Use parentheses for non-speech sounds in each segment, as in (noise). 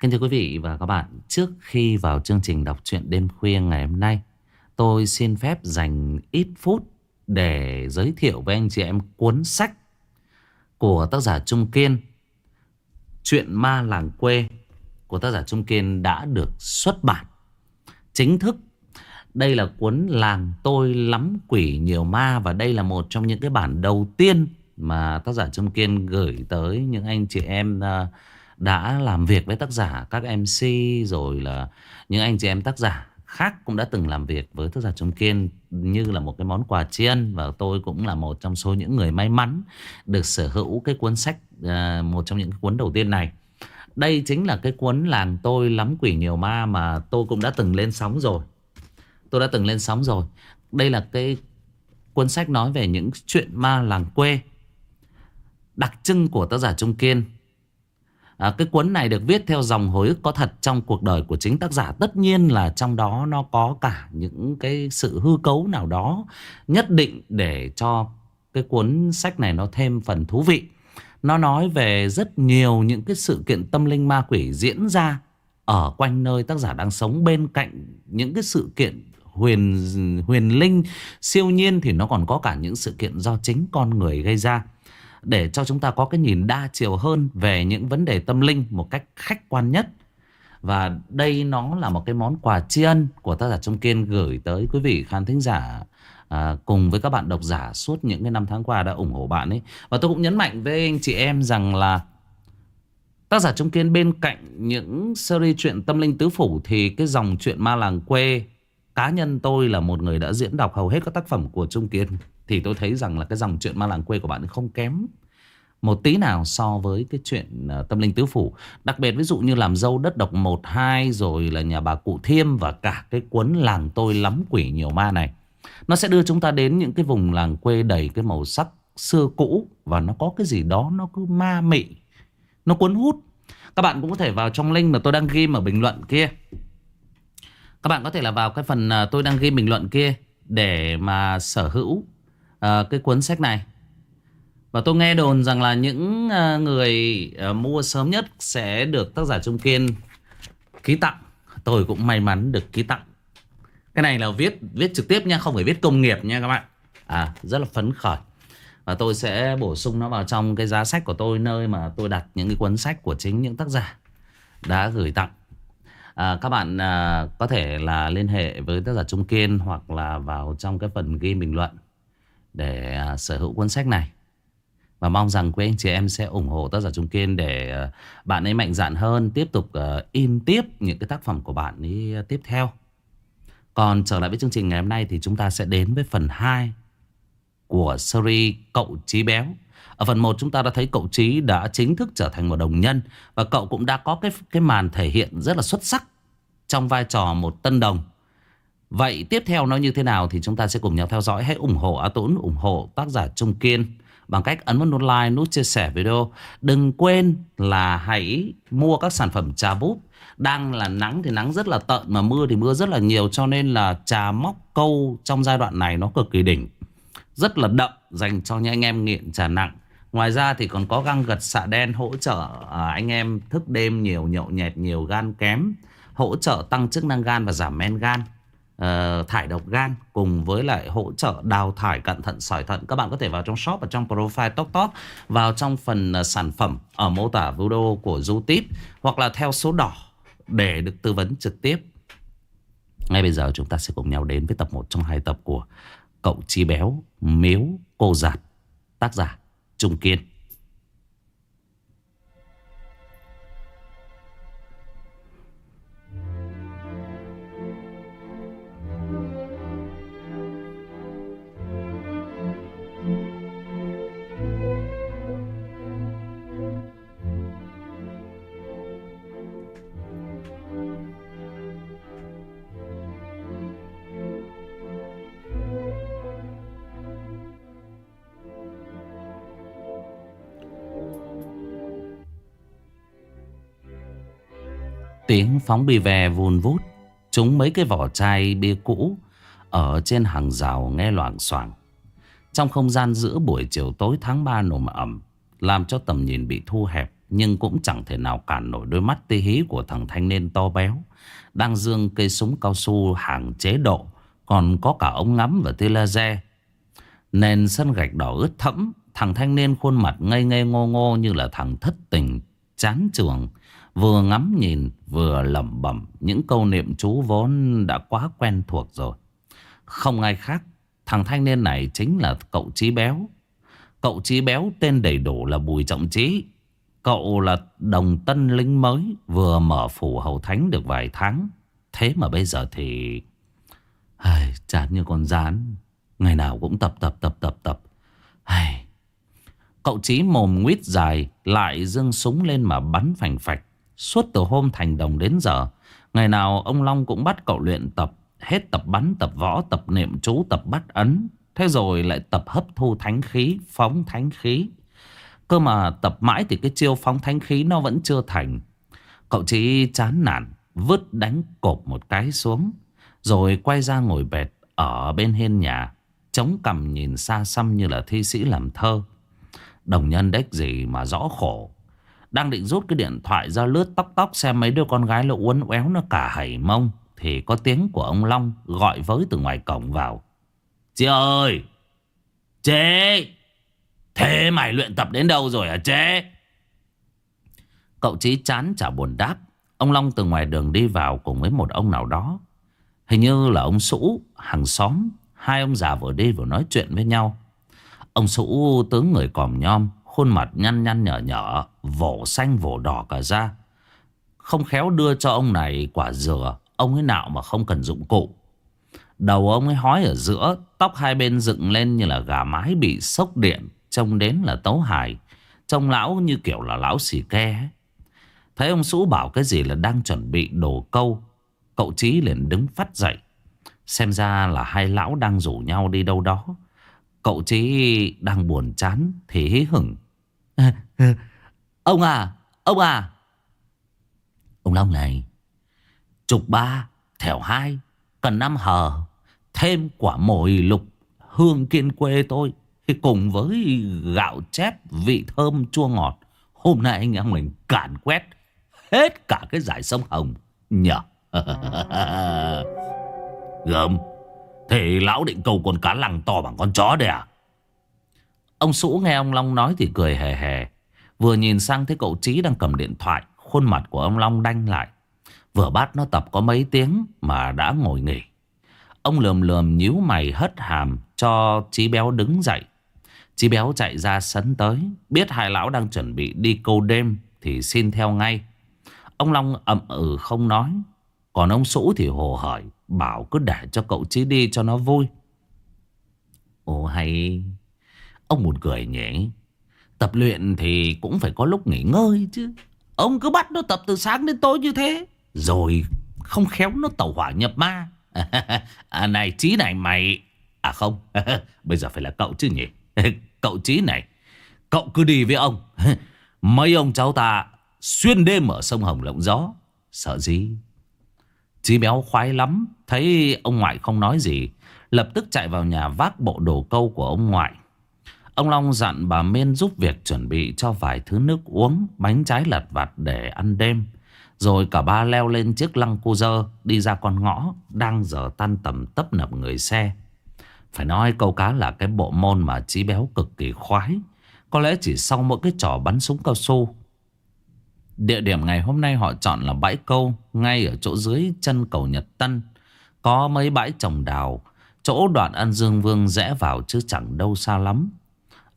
Kính thưa quý vị và các bạn, trước khi vào chương trình đọc truyện đêm khuya ngày hôm nay, tôi xin phép dành ít phút để giới thiệu với anh chị em cuốn sách của tác giả Trung Kiên. Chuyện ma làng quê của tác giả Trung Kiên đã được xuất bản chính thức. Đây là cuốn Làng tôi lắm quỷ nhiều ma và đây là một trong những cái bản đầu tiên mà tác giả Trung Kiên gửi tới những anh chị em uh, đã làm việc với tác giả các MC rồi là những anh chị em tác giả khác cũng đã từng làm việc với tác giả Trung Kiên như là một cái món quà tri ân và tôi cũng là một trong số những người may mắn được sở hữu cái cuốn sách à, một trong những cuốn đầu tiên này. Đây chính là cái cuốn làng tôi lắm quỷ nhiều ma mà tôi cũng đã từng lên sóng rồi. Tôi đã từng lên sóng rồi. Đây là cái cuốn sách nói về những chuyện ma làng quê đặc trưng của tác giả Trung Kiên À, cái cuốn này được viết theo dòng hồi ức có thật trong cuộc đời của chính tác giả. Tất nhiên là trong đó nó có cả những cái sự hư cấu nào đó nhất định để cho cái cuốn sách này nó thêm phần thú vị. Nó nói về rất nhiều những cái sự kiện tâm linh ma quỷ diễn ra ở quanh nơi tác giả đang sống bên cạnh những cái sự kiện huyền huyền linh siêu nhiên thì nó còn có cả những sự kiện do chính con người gây ra để cho chúng ta có cái nhìn đa chiều hơn về những vấn đề tâm linh một cách khách quan nhất. Và đây nó là một cái món quà tri ân của tác giả Trung Kiên gửi tới quý vị khán thính giả à, cùng với các bạn độc giả suốt những cái năm tháng qua đã ủng hộ bạn ấy. Và tôi cũng nhấn mạnh với anh chị em rằng là tác giả Trung Kiên bên cạnh những series truyện tâm linh tứ phủ thì cái dòng truyện ma làng quê cá nhân tôi là một người đã diễn đọc hầu hết các tác phẩm của Trung Kiên thì tôi thấy rằng là cái dòng chuyện ma làng quê của bạn không kém một tí nào so với cái chuyện uh, tâm linh tứ phủ. Đặc biệt ví dụ như làm dâu đất độc 1, 2 rồi là nhà bà cụ thiêm và cả cái cuốn làng tôi lắm quỷ nhiều ma này. Nó sẽ đưa chúng ta đến những cái vùng làng quê đầy cái màu sắc xưa cũ và nó có cái gì đó nó cứ ma mị, nó cuốn hút. Các bạn cũng có thể vào trong link mà tôi đang ghi ở bình luận kia. Các bạn có thể là vào cái phần uh, tôi đang ghi bình luận kia để mà sở hữu Ờ, cái cuốn sách này và tôi nghe đồn rằng là những ờ, người ờ, mua sớm nhất sẽ được tác giả Trung Kiên ký tặng. Tôi cũng may mắn được ký tặng. Cái này là viết viết trực tiếp nha, không phải viết công nghiệp nha các bạn. À, rất là phấn khởi. Và tôi sẽ bổ sung nó vào trong cái giá sách của tôi nơi mà tôi đặt những cái cuốn sách của chính những tác giả đã gửi tặng. À, các bạn à, có thể là liên hệ với tác giả Trung Kiên hoặc là vào trong cái phần ghi bình luận để à, sở hữu cuốn sách này. Và mong rằng quý anh chị em sẽ ủng hộ tác giả Trung Kiên để à, bạn ấy mạnh dạn hơn, tiếp tục à, in tiếp những cái tác phẩm của bạn ấy tiếp theo. Còn trở lại với chương trình ngày hôm nay thì chúng ta sẽ đến với phần 2 của series Cậu Chí Béo. Ở phần 1 chúng ta đã thấy cậu Chí đã chính thức trở thành một đồng nhân và cậu cũng đã có cái cái màn thể hiện rất là xuất sắc trong vai trò một tân đồng. Vậy tiếp theo nó như thế nào thì chúng ta sẽ cùng nhau theo dõi. Hãy ủng hộ A Tũng, ủng hộ tác giả Trung Kiên bằng cách ấn vào nút like, nút chia sẻ video. Đừng quên là hãy mua các sản phẩm trà búp. Đang là nắng thì nắng rất là tợn mà mưa thì mưa rất là nhiều cho nên là trà móc câu trong giai đoạn này nó cực kỳ đỉnh. Rất là đậm dành cho những anh em nghiện trà nặng. Ngoài ra thì còn có găng gật xạ đen hỗ trợ à, anh em thức đêm nhiều, nhậu nhẹt nhiều, gan kém. Hỗ trợ tăng chức năng gan và giảm men gan uh, thải độc gan cùng với lại hỗ trợ đào thải cận thận sỏi thận. Các bạn có thể vào trong shop và trong profile top top vào trong phần uh, sản phẩm ở mô tả video của YouTube hoặc là theo số đỏ để được tư vấn trực tiếp. Ngay bây giờ chúng ta sẽ cùng nhau đến với tập 1 trong hai tập của Cậu Chi Béo Miếu Cô Giạt Tác giả Trung Kiên. Tiếng phóng bì về vùn vút. Chúng mấy cái vỏ chai bia cũ Ở trên hàng rào nghe loảng xoảng. Trong không gian giữa buổi chiều tối tháng 3 nồm ẩm, Làm cho tầm nhìn bị thu hẹp, Nhưng cũng chẳng thể nào cản nổi đôi mắt tê hí của thằng thanh niên to béo, Đang dương cây súng cao su hàng chế độ, Còn có cả ống ngắm và tia laser. Nền sân gạch đỏ ướt thẫm, Thằng thanh niên khuôn mặt ngây ngây ngô ngô như là thằng thất tình, Chán trường Vừa ngắm nhìn vừa lẩm bẩm Những câu niệm chú vốn đã quá quen thuộc rồi. Không ai khác Thằng thanh niên này chính là cậu Chí Béo. Cậu Chí Béo tên đầy đủ là Bùi Trọng Chí. Cậu là đồng tân lính mới Vừa mở phủ hầu thánh được vài tháng. Thế mà bây giờ thì Ai, Chán như con rán. Ngày nào cũng tập tập tập tập tập. Ai. Cậu Chí mồm nguyết dài Lại dưng súng lên mà bắn phành phạch. Suốt từ hôm thành đồng đến giờ Ngày nào ông Long cũng bắt cậu luyện tập Hết tập bắn, tập võ, tập niệm chú, tập bắt ấn. Thế rồi lại tập hấp thu thánh khí, phóng thánh khí. Cơ mà tập mãi thì cái chiêu phóng thánh khí nó vẫn chưa thành. Cậu chỉ chán nản Vứt đánh cột một cái xuống Rồi quay ra ngồi bệt Ở bên hiên nhà Chống cằm nhìn xa xăm như là thi sĩ làm thơ. Đồng nhân đếch gì mà rõ khổ. Đang định rút cái điện thoại ra lướt tóc tóc Xem mấy đứa con gái lộ uốn éo nó cả hảy mông, Thì có tiếng của ông Long Gọi với từ ngoài cổng vào. Chị ơi! Chế Thế mày luyện tập đến đâu rồi hả chế Cậu chí chán chả buồn đáp. Ông Long từ ngoài đường đi vào cùng với một ông nào đó. Hình như là ông Sũ, Hàng xóm. Hai ông già vừa đi vừa nói chuyện với nhau. Ông Sũ tướng người còm nhom. Khuôn mặt nhăn nhăn nhở nhở Vổ xanh vổ đỏ cả da Không khéo đưa cho ông này quả dừa, Ông ấy nào mà không cần dụng cụ. Đầu ông ấy hói ở giữa, Tóc hai bên dựng lên như là gà mái bị sốc điện, Trông đến là tấu hài, Trông lão như kiểu là lão xì ke. Thấy ông Sũ bảo cái gì là đang chuẩn bị đổ câu, Cậu Chí liền đứng phát dậy. Xem ra là hai lão đang rủ nhau đi đâu đó. Cậu Chí đang buồn chán Thì hí hửng. (laughs) Ông à Ông à. Ông Long này, Trục ba, Thẻo hai, Cần năm hờ, Thêm quả mồi lục, Hương kiên quê tôi, thì Cùng với gạo chép, vị thơm, chua ngọt, Hôm nay anh em mình cản quét Hết cả cái giải sông Hồng, Nhờ. (laughs) Gớm Thì lão định câu con cá lăng to bằng con chó đây à? Ông Sũ nghe ông Long nói thì cười hề hề. Vừa nhìn sang thấy cậu Trí đang cầm điện thoại, Khuôn mặt của ông Long đanh lại. Vừa bắt nó tập có mấy tiếng Mà đã ngồi nghỉ. Ông lườm lườm nhíu mày hất hàm Cho Chí Béo đứng dậy. Chí Béo chạy ra sân tới. Biết hai lão đang chuẩn bị đi câu đêm Thì xin theo ngay. Ông Long ậm ừ không nói. Còn ông Sũ thì hồ hỏi Bảo cứ để cho cậu Chí đi cho nó vui. Ồ, hay. Ông buồn cười nhỉ. Tập luyện thì cũng phải có lúc nghỉ ngơi chứ. Ông cứ bắt nó tập từ sáng đến tối như thế Rồi không khéo nó tẩu hỏa nhập ma. (laughs) À, Này Chí này mày. À không (laughs) Bây giờ phải là cậu chứ nhỉ. (laughs) Cậu Chí này Cậu cứ đi với ông. Mấy ông cháu ta Xuyên đêm ở sông Hồng lộng gió Sợ gì? Chí béo khoái lắm Thấy ông ngoại không nói gì Lập tức chạy vào nhà vác bộ đồ câu của ông ngoại. Ông Long dặn bà Miên giúp việc chuẩn bị cho vài thứ nước uống Bánh trái lặt vặt để ăn đêm. Rồi cả ba leo lên chiếc lăng cô dơ Đi ra con ngõ Đang giờ tan tầm tấp nập người xe. Phải nói câu cá là cái bộ môn mà Chí béo cực kỳ khoái. Có lẽ chỉ sau mỗi cái trò bắn súng cao su. Địa điểm ngày hôm nay họ chọn là bãi câu ngay ở chỗ dưới chân cầu Nhật Tân. Có mấy bãi trồng đào, chỗ đoạn ăn dương vương rẽ vào chứ chẳng đâu xa lắm.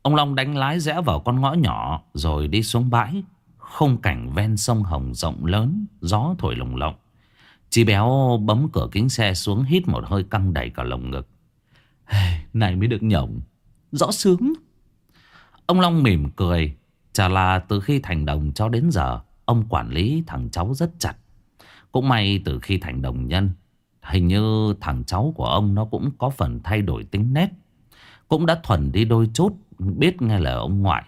Ông Long đánh lái rẽ vào con ngõ nhỏ rồi đi xuống bãi. Không cảnh ven sông Hồng rộng lớn, gió thổi lồng lộng. Chị béo bấm cửa kính xe xuống hít một hơi căng đầy cả lồng ngực. Này mới được nhổng, rõ sướng. Ông Long mỉm cười, chả là từ khi thành đồng cho đến giờ Ông quản lý thằng cháu rất chặt Cũng may từ khi thành đồng nhân Hình như thằng cháu của ông Nó cũng có phần thay đổi tính nét Cũng đã thuần đi đôi chút Biết nghe lời ông ngoại.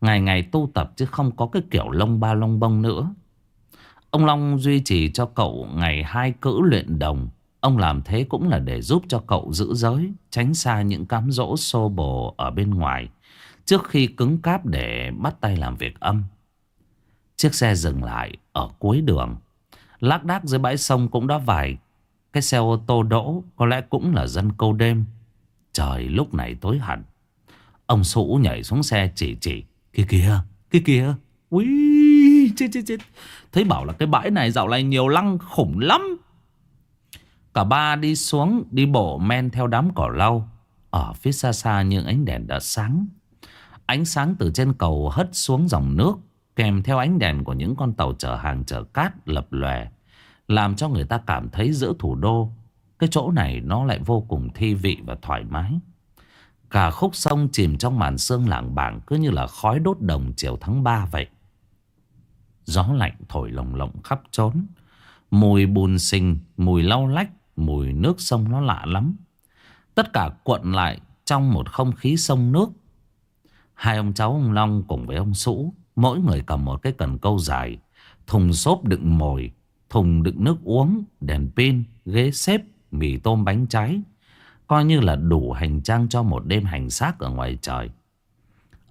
Ngày ngày tu tập chứ không có cái kiểu lông ba lông bông nữa. Ông Long duy trì cho cậu ngày hai cữ luyện đồng. Ông làm thế cũng là để giúp cho cậu giữ giới, Tránh xa những cám dỗ xô bồ ở bên ngoài, Trước khi cứng cáp để bắt tay làm việc âm. Chiếc xe dừng lại ở cuối đường. Lác đác dưới bãi sông cũng đã vài Cái xe ô tô đỗ, Có lẽ cũng là dân câu đêm. Trời lúc này tối hẳn. Ông Sũ nhảy xuống xe chỉ chỉ Kìa kìa Kìa kìa. Ui chết chết chết. Thấy bảo là cái bãi này dạo này nhiều lăng khủng lắm. Cả ba đi xuống, Đi bộ men theo đám cỏ lau. Ở phía xa xa những ánh đèn đã sáng. Ánh sáng từ trên cầu hất xuống dòng nước, Kèm theo ánh đèn của những con tàu chở hàng chở cát lập lòe, Làm cho người ta cảm thấy giữa thủ đô. Cái chỗ này nó lại vô cùng thi vị và thoải mái. Cả khúc sông chìm trong màn sương lảng bảng Cứ như là khói đốt đồng chiều tháng 3 vậy. Gió lạnh thổi lồng lộng khắp trốn Mùi bùn xình, mùi lau lách, mùi nước sông nó lạ lắm. Tất cả cuộn lại trong một không khí sông nước. Hai ông cháu ông Long cùng với ông Sũ Mỗi người cầm một cái cần câu dài. Thùng xốp đựng mồi Thùng đựng nước uống Đèn pin Ghế xếp Mì tôm bánh trái. Coi như là đủ hành trang cho một đêm hành xác ở ngoài trời.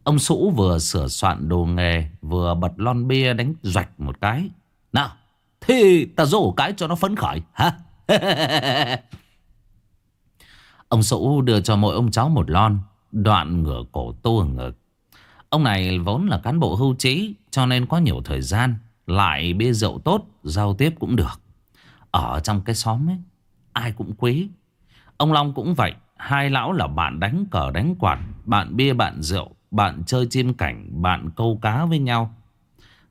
Ông Sũ vừa sửa soạn đồ nghề, Vừa bật lon bia đánh doạch một cái. Nào, Thì ta rổ cái cho nó phấn khởi hả (laughs) Ông Sũ đưa cho mỗi ông cháu một lon, Đoạn ngửa cổ tu ở ngực. Ông này vốn là cán bộ hưu trí, Cho nên có nhiều thời gian, Lại bia rượu tốt, Giao tiếp cũng được. Ở trong cái xóm ấy, Ai cũng quý. Ông Long cũng vậy Hai lão là bạn đánh cờ đánh quạt Bạn bia bạn rượu Bạn chơi chim cảnh Bạn câu cá với nhau.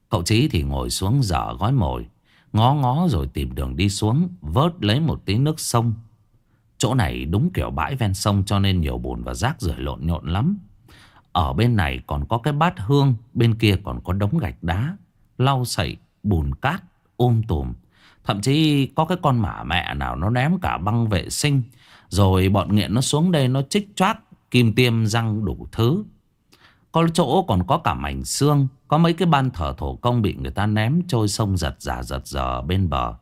Cậu Trí thì ngồi xuống dở gói mồi Ngó ngó rồi tìm đường đi xuống Vớt lấy một tí nước sông. Chỗ này đúng kiểu bãi ven sông Cho nên nhiều bùn và rác rưởi lộn nhộn lắm. Ở bên này còn có cái bát hương Bên kia còn có đống gạch đá Lau sậy, bùn cát, ôm tùm. Thậm chí có cái con mả mẹ nào nó ném cả băng vệ sinh rồi bọn nghiện nó xuống đây nó chích choát Kim tiêm răng đủ thứ. Có chỗ còn có cả mảnh xương, Có mấy cái ban thờ thổ công bị người ta ném trôi sông giật giả giật giờ bên bờ.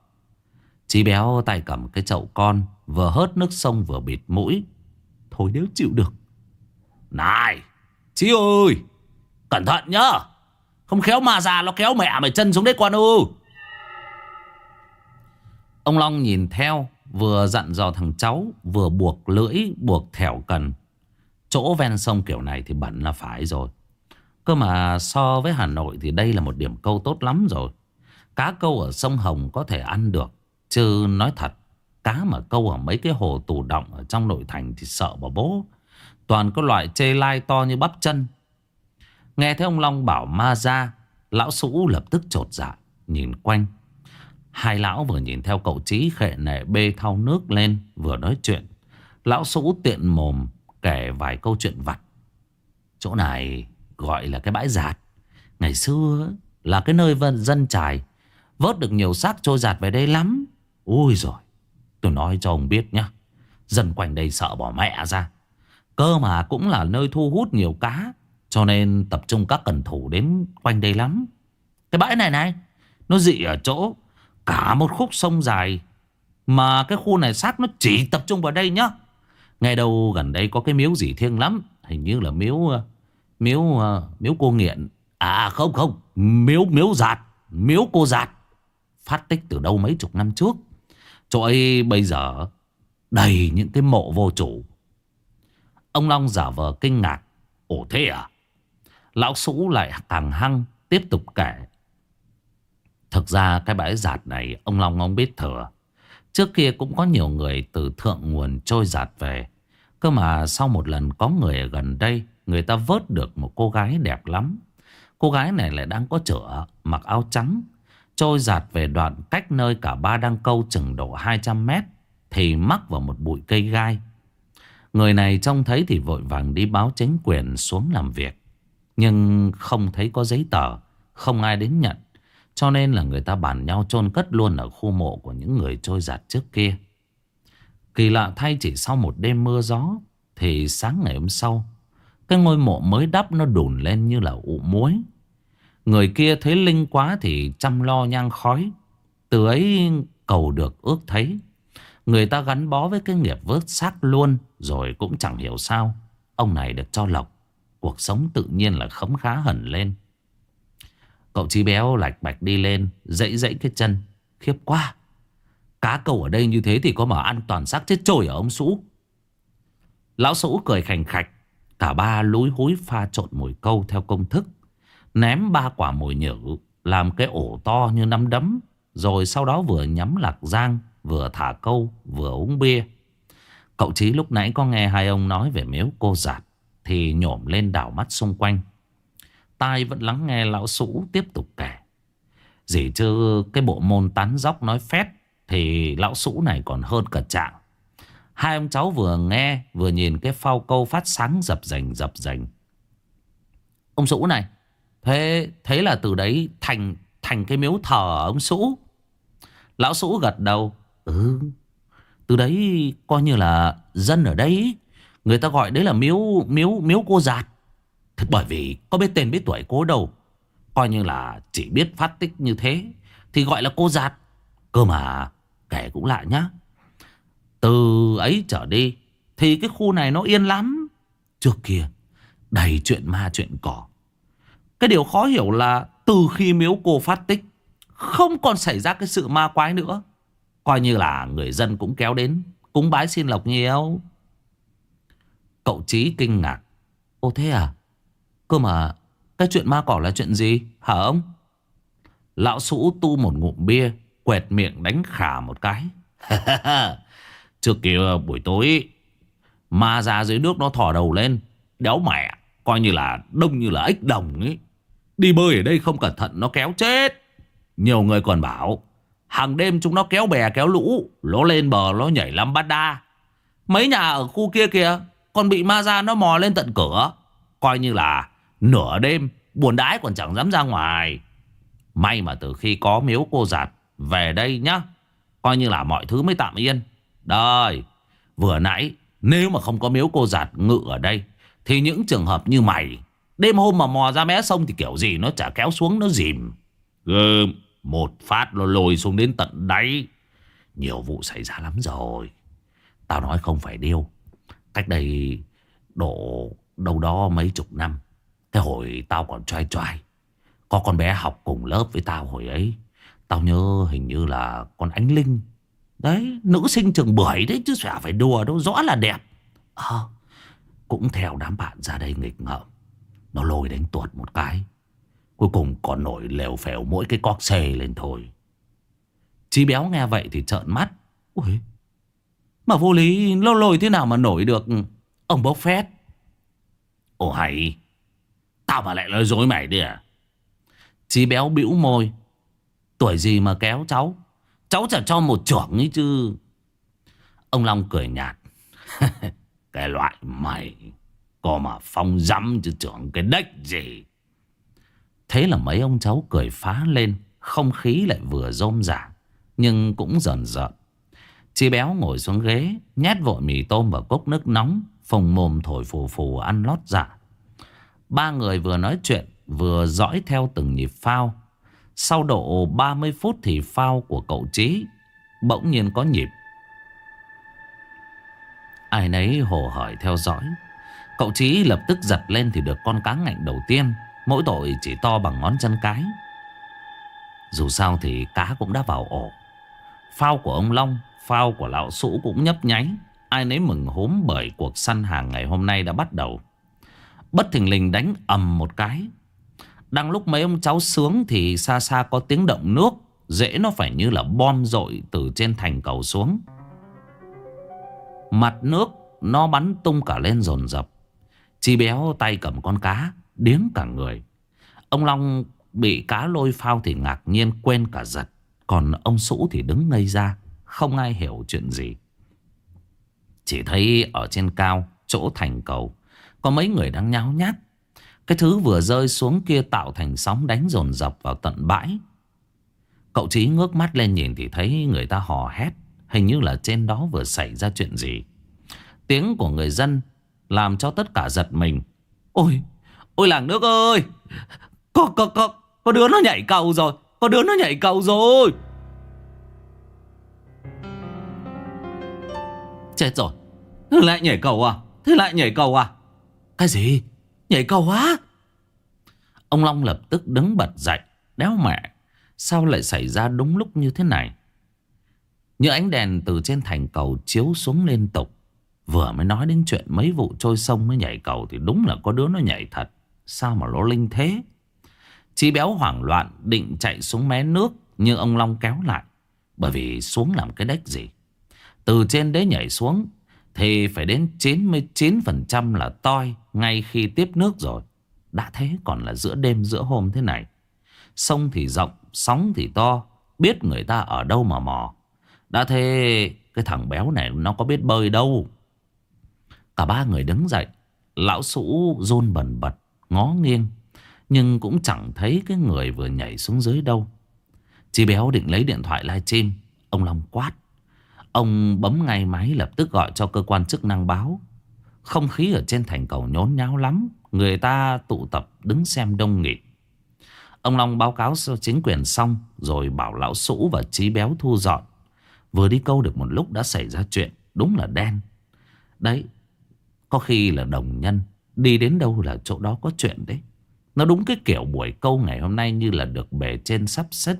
Chí béo tay cầm cái chậu con, Vừa hớt nước sông vừa bịt mũi. Thôi nếu chịu được. Này, Chí ơi, Cẩn thận nhá. Không khéo mà già nó kéo mẹ mày chân xuống đấy quan ư. Ông Long nhìn theo Vừa dặn dò thằng cháu, Vừa buộc lưỡi, buộc thẻo cần. Chỗ ven sông kiểu này thì bẩn là phải rồi. Cơ mà so với Hà Nội Thì đây là một điểm câu tốt lắm rồi. Cá câu ở sông Hồng có thể ăn được, Chứ nói thật, Cá mà câu ở mấy cái hồ tù động Ở trong nội thành thì sợ bà bố. Toàn có loại chê lai to như bắp chân. Nghe thấy ông Long bảo ma ra, Lão Sũ lập tức trột dạ Nhìn quanh. Hai lão vừa nhìn theo cậu trí khệ nể bê thau nước lên, Vừa nói chuyện. Lão Sũ tiện mồm kể vài câu chuyện vặt. Chỗ này gọi là cái bãi giạt. Ngày xưa là cái nơi dân trải Vớt được nhiều xác trôi giạt về đây lắm. Ui rồi Tôi nói cho ông biết nhá. Dân quanh đây sợ bỏ mẹ ra. Cơ mà cũng là nơi thu hút nhiều cá, Cho nên tập trung các cần thủ đến quanh đây lắm. Cái bãi này này, Nó dị ở chỗ Cả một khúc sông dài Mà cái khu này sát nó chỉ tập trung vào đây nhá. Ngay đâu gần đây có cái miếu gì thiêng lắm, Hình như là miếu ờ, Miếu ờ, miếu cô nghiện. À, à không không, Miếu miếu giạt, Miếu cô giạt. Phát tích từ đâu mấy chục năm trước. Chỗ ấy bây giờ Đầy những cái mộ vô chủ. Ông Long giả vờ kinh ngạc. Ồ thế à? Lão Sũ lại càng hăng Tiếp tục kể. Thực ra cái bãi giạt này, Ông Long ông biết thừa. Trước kia cũng có nhiều người từ thượng nguồn trôi giạt về. Cơ mà sau một lần có người ở gần đây, Người ta vớt được một cô gái đẹp lắm. Cô gái này lại đang có chữa Mặc áo trắng. Trôi giạt về đoạn cách nơi cả ba đang câu chừng độ 200 mét, Thì mắc vào một bụi cây gai. Người này trông thấy thì vội vàng đi báo chính quyền xuống làm việc. Nhưng không thấy có giấy tờ, Không ai đến nhận. Cho nên là người ta bàn nhau chôn cất luôn ở khu mộ của những người trôi giạt trước kia. Kỳ lạ thay chỉ sau một đêm mưa gió, Thì sáng ngày hôm sau, Cái ngôi mộ mới đắp nó đùn lên như là ụ muối. Người kia thấy linh quá thì chăm lo nhang khói. Từ ấy cầu được ước thấy. Người ta gắn bó với cái nghiệp vớt xác luôn, Rồi cũng chẳng hiểu sao. Ông này được cho lộc. Cuộc sống tự nhiên là khấm khá hẳn lên. Cậu chí béo lạch bạch đi lên, Dãy dãy cái chân. Khiếp quá. Cá câu ở đây như thế thì có mà ăn toàn xác chết trôi ở ông Sũ. Lão Sũ cười khành khạch. Cả ba lúi húi pha trộn mồi câu theo công thức. Ném ba quả mồi nhử Làm cái ổ to như nắm đấm. Rồi sau đó vừa nhắm lạc giang, Vừa thả câu, Vừa uống bia. Cậu Chí lúc nãy có nghe hai ông nói về miếu cô giạt, Thì nhổm lên đảo mắt xung quanh. Tai vẫn lắng nghe lão sũ tiếp tục kể. Dĩ chứ cái bộ môn tán dóc nói phét Thì lão sũ này còn hơn cả trạng. Hai ông cháu vừa nghe, Vừa nhìn cái phao câu phát sáng dập dành dập dành. Ông sũ này, Thế thế là từ đấy thành thành cái miếu thờ ông sũ Lão sũ gật đầu Ừ từ đấy coi như là dân ở đấy Người ta gọi đấy là miếu miếu miếu cô giạt bởi vì có biết tên biết tuổi cô đâu. Coi như là chỉ biết phát tích như thế, Thì gọi là cô giạt. Cơ mà, kể cũng lạ nhá. Từ ấy trở đi, Thì cái khu này nó yên lắm. Trước kia, Đầy chuyện ma chuyện cỏ. Cái điều khó hiểu là Từ khi miếu cô phát tích, Không còn xảy ra cái sự ma quái nữa. Coi như là người dân cũng kéo đến, Cúng bái xin lộc nhiều. Cậu Trí kinh ngạc. Ô thế à? Cơ mà. Cái chuyện ma cỏ là chuyện gì? Hả ông? Lão sũ tu một ngụm bia, Quẹt miệng đánh khả một cái. (laughs) Trước kia, buổi tối, Ma ra dưới nước nó thò đầu lên, Đéo mẹ, Coi như là đông như là ếch đồng ấy. Đi bơi ở đây không cẩn thận, nó kéo chết. Nhiều người còn bảo, Hàng đêm chúng nó kéo bè, kéo lũ Nó lên bờ nó nhảy lắm bát đa. Mấy nhà ở khu kia kìa, Còn bị ma ra nó mò lên tận cửa. Coi như là nửa đêm, Buồn đái còn chẳng dám ra ngoài. May mà từ khi có miếu cô giạt Về đây nhá, Coi như là mọi thứ mới tạm yên. Đời, Vừa nãy, Nếu mà không có miếu cô giạt ngự ở đây, Thì những trường hợp như mày, Đêm hôm mà mò ra mé sông Thì kiểu gì nó chả kéo xuống nó dìm. Gơm một phát nó lôi xuống đến tận đáy. Nhiều vụ xảy ra lắm rồi. Tao nói không phải điêu. Cách đây độ đâu đó mấy chục năm cái hồi tao còn trai trai Có con bé học cùng lớp với tao hồi ấy. Tao nhớ hình như là con Ánh Linh. Đấy nữ sinh trường bưởi đấy chứ chả phải đùa đâu Rõ là đẹp. À, Cũng theo đám bạn ra đây nghịch ngợm. Nó lôi đánh tuột một cái. Cuối cùng còn nổi lèo phèo mỗi cái cóc xề lên thôi. Chí béo nghe vậy thì trợn mắt. Ui, mà vô lý lâu lôi thế nào mà nổi được? Ông bốc phét. Ồ hay, tao mà lại nói dối mày đi à. Chí béo bĩu môi. Tuổi gì mà kéo cháu. Cháu chả cho một trưởng ấy chứ. Ông Long cười nhạt. (laughs) cái loại mày có mà phong dám chứ trưởng cái đếch gì. Thế là mấy ông cháu cười phá lên, Không khí lại vừa rôm rả, Nhưng cũng dần dần Chị béo ngồi xuống ghế, Nhét vội mì tôm vào cốc nước nóng, Phồng mồm thổi phù phù ăn lót dạ Ba người vừa nói chuyện, Vừa dõi theo từng nhịp phao. Sau độ 30 phút thì phao của cậu Trí Bỗng nhiên có nhịp. Ai nấy hồ hởi theo dõi. Cậu Trí lập tức giật lên thì được con cá ngạnh đầu tiên. Mỗi tội chỉ to bằng ngón chân cái. Dù sao thì cá cũng đã vào ổ. Phao của ông Long, Phao của lão sũ cũng nhấp nháy. Ai nấy mừng hốm bởi cuộc săn hàng ngày hôm nay đã bắt đầu. Bất thình lình đánh ầm một cái. Đang lúc mấy ông cháu sướng Thì xa xa có tiếng động nước, Dễ nó phải như là bom rội Từ trên thành cầu xuống. Mặt nước Nó bắn tung cả lên rồn rập Chi béo tay cầm con cá, Điếng cả người. Ông Long bị cá lôi phao thì ngạc nhiên quên cả giật. Còn ông Sũ thì đứng ngây ra, Không ai hiểu chuyện gì. Chỉ thấy ở trên cao, Chỗ thành cầu có mấy người đang nháo nhác Cái thứ vừa rơi xuống kia tạo thành sóng đánh dồn dập vào tận bãi. Cậu chí ngước mắt lên nhìn thì thấy người ta hò hét Hình như là trên đó vừa xảy ra chuyện gì. Tiếng của người dân Làm cho tất cả giật mình. Ôi Ôi làng nước ơi! Có, có, có, có đứa nó nhảy cầu rồi Có đứa nó nhảy cầu rồi. Chết rồi. Thế lại nhảy cầu à? Thế lại nhảy cầu à? Cái gì? Nhảy cầu á Ông Long lập tức đứng bật dậy, Đéo mẹ. Sao lại xảy ra đúng lúc như thế này? Như ánh đèn từ trên thành cầu chiếu xuống liên tục. Vừa mới nói đến chuyện mấy vụ trôi sông mới nhảy cầu Thì đúng là có đứa nó nhảy thật. Sao mà lỗ linh thế? Chí béo hoảng loạn, định chạy xuống mé nước, Nhưng ông Long kéo lại. Bởi vì xuống làm cái đếch gì? Từ trên đấy nhảy xuống thì phải đến 99% là toi Ngay khi tiếp nước rồi. Đã thế còn là giữa đêm, giữa hôm thế này. Sông thì rộng, Sóng thì to. Biết người ta ở đâu mà mò. Đã thế, cái thằng béo này nó có biết bơi đâu. Cả ba người đứng dậy. Lão sũ rôn bẩn bật, Ngó nghiêng. Nhưng cũng chẳng thấy cái người vừa nhảy xuống dưới đâu. Chị béo định lấy điện thoại livestream. Ông Long quát. Ông bấm ngay máy lập tức gọi cho cơ quan chức năng báo. Không khí ở trên thành cầu nhốn nháo lắm, Người ta tụ tập đứng xem đông nghịt. Ông Long báo cáo cho chính quyền xong, Rồi bảo lão sũ và trí béo thu dọn. Vừa đi câu được một lúc đã xảy ra chuyện, Đúng là đen. Đấy, Có khi là đồng nhân, Đi đến đâu là chỗ đó có chuyện đấy. Nó đúng cái kiểu buổi câu ngày hôm nay Như là được bề trên sắp xếp.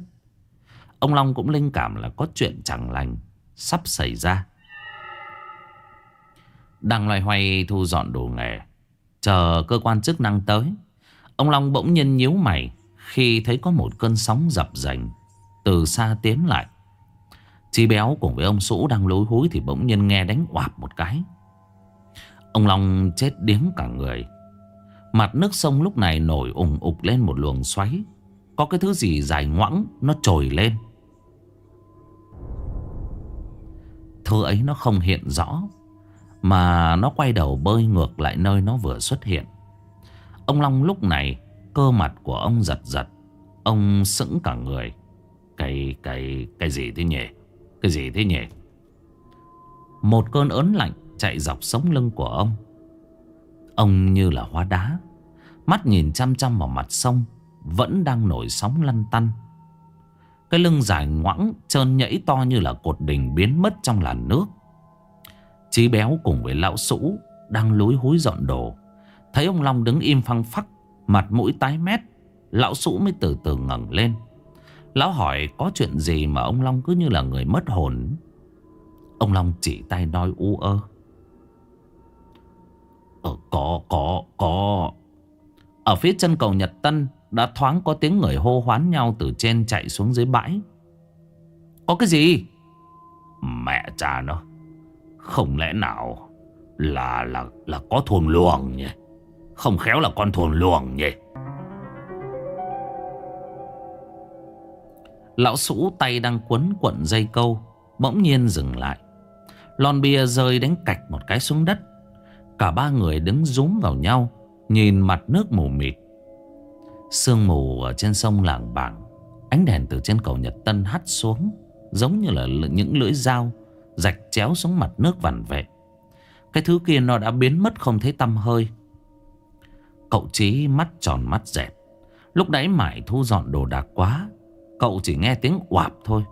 Ông Long cũng linh cảm là có chuyện chẳng lành. Sắp xảy ra. Đang loay hoay thu dọn đồ nghề, Chờ cơ quan chức năng tới. Ông Long bỗng nhiên nhíu mày Khi thấy có một cơn sóng dập dành Từ xa tiến lại. Chi béo cùng với ông Sũ đang lối húi Thì bỗng nhiên nghe đánh oạp một cái. Ông Long chết điếng cả người. Mặt nước sông lúc này nổi ủng ục lên một luồng xoáy. Có cái thứ gì dài ngoẵng Nó trồi lên. Thứ ấy nó không hiện rõ Mà nó quay đầu bơi ngược lại nơi nó vừa xuất hiện. Ông Long lúc này Cơ mặt của ông giật giật Ông sững cả người. Cái, cái, cái gì thế nhỉ? Cái gì thế nhỉ? Một cơn ớn lạnh chạy dọc sống lưng của ông. Ông như là hóa đá Mắt nhìn chăm chăm vào mặt sông Vẫn đang nổi sóng lăn tăn. Cái lưng dài ngoãng Trơn nhẫy to như là cột đình biến mất trong làn nước. Chí béo cùng với lão sũ Đang lối hối dọn đồ. Thấy ông Long đứng im phăng phắc Mặt mũi tái mét Lão sũ mới từ từ ngẩng lên. Lão hỏi có chuyện gì mà ông Long cứ như là người mất hồn? Ông Long chỉ tay nói u ơ. Ờ, có, có, có. Ở phía chân cầu Nhật Tân đã thoáng có tiếng người hô hoán nhau từ trên chạy xuống dưới bãi. Có cái gì? Mẹ cha nó. Không lẽ nào là là là có thuồng luồng nhỉ? Không khéo là con thuồng luồng nhỉ? Lão sũ tay đang quấn quận dây câu, Bỗng nhiên dừng lại Lon bia rơi đánh cạch một cái xuống đất Cả ba người đứng rúm vào nhau, Nhìn mặt nước mù mịt Sương mù ở trên sông làng bảng Ánh đèn từ trên cầu Nhật Tân hắt xuống, Giống như là những lưỡi dao Rạch chéo xuống mặt nước vằn vệ Cái thứ kia nó đã biến mất không thấy tăm hơi. Cậu Chí mắt tròn mắt dẹt. Lúc đấy mải thu dọn đồ đạc quá, Cậu chỉ nghe tiếng oạp thôi.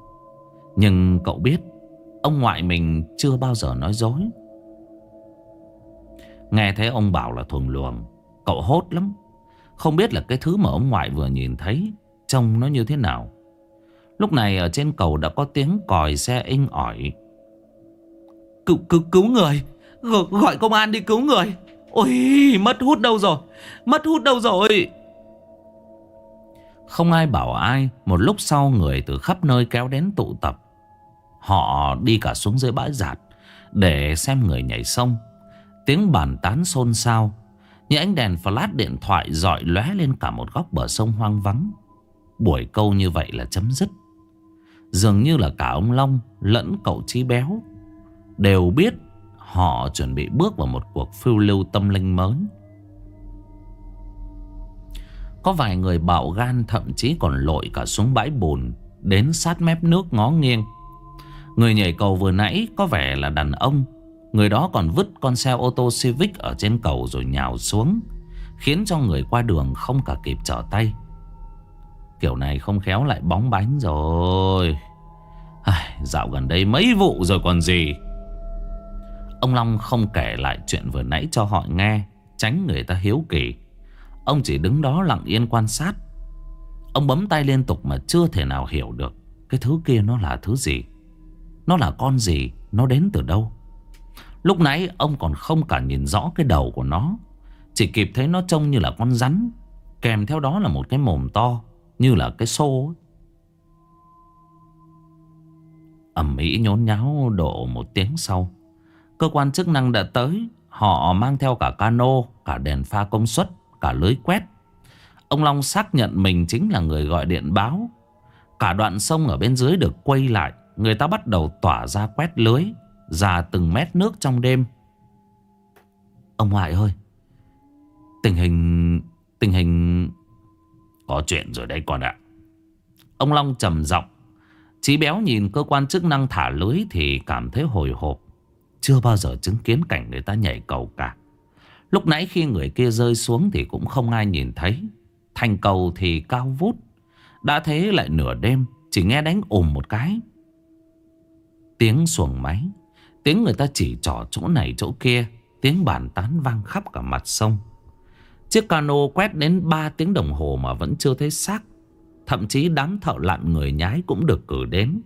Nhưng cậu biết, Ông ngoại mình chưa bao giờ nói dối. Nghe thấy ông bảo là thuần luồng, Cậu hốt lắm. Không biết là cái thứ mà ông ngoại vừa nhìn thấy Trông nó như thế nào. Lúc này ở trên cầu đã có tiếng còi xe inh ỏi. Cứu, cứu, cứu người. Gọi công an đi cứu người. Ôi mất hút đâu rồi? Mất hút đâu rồi? Không ai bảo ai. Một lúc sau người từ khắp nơi kéo đến tụ tập. Họ đi cả xuống dưới bãi giạt Để xem người nhảy sông. Tiếng bàn tán xôn xao như ánh đèn flash điện thoại dọi lóe lên cả một góc bờ sông hoang vắng. Buổi câu như vậy là chấm dứt. Dường như là cả ông Long lẫn cậu Chí Béo Đều biết họ chuẩn bị bước vào một cuộc phiêu lưu tâm linh mới. Có vài người bạo gan thậm chí còn lội cả xuống bãi bùn, Đến sát mép nước ngó nghiêng. Người nhảy cầu vừa nãy có vẻ là đàn ông Người đó còn vứt con xe ô tô Civic ở trên cầu rồi nhào xuống Khiến cho người qua đường không cả kịp trở tay. Kiểu này không khéo lại bóng bánh rồi. Ai, Dạo gần đây mấy vụ rồi còn gì? Ông Long không kể lại chuyện vừa nãy cho họ nghe Tránh người ta hiếu kỳ. Ông chỉ đứng đó lặng yên quan sát. Ông bấm tay liên tục mà chưa thể nào hiểu được Cái thứ kia nó là thứ gì. Nó là con gì Nó đến từ đâu? Lúc nãy ông còn không cả nhìn rõ cái đầu của nó. Chỉ kịp thấy nó trông như là con rắn, Kèm theo đó là một cái mồm to, Như là cái xô ấy. ẩm mỹ nhốn nháo độ một tiếng sau. Cơ quan chức năng đã tới, Họ mang theo cả cano, Cả đèn pha công suất, Cả lưới quét. Ông Long xác nhận mình chính là người gọi điện báo. Cả đoạn sông ở bên dưới được quay lại, Người ta bắt đầu tỏa ra quét lưới. Ra từng mét nước trong đêm. Ông ngoại ơi, Tình hình Tình hình Có chuyện rồi đấy con ạ. Ông Long trầm giọng, Chí béo nhìn cơ quan chức năng thả lưới Thì cảm thấy hồi hộp, Chưa bao giờ chứng kiến cảnh người ta nhảy cầu cả. Lúc nãy khi người kia rơi xuống Thì cũng không ai nhìn thấy, Thành cầu thì cao vút. Đã thế lại nửa đêm, Chỉ nghe đánh ồm một cái. Tiếng xuồng máy. Tiếng người ta chỉ trỏ chỗ này chỗ kia, Tiếng bàn tán vang khắp cả mặt sông. Chiếc cano quét đến 3 tiếng đồng hồ mà vẫn chưa thấy xác. Thậm chí đám thợ lặn người nhái cũng được cử đến.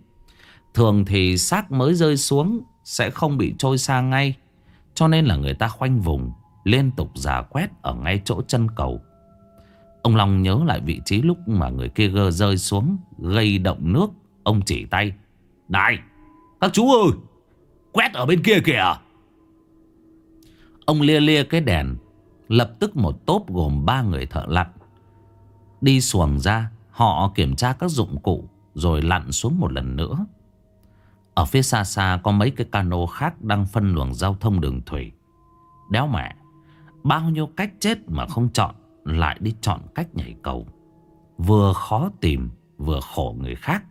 Thường thì xác mới rơi xuống, Sẽ không bị trôi xa ngay. Cho nên là người ta khoanh vùng, Liên tục giả quét ở ngay chỗ chân cầu. Ông Long nhớ lại vị trí lúc mà người kia gơ rơi xuống, Gây động nước. Ông chỉ tay, Này, các chú ơi Quét ở bên kia kìa. Ông lia lia cái đèn, Lập tức một tốp gồm ba người thợ lặn. Đi xuồng ra, Họ kiểm tra các dụng cụ, Rồi lặn xuống một lần nữa. Ở phía xa xa có mấy cái cano khác Đang phân luồng giao thông đường thủy. Đéo mẹ, Bao nhiêu cách chết mà không chọn, Lại đi chọn cách nhảy cầu. Vừa khó tìm, Vừa khổ người khác.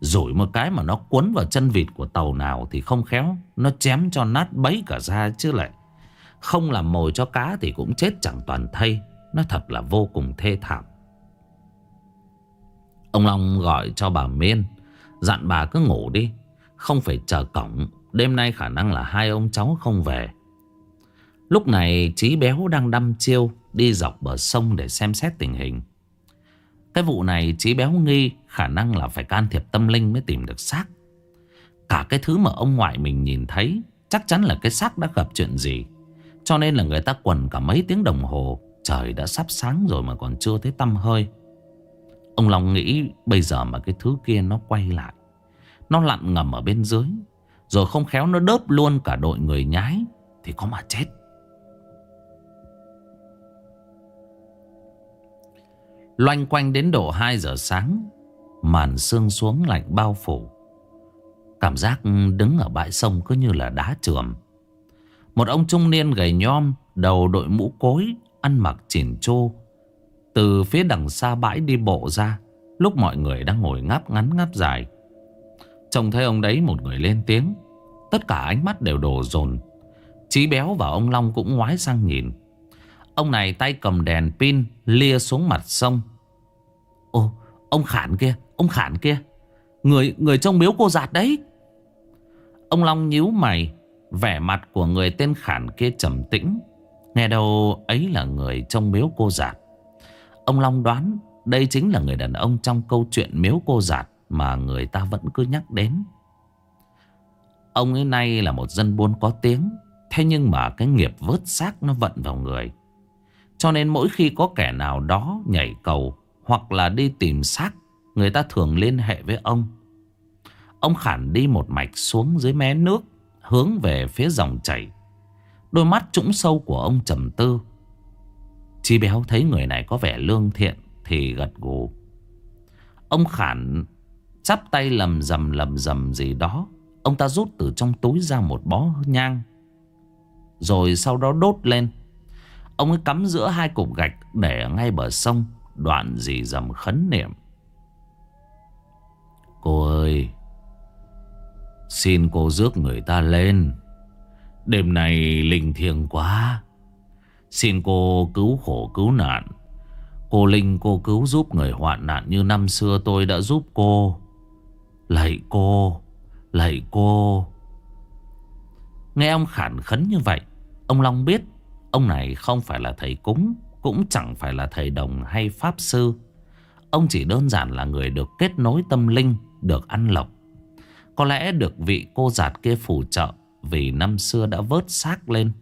Rủi một cái mà nó cuốn vào chân vịt của tàu nào Thì không khéo. Nó chém cho nát bấy cả ra chứ lại. Không làm mồi cho cá thì cũng chết chẳng toàn thây. Nó thật là vô cùng thê thảm. Ông Long gọi cho bà Miên. Dặn bà cứ ngủ đi. Không phải chờ cổng. Đêm nay khả năng là hai ông cháu không về. Lúc này Chí Béo đang đâm chiêu Đi dọc bờ sông để xem xét tình hình. Cái vụ này Chí Béo nghi Khả năng là phải can thiệp tâm linh mới tìm được xác. Cả cái thứ mà ông ngoại mình nhìn thấy Chắc chắn là cái xác đã gặp chuyện gì. Cho nên là người ta quần cả mấy tiếng đồng hồ, Trời đã sắp sáng rồi mà còn chưa thấy tâm hơi. Ông Long nghĩ bây giờ mà cái thứ kia nó quay lại, Nó lặn ngầm ở bên dưới, Rồi không khéo nó đớp luôn cả đội người nhái, Thì có mà chết. Loanh quanh đến độ 2 giờ sáng, Màn sương xuống lạnh bao phủ. Cảm giác đứng ở bãi sông cứ như là đá trường Một ông trung niên gầy nhom, Đầu đội mũ cối, Ăn mặc chỉn chu. Từ phía đằng xa bãi đi bộ ra, Lúc mọi người đang ngồi ngáp ngắn ngáp dài. Trông thấy ông đấy một người lên tiếng. Tất cả ánh mắt đều đổ dồn. Chí béo và ông Long cũng ngoái sang nhìn. Ông này tay cầm đèn pin Lia xuống mặt sông. Ô ông Khản kia Ông Khản kia. Người người trong miếu cô giạt đấy. Ông Long nhíu mày Vẻ mặt của người tên Khản kia trầm tĩnh. Nghe đâu ấy là người trong miếu cô giạt Ông Long đoán đây chính là người đàn ông trong câu chuyện miếu cô giạt mà người ta vẫn cứ nhắc đến. Ông ấy nay là một dân buôn có tiếng, thế nhưng mà cái nghiệp vớt xác nó vận vào người. Cho nên mỗi khi có kẻ nào đó nhảy cầu hoặc là đi tìm xác, người ta thường liên hệ với ông. Ông Khản đi một mạch xuống dưới mé nước, hướng về phía dòng chảy. Đôi mắt trũng sâu của ông trầm tư. Chi béo thấy người này có vẻ lương thiện Thì gật gù Ông Khản chắp tay lầm rầm lầm rầm gì đó Ông ta rút từ trong túi ra một bó nhang Rồi sau đó đốt lên Ông ấy cắm giữa hai cục gạch Để ngay bờ sông, Đoạn gì dầm khấn niệm. Cô ơi, Xin cô rước người ta lên. Đêm này linh thiêng quá. Xin cô cứu khổ cứu nạn. Cô Linh, cô cứu giúp người hoạn nạn như năm xưa tôi đã giúp cô. Lạy cô Lạy cô. Nghe ông khản khấn như vậy, Ông Long biết Ông này không phải là thầy cúng, Cũng chẳng phải là thầy đồng hay pháp sư. Ông chỉ đơn giản là người được kết nối tâm linh, Được ăn lộc. Có lẽ được vị cô giạt kia phù trợ Vì năm xưa đã vớt xác lên.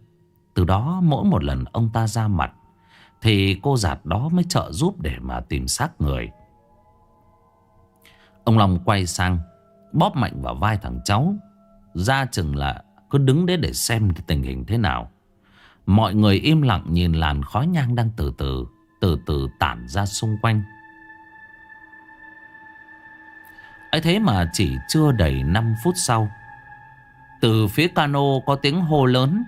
Từ đó, mỗi một lần ông ta ra mặt, Thì cô giạt đó mới trợ giúp để mà tìm xác người. Ông Long quay sang, Bóp mạnh vào vai thằng cháu, Ra chừng là cứ đứng đấy để xem tình hình thế nào. Mọi người im lặng nhìn làn khói nhang đang từ từ Từ từ tản ra xung quanh. Ấy thế mà chỉ chưa đầy 5 phút sau, Từ phía cano có tiếng hô lớn,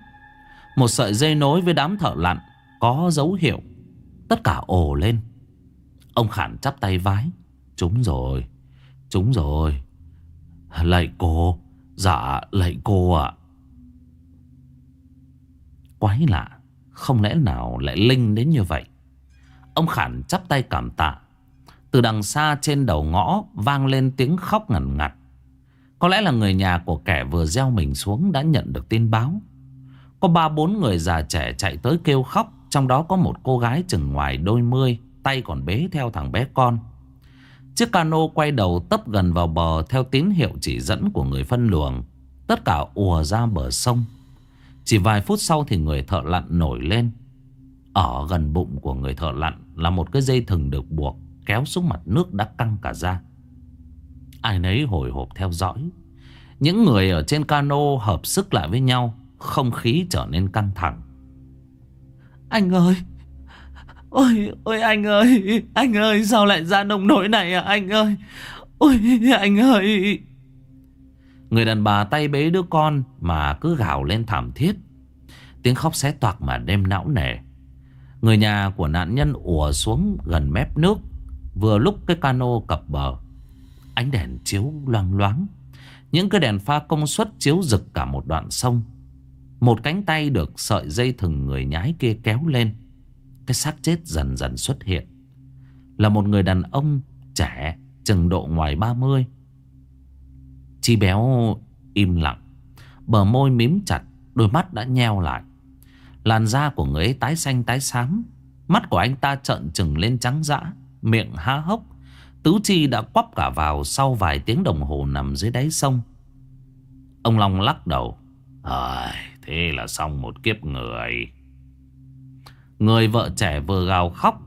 Một sợi dây nối với đám thợ lặn Có dấu hiệu Tất cả ồ lên. Ông Khản chắp tay vái, Chúng rồi Chúng rồi. Lạy cô Dạ lạy cô ạ. Quái lạ, Không lẽ nào lại linh đến như vậy? Ông Khản chắp tay cảm tạ. Từ đằng xa trên đầu ngõ Vang lên tiếng khóc ngẩn ngặt. Có lẽ là người nhà của kẻ vừa gieo mình xuống Đã nhận được tin báo. Có ba bốn người già trẻ chạy tới kêu khóc, Trong đó có một cô gái chừng ngoài đôi mươi, Tay còn bế theo thằng bé con. Chiếc cano quay đầu tấp gần vào bờ Theo tín hiệu chỉ dẫn của người phân luồng. Tất cả ùa ra bờ sông chỉ vài phút sau thì người thợ lặn nổi lên. Ở gần bụng của người thợ lặn Là một cái dây thừng được buộc Kéo xuống mặt nước đã căng cả ra Ai nấy hồi hộp theo dõi. Những người ở trên cano hợp sức lại với nhau Không khí trở nên căng thẳng. Anh ơi! Ôi, ôi anh ơi! Anh ơi sao lại ra nông nỗi này à anh ơi! Ôi anh ơi! Người đàn bà tay bế đứa con mà cứ gào lên thảm thiết. Tiếng khóc xé toạc mà đêm não nề. Người nhà của nạn nhân ùa xuống gần mép nước. Vừa lúc cái cano cập bờ. Ánh đèn chiếu loang loáng. Những cái đèn pha công suất chiếu rực cả một đoạn sông. Một cánh tay được sợi dây thừng người nhái kia kéo lên. Cái xác chết dần dần xuất hiện. Là một người đàn ông trẻ, chừng độ ngoài 30 Chi béo im lặng Bờ môi mím chặt Đôi mắt đã nheo lại. Làn da của người ấy tái xanh tái xám Mắt của anh ta trợn trừng lên trắng dã Miệng há hốc. Tứ chi đã quắp cả vào Sau vài tiếng đồng hồ nằm dưới đáy sông. Ông Long lắc đầu. À, Thế là xong một kiếp người. Người vợ trẻ vừa gào khóc.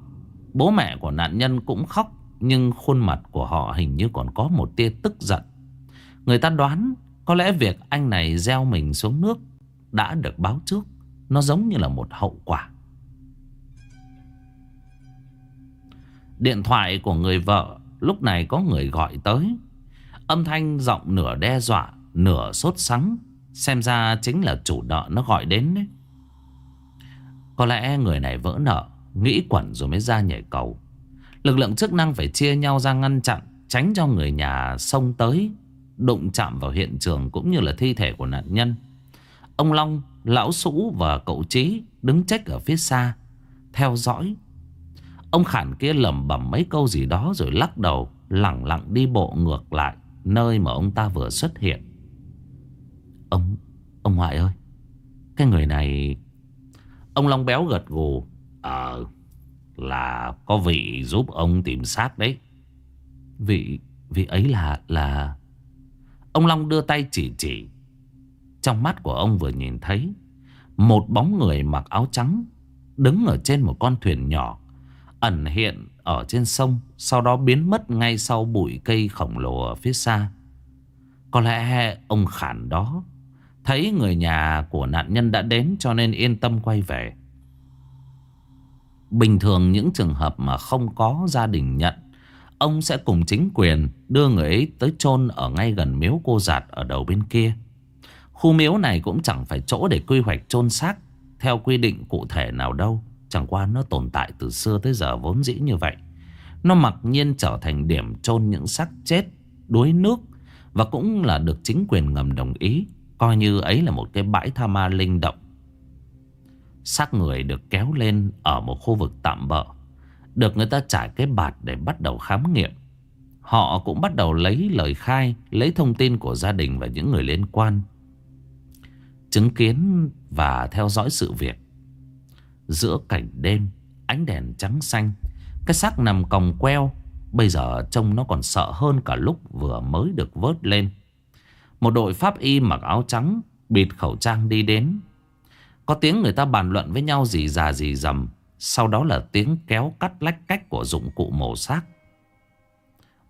Bố mẹ của nạn nhân cũng khóc Nhưng khuôn mặt của họ hình như còn có một tia tức giận. Người ta đoán có lẽ việc anh này gieo mình xuống nước đã được báo trước. Nó giống như là một hậu quả. Điện thoại của người vợ lúc này có người gọi tới. Âm thanh giọng nửa đe dọa, nửa sốt sắng. Xem ra chính là chủ nợ nó gọi đến đấy. Có lẽ người này vỡ nợ, nghĩ quẩn rồi mới ra nhảy cầu. Lực lượng chức năng phải chia nhau ra ngăn chặn, tránh cho người nhà xông tới đụng chạm vào hiện trường cũng như là thi thể của nạn nhân. Ông Long, Lão Sũ và cậu Trí đứng trách ở phía xa, theo dõi. Ông Khản kia lẩm bẩm mấy câu gì đó rồi lắc đầu, lặng lặng đi bộ ngược lại nơi mà ông ta vừa xuất hiện. Ông, ông ngoại ơi, cái người này... Ông Long béo gật gù. Ờ, là có vị giúp ông tìm xác đấy. Vị, vị ấy là, là... Ông Long đưa tay chỉ chỉ. Trong mắt của ông vừa nhìn thấy, một bóng người mặc áo trắng đứng ở trên một con thuyền nhỏ, ẩn hiện ở trên sông, sau đó biến mất ngay sau bụi cây khổng lồ ở phía xa. Có lẽ ông Khản đó, thấy người nhà của nạn nhân đã đến cho nên yên tâm quay về. Bình thường những trường hợp mà không có gia đình nhận Ông sẽ cùng chính quyền đưa người ấy tới chôn ở ngay gần miếu cô giạt ở đầu bên kia. Khu miếu này cũng chẳng phải chỗ để quy hoạch chôn xác theo quy định cụ thể nào đâu. Chẳng qua nó tồn tại từ xưa tới giờ vốn dĩ như vậy. Nó mặc nhiên trở thành điểm chôn những xác chết, đuối nước và cũng là được chính quyền ngầm đồng ý. Coi như ấy là một cái bãi tha ma linh động. Xác người được kéo lên ở một khu vực tạm bỡ được người ta trải cái bạt để bắt đầu khám nghiệm. Họ cũng bắt đầu lấy lời khai, Lấy thông tin của gia đình và những người liên quan, Chứng kiến và theo dõi sự việc. Giữa cảnh đêm, Ánh đèn trắng xanh, Cái xác nằm còng queo, Bây giờ trông nó còn sợ hơn cả lúc vừa mới được vớt lên. Một đội pháp y mặc áo trắng, Bịt khẩu trang đi đến. Có tiếng người ta bàn luận với nhau gì già gì dầm sau đó là tiếng kéo cắt lách cách của dụng cụ mổ xác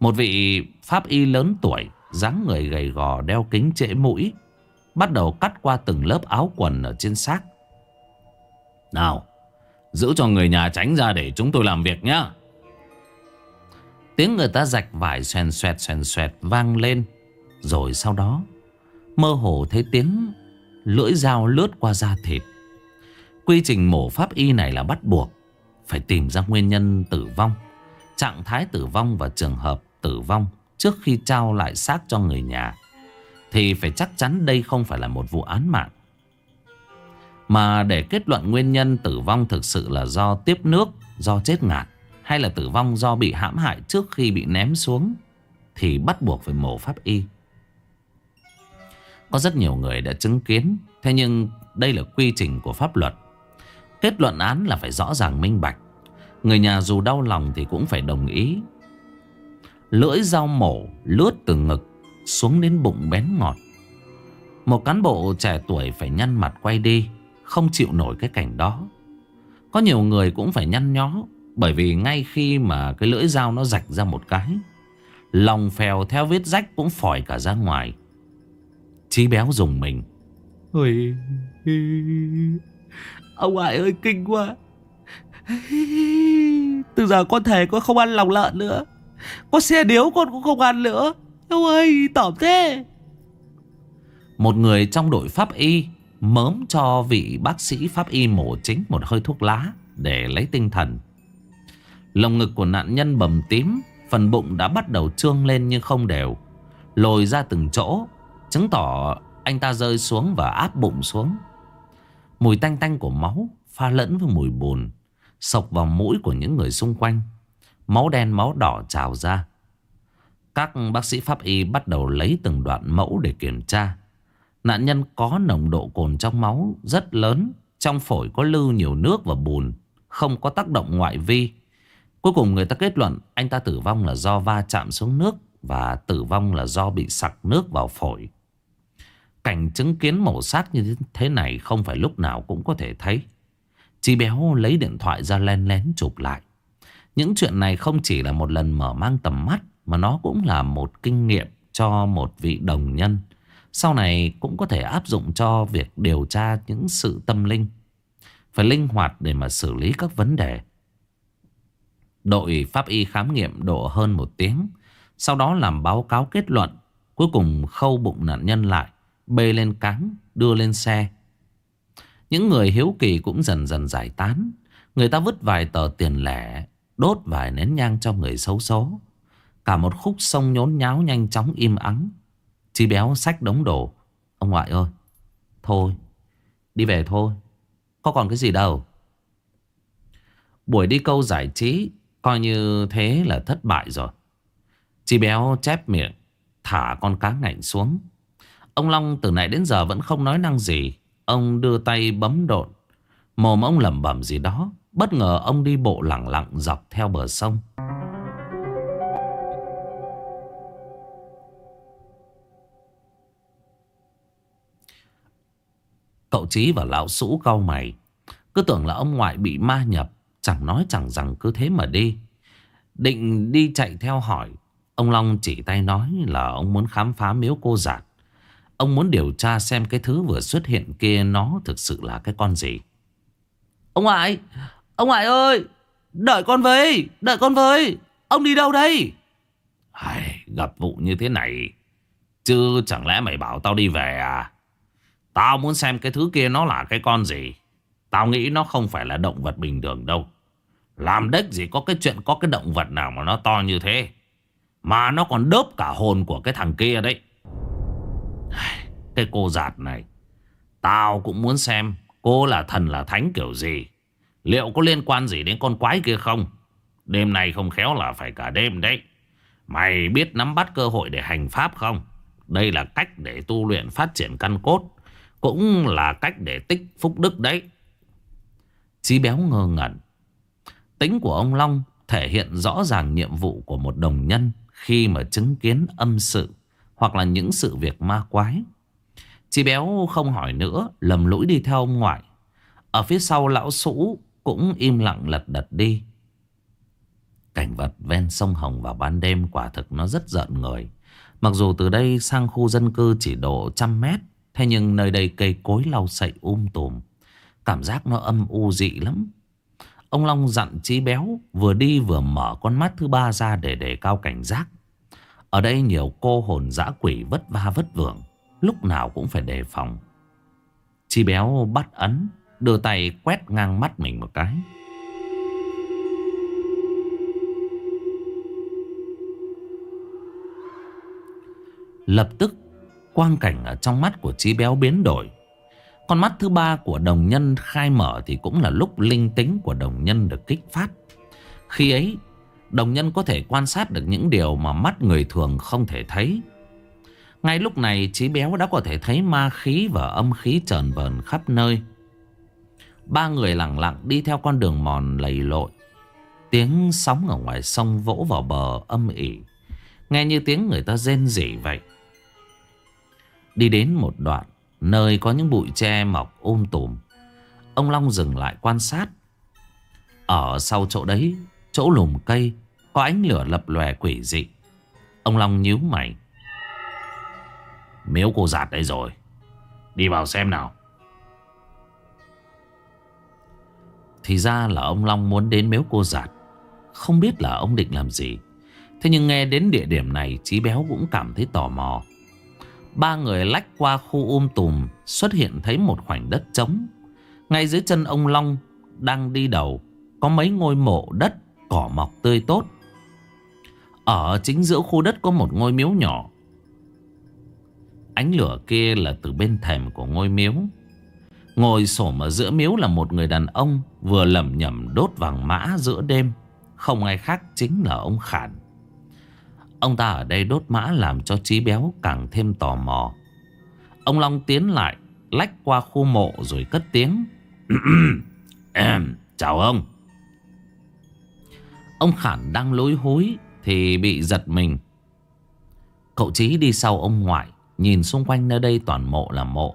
Một vị pháp y lớn tuổi, dáng người gầy gò, đeo kính trễ mũi, Bắt đầu cắt qua từng lớp áo quần ở trên xác. Nào, Giữ cho người nhà tránh ra để chúng tôi làm việc nhá. Tiếng người ta rạch vải xoèn xoẹt xoèn xoẹt vang lên. Rồi sau đó, Mơ hồ thấy tiếng Lưỡi dao lướt qua da thịt. Quy trình mổ pháp y này là bắt buộc Phải tìm ra nguyên nhân tử vong, Trạng thái tử vong và trường hợp tử vong Trước khi trao lại xác cho người nhà. Thì phải chắc chắn đây không phải là một vụ án mạng. Mà để kết luận nguyên nhân tử vong thực sự là do tiếp nước, Do chết ngạt, hay là tử vong do bị hãm hại trước khi bị ném xuống, Thì bắt buộc phải mổ pháp y. Có rất nhiều người đã chứng kiến, Thế nhưng đây là quy trình của pháp luật. Kết luận án là phải rõ ràng minh bạch. Người nhà dù đau lòng thì cũng phải đồng ý. Lưỡi dao mổ, lướt từ ngực, xuống đến bụng bén ngọt. Một cán bộ trẻ tuổi phải nhăn mặt quay đi, Không chịu nổi cái cảnh đó. Có nhiều người cũng phải nhăn nhó, bởi vì ngay khi mà cái lưỡi dao nó rạch ra một cái, Lòng phèo theo vết rách cũng phỏi cả ra ngoài. Chí béo dùng mình. Ôi Ông ngoại ơi, kinh quá. Từ giờ con thề con không ăn lòng lợn nữa. Có xe điếu con cũng không ăn nữa. Ông ơi tỏm thế. Một người trong đội pháp y Mớm cho vị bác sĩ pháp y mổ chính một hơi thuốc lá Để lấy tinh thần. Lồng ngực của nạn nhân bầm tím, Phần bụng đã bắt đầu trương lên nhưng không đều. Lồi ra từng chỗ, Chứng tỏ anh ta rơi xuống và áp bụng xuống. Mùi tanh tanh của máu Pha lẫn với mùi bùn, Sộc vào mũi của những người xung quanh. Máu đen, máu đỏ trào ra. Các bác sĩ pháp y bắt đầu lấy từng đoạn mẫu để kiểm tra. Nạn nhân có nồng độ cồn trong máu rất lớn, Trong phổi có lưu nhiều nước và bùn, Không có tác động ngoại vi. Cuối cùng người ta kết luận anh ta tử vong là do va chạm xuống nước và tử vong là do bị sặc nước vào phổi. Cảnh chứng kiến mổ sát như thế này không phải lúc nào cũng có thể thấy. Chị béo lấy điện thoại ra len lén chụp lại. Những chuyện này không chỉ là một lần mở mang tầm mắt, mà nó cũng là một kinh nghiệm cho một vị đồng nhân. Sau này cũng có thể áp dụng cho việc điều tra những sự tâm linh. Phải linh hoạt để mà xử lý các vấn đề. Đội pháp y khám nghiệm độ hơn một tiếng. Sau đó làm báo cáo kết luận. Cuối cùng khâu bụng nạn nhân lại. Bê lên cáng, đưa lên xe. Những người hiếu kỳ cũng dần dần giải tán. Người ta vứt vài tờ tiền lẻ, đốt vài nén nhang cho người xấu số. Cả một khúc sông nhốn nháo nhanh chóng im ắng. Chi béo sách đống đổ. Ông ngoại ơi, thôi, đi về thôi. Có còn cái gì đâu. Buổi đi câu giải trí Coi như thế là thất bại rồi Chị béo chép miệng Thả con cá ngạnh xuống Ông Long từ nãy đến giờ vẫn không nói năng gì. Ông đưa tay bấm độn Mồm ông lẩm bẩm gì đó. Bất ngờ ông đi bộ lặng lặng dọc theo bờ sông. Cậu Chí và lão sũ cau mày. Cứ tưởng là ông ngoại bị ma nhập. Chẳng nói chẳng rằng cứ thế mà đi. Định đi chạy theo hỏi. Ông Long chỉ tay nói là ông muốn khám phá miếu cô giạt Ông muốn điều tra xem cái thứ vừa xuất hiện kia nó thực sự là cái con gì Ông ngoại Ông ngoại ơi Đợi con với Đợi con với Ông đi đâu đây Ai, Gặp vụ như thế này Chứ chẳng lẽ mày bảo tao đi về à Tao muốn xem cái thứ kia nó là cái con gì Tao nghĩ nó không phải là động vật bình thường đâu. Làm đếch gì có cái chuyện có cái động vật nào mà nó to như thế. Mà nó còn đớp cả hồn của cái thằng kia đấy. Cái cô giạt này. Tao cũng muốn xem cô là thần là thánh kiểu gì. Liệu có liên quan gì đến con quái kia không? Đêm nay không khéo là phải cả đêm đấy. Mày biết nắm bắt cơ hội để hành pháp không? Đây là cách để tu luyện phát triển căn cốt. Cũng là cách để tích phúc đức đấy. Chí béo ngơ ngẩn. Tính của ông Long Thể hiện rõ ràng nhiệm vụ của một đồng nhân Khi mà chứng kiến âm sự hoặc là những sự việc ma quái. Chị béo không hỏi nữa, Lầm lũi đi theo ông ngoại. Ở phía sau lão sũ Cũng im lặng lật đật đi. Cảnh vật ven sông Hồng vào ban đêm Quả thực nó rất giận người. Mặc dù từ đây sang khu dân cư chỉ độ trăm mét, Thế nhưng nơi đây cây cối lau sậy um tùm. Cảm giác nó âm u dị lắm. Ông Long dặn chí béo Vừa đi vừa mở con mắt thứ ba ra Để đề cao cảnh giác. Ở đây nhiều cô hồn dã quỷ vất va vất vưởng, Lúc nào cũng phải đề phòng. Chi béo bắt ấn, Đưa tay quét ngang mắt mình một cái. Lập tức, Quang cảnh ở trong mắt của Chi Béo biến đổi. Con mắt thứ ba của đồng nhân khai mở Thì cũng là lúc linh tính của đồng nhân được kích phát. Khi ấy Đồng nhân có thể quan sát được những điều mà mắt người thường không thể thấy. Ngay lúc này, Chí Béo đã có thể thấy ma khí và âm khí trờn vờn khắp nơi. Ba người lặng lặng đi theo con đường mòn lầy lội. Tiếng sóng ở ngoài sông vỗ vào bờ âm ỉ. Nghe như tiếng người ta rên rỉ vậy. Đi đến một đoạn, Nơi có những bụi tre mọc ôm tùm. Ông Long dừng lại quan sát. Ở sau chỗ đấy, Chỗ lùm cây có ánh lửa lập lòe quỷ dị. Ông Long nhíu mày. Miếu cô giạt đây rồi. Đi vào xem nào. Thì ra là ông Long muốn đến miếu cô giạt. Không biết là ông định làm gì. Thế nhưng nghe đến địa điểm này, Chí béo cũng cảm thấy tò mò. Ba người lách qua khu um tùm, Xuất hiện thấy một khoảnh đất trống. Ngay dưới chân ông Long Đang đi đầu, Có mấy ngôi mộ đất, Cỏ mọc tươi tốt. Ở chính giữa khu đất có một ngôi miếu nhỏ Ánh lửa kia là từ bên thềm của ngôi miếu Ngồi sổm ở giữa miếu là một người đàn ông Vừa lẩm nhẩm đốt vàng mã giữa đêm Không ai khác chính là ông Khản Ông ta ở đây đốt mã làm cho trí béo càng thêm tò mò. Ông Long tiến lại, lách qua khu mộ rồi cất tiếng. (clears throat) chào ông. Ông Khản đang lối hối thì bị giật mình. Cậu Chí đi sau ông ngoại, nhìn xung quanh nơi đây toàn mộ là mộ.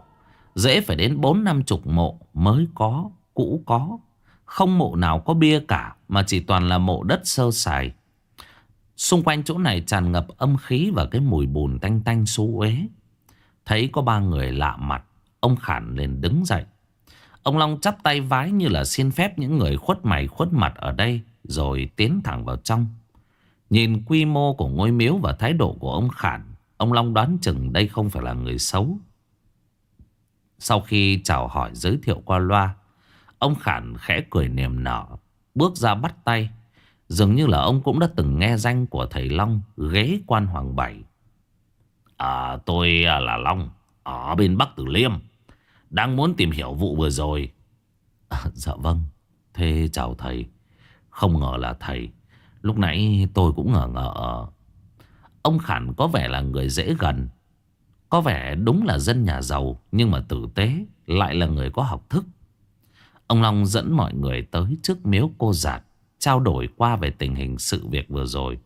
Dễ phải đến bốn năm chục mộ mới có, cũ có. Không mộ nào có bia cả mà chỉ toàn là mộ đất sơ sài. Xung quanh chỗ này tràn ngập âm khí và cái mùi bùn tanh tanh xú uế. Thấy có ba người lạ mặt, ông Khản liền đứng dậy. Ông Long chắp tay vái như là xin phép những người khuất mày khuất mặt ở đây rồi tiến thẳng vào trong. Nhìn quy mô của ngôi miếu và thái độ của ông Khản, ông Long đoán chừng đây không phải là người xấu. Sau khi chào hỏi giới thiệu qua loa, ông Khản khẽ cười niềm nở, bước ra bắt tay. Dường như là ông cũng đã từng nghe danh của thầy Long ghế quan Hoàng Bảy. À tôi à, là Long ở bên Bắc Tử Liêm. Đang muốn tìm hiểu vụ vừa rồi. À, (laughs) dạ vâng. Thế chào thầy. Không ngờ là thầy. Lúc nãy tôi cũng ngờ ngờ. Ông Khản có vẻ là người dễ gần. Có vẻ đúng là dân nhà giàu, nhưng mà tử tế lại là người có học thức. Ông Long dẫn mọi người tới trước miếu cô giạt trao đổi qua về tình hình sự việc vừa rồi.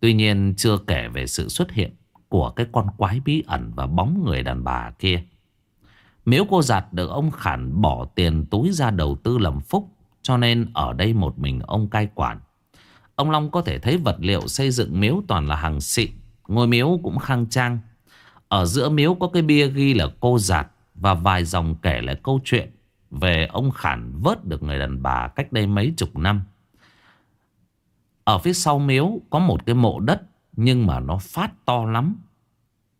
Tuy nhiên, chưa kể về sự xuất hiện của cái con quái bí ẩn và bóng người đàn bà kia. Miếu cô giạt được ông Khản bỏ tiền túi ra đầu tư làm phúc, cho nên ở đây một mình ông cai quản. Ông Long có thể thấy vật liệu xây dựng miếu toàn là hàng xịn, ngôi miếu cũng khang trang. Ở giữa miếu có cái bia ghi là cô giạt và vài dòng kể lại câu chuyện về ông Khản vớt được người đàn bà cách đây mấy chục năm. Ở phía sau miếu có một cái mộ đất nhưng mà nó phát to lắm.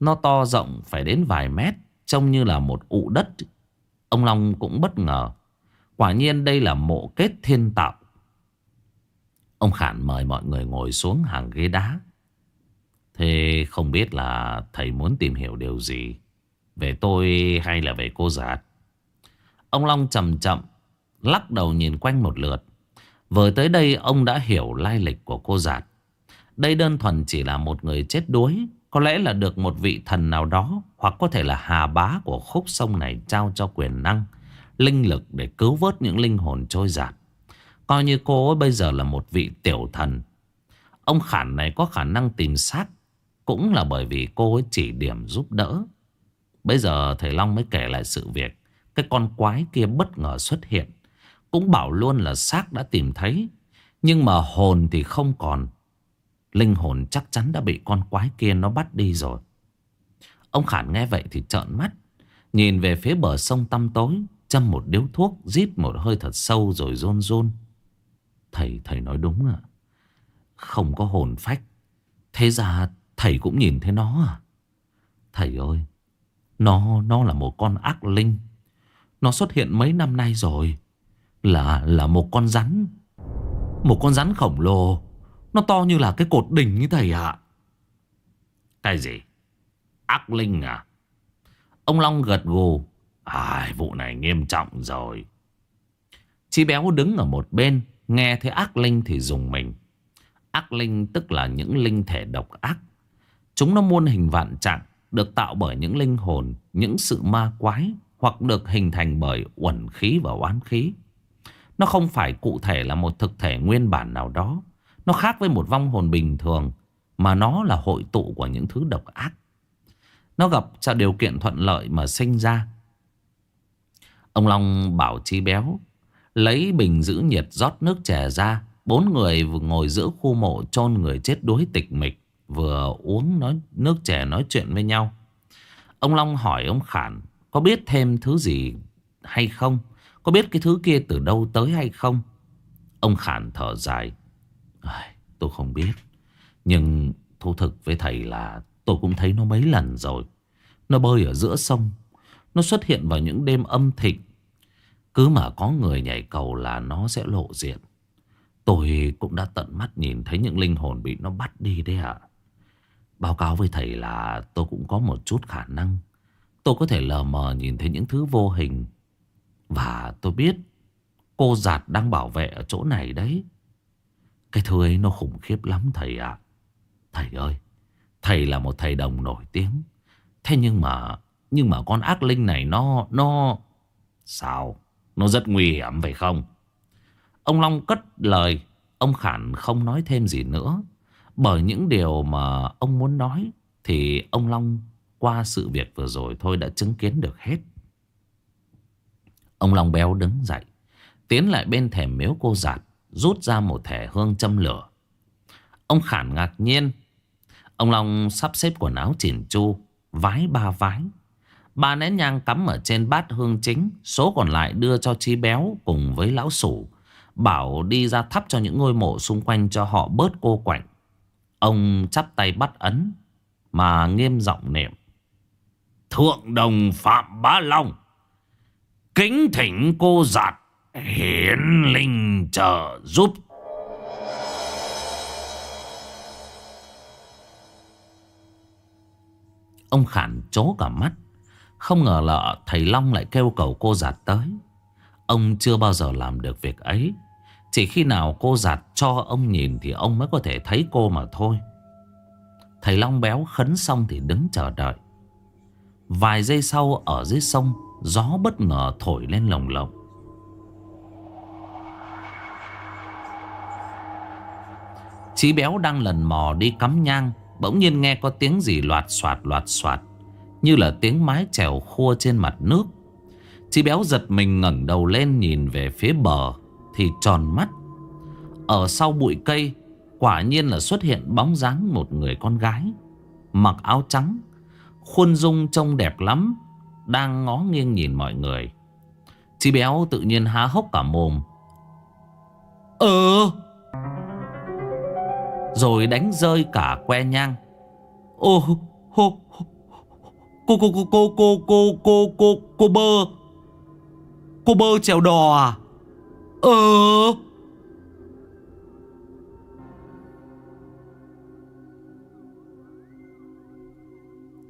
Nó to rộng phải đến vài mét, trông như là một ụ đất. Ông Long cũng bất ngờ. Quả nhiên đây là mộ kết thiên tạo. Ông Khản mời mọi người ngồi xuống hàng ghế đá. Thế không biết là thầy muốn tìm hiểu điều gì? Về tôi hay là về cô giạt? Ông Long chậm chậm, Lắc đầu nhìn quanh một lượt Vừa tới đây, ông đã hiểu lai lịch của cô giạt Đây đơn thuần chỉ là một người chết đuối, Có lẽ là được một vị thần nào đó, Hoặc có thể là hà bá của khúc sông này trao cho quyền năng, Linh lực để cứu vớt những linh hồn trôi giạt Coi như cô ấy bây giờ là một vị tiểu thần. Ông Khản này có khả năng tìm xác Cũng là bởi vì cô ấy chỉ điểm giúp đỡ. Bây giờ thầy Long mới kể lại sự việc. Cái con quái kia bất ngờ xuất hiện. Cũng bảo luôn là xác đã tìm thấy. Nhưng mà hồn thì không còn. Linh hồn chắc chắn đã bị con quái kia nó bắt đi rồi. Ông Khản nghe vậy thì trợn mắt. Nhìn về phía bờ sông tăm tối, Châm một điếu thuốc, Rít một hơi thật sâu rồi rôn rôn Thầy, thầy nói đúng à Không có hồn phách. Thế ra thầy cũng nhìn thấy nó à? Thầy ơi Nó, nó là một con ác linh. Nó xuất hiện mấy năm nay rồi. Là, là một con rắn. Một con rắn khổng lồ. Nó to như là cái cột đình như thầy ạ. Cái gì? Ác linh à? Ông Long gật gù. À vụ này nghiêm trọng rồi. Chị béo đứng ở một bên. Nghe thấy ác linh thì dùng mình. Ác linh tức là những linh thể độc ác. Chúng nó muôn hình vạn trạng, Được tạo bởi những linh hồn, Những sự ma quái, Hoặc được hình thành bởi uẩn khí và oán khí. Nó không phải cụ thể là một thực thể nguyên bản nào đó. Nó khác với một vong hồn bình thường, Mà nó là hội tụ của những thứ độc ác. Nó gặp cho điều kiện thuận lợi mà sinh ra. Ông Long bảo Chi Béo Lấy bình giữ nhiệt rót nước chè ra, Bốn người vừa ngồi giữa khu mộ chôn người chết đuối tịch mịch, Vừa uống nói, nước chè nói chuyện với nhau. Ông Long hỏi ông Khản, Có biết thêm thứ gì hay không? Có biết cái thứ kia từ đâu tới hay không? Ông Khản thở dài Tôi không biết. Nhưng thu thực với thầy là Tôi cũng thấy nó mấy lần rồi. Nó bơi ở giữa sông, Nó xuất hiện vào những đêm âm thịnh cứ mà có người nhảy cầu là nó sẽ lộ diện. Tôi cũng đã tận mắt nhìn thấy những linh hồn bị nó bắt đi đấy ạ. Báo cáo với thầy là tôi cũng có một chút khả năng. Tôi có thể lờ mờ nhìn thấy những thứ vô hình. Và tôi biết cô giạt đang bảo vệ ở chỗ này đấy. Cái thứ ấy nó khủng khiếp lắm thầy ạ. Thầy ơi, Thầy là một thầy đồng nổi tiếng. Thế nhưng mà Nhưng mà con ác linh này nó Nó Sao? Nó rất nguy hiểm, phải không? Ông Long cất lời, Ông Khản không nói thêm gì nữa. Bởi những điều mà ông muốn nói Thì ông Long qua sự việc vừa rồi thôi đã chứng kiến được hết. Ông Long béo đứng dậy, Tiến lại bên thềm miếu cô giạt, Rút ra một thẻ hương châm lửa. Ông Khản ngạc nhiên. Ông Long sắp xếp quần áo chỉn chu, Vái ba vái. Ba nén nhang cắm ở trên bát hương chính, Số còn lại đưa cho chi béo cùng với lão sủ. Bảo đi ra thắp cho những ngôi mộ xung quanh cho họ bớt cô quạnh. Ông chắp tay bắt ấn, Mà nghiêm giọng niệm. Thượng đồng Phạm Bá Long, Kính thỉnh cô giạt Hiển linh trợ giúp. Ông Khản chố cả mắt không ngờ là thầy Long lại kêu cầu cô giạt tới. Ông chưa bao giờ làm được việc ấy. Chỉ khi nào cô giạt cho ông nhìn Thì ông mới có thể thấy cô mà thôi. Thầy Long béo khấn xong thì đứng chờ đợi. Vài giây sau ở dưới sông, Gió bất ngờ thổi lên lồng lộng. Chí béo đang lần mò đi cắm nhang, Bỗng nhiên nghe có tiếng gì loạt soạt loạt soạt như là tiếng mái chèo khua trên mặt nước. Chị béo giật mình ngẩng đầu lên nhìn về phía bờ, Thì tròn mắt. Ở sau bụi cây, Quả nhiên là xuất hiện bóng dáng một người con gái, Mặc áo trắng, Khuôn dung trông đẹp lắm, Đang ngó nghiêng nhìn mọi người. Chị béo tự nhiên há hốc cả mồm. Ờ! Rồi đánh rơi cả que nhang. Ô, hô Cô cô cô cô cô cô cô cô cô bơ. Cô bơ trèo đò à? Ờ.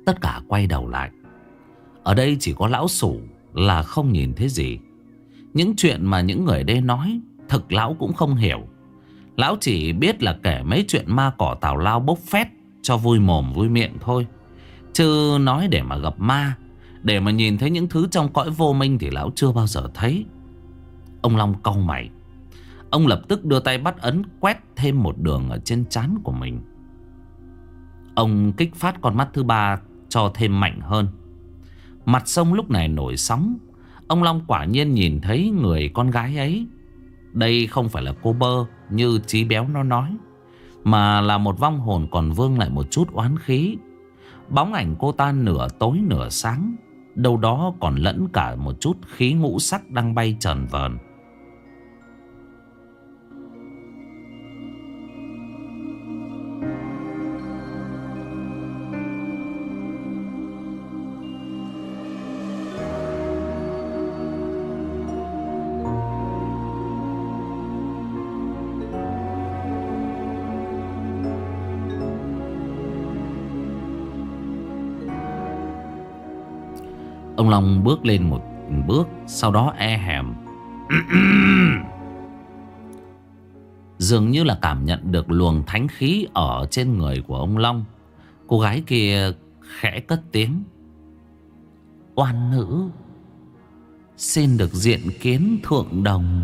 Tất cả quay đầu lại. Ở đây chỉ có lão sủ Là không nhìn thấy gì. Những chuyện mà những người đây nói, Thực lão cũng không hiểu. Lão chỉ biết là kể mấy chuyện ma cỏ tào lao bốc phét Cho vui mồm vui miệng thôi. Chứ nói để mà gặp ma, Để mà nhìn thấy những thứ trong cõi vô minh Thì lão chưa bao giờ thấy Ông Long cau mày Ông lập tức đưa tay bắt ấn quét thêm một đường ở trên trán của mình. Ông kích phát con mắt thứ ba cho thêm mạnh hơn. Mặt sông lúc này nổi sóng. Ông Long quả nhiên nhìn thấy người con gái ấy. Đây không phải là cô bơ như trí béo nó nói. Mà là một vong hồn còn vương lại một chút oán khí. Bóng ảnh cô ta nửa tối nửa sáng. Đâu đó còn lẫn cả một chút khí ngũ sắc đang bay trần vờn. Ông Long bước lên một bước, Sau đó e hèm. (clears throat) Dường như là cảm nhận được luồng thánh khí Ở trên người của ông Long. Cô gái kia khẽ cất tiếng. Oan nữ, Xin được diện kiến thượng đồng.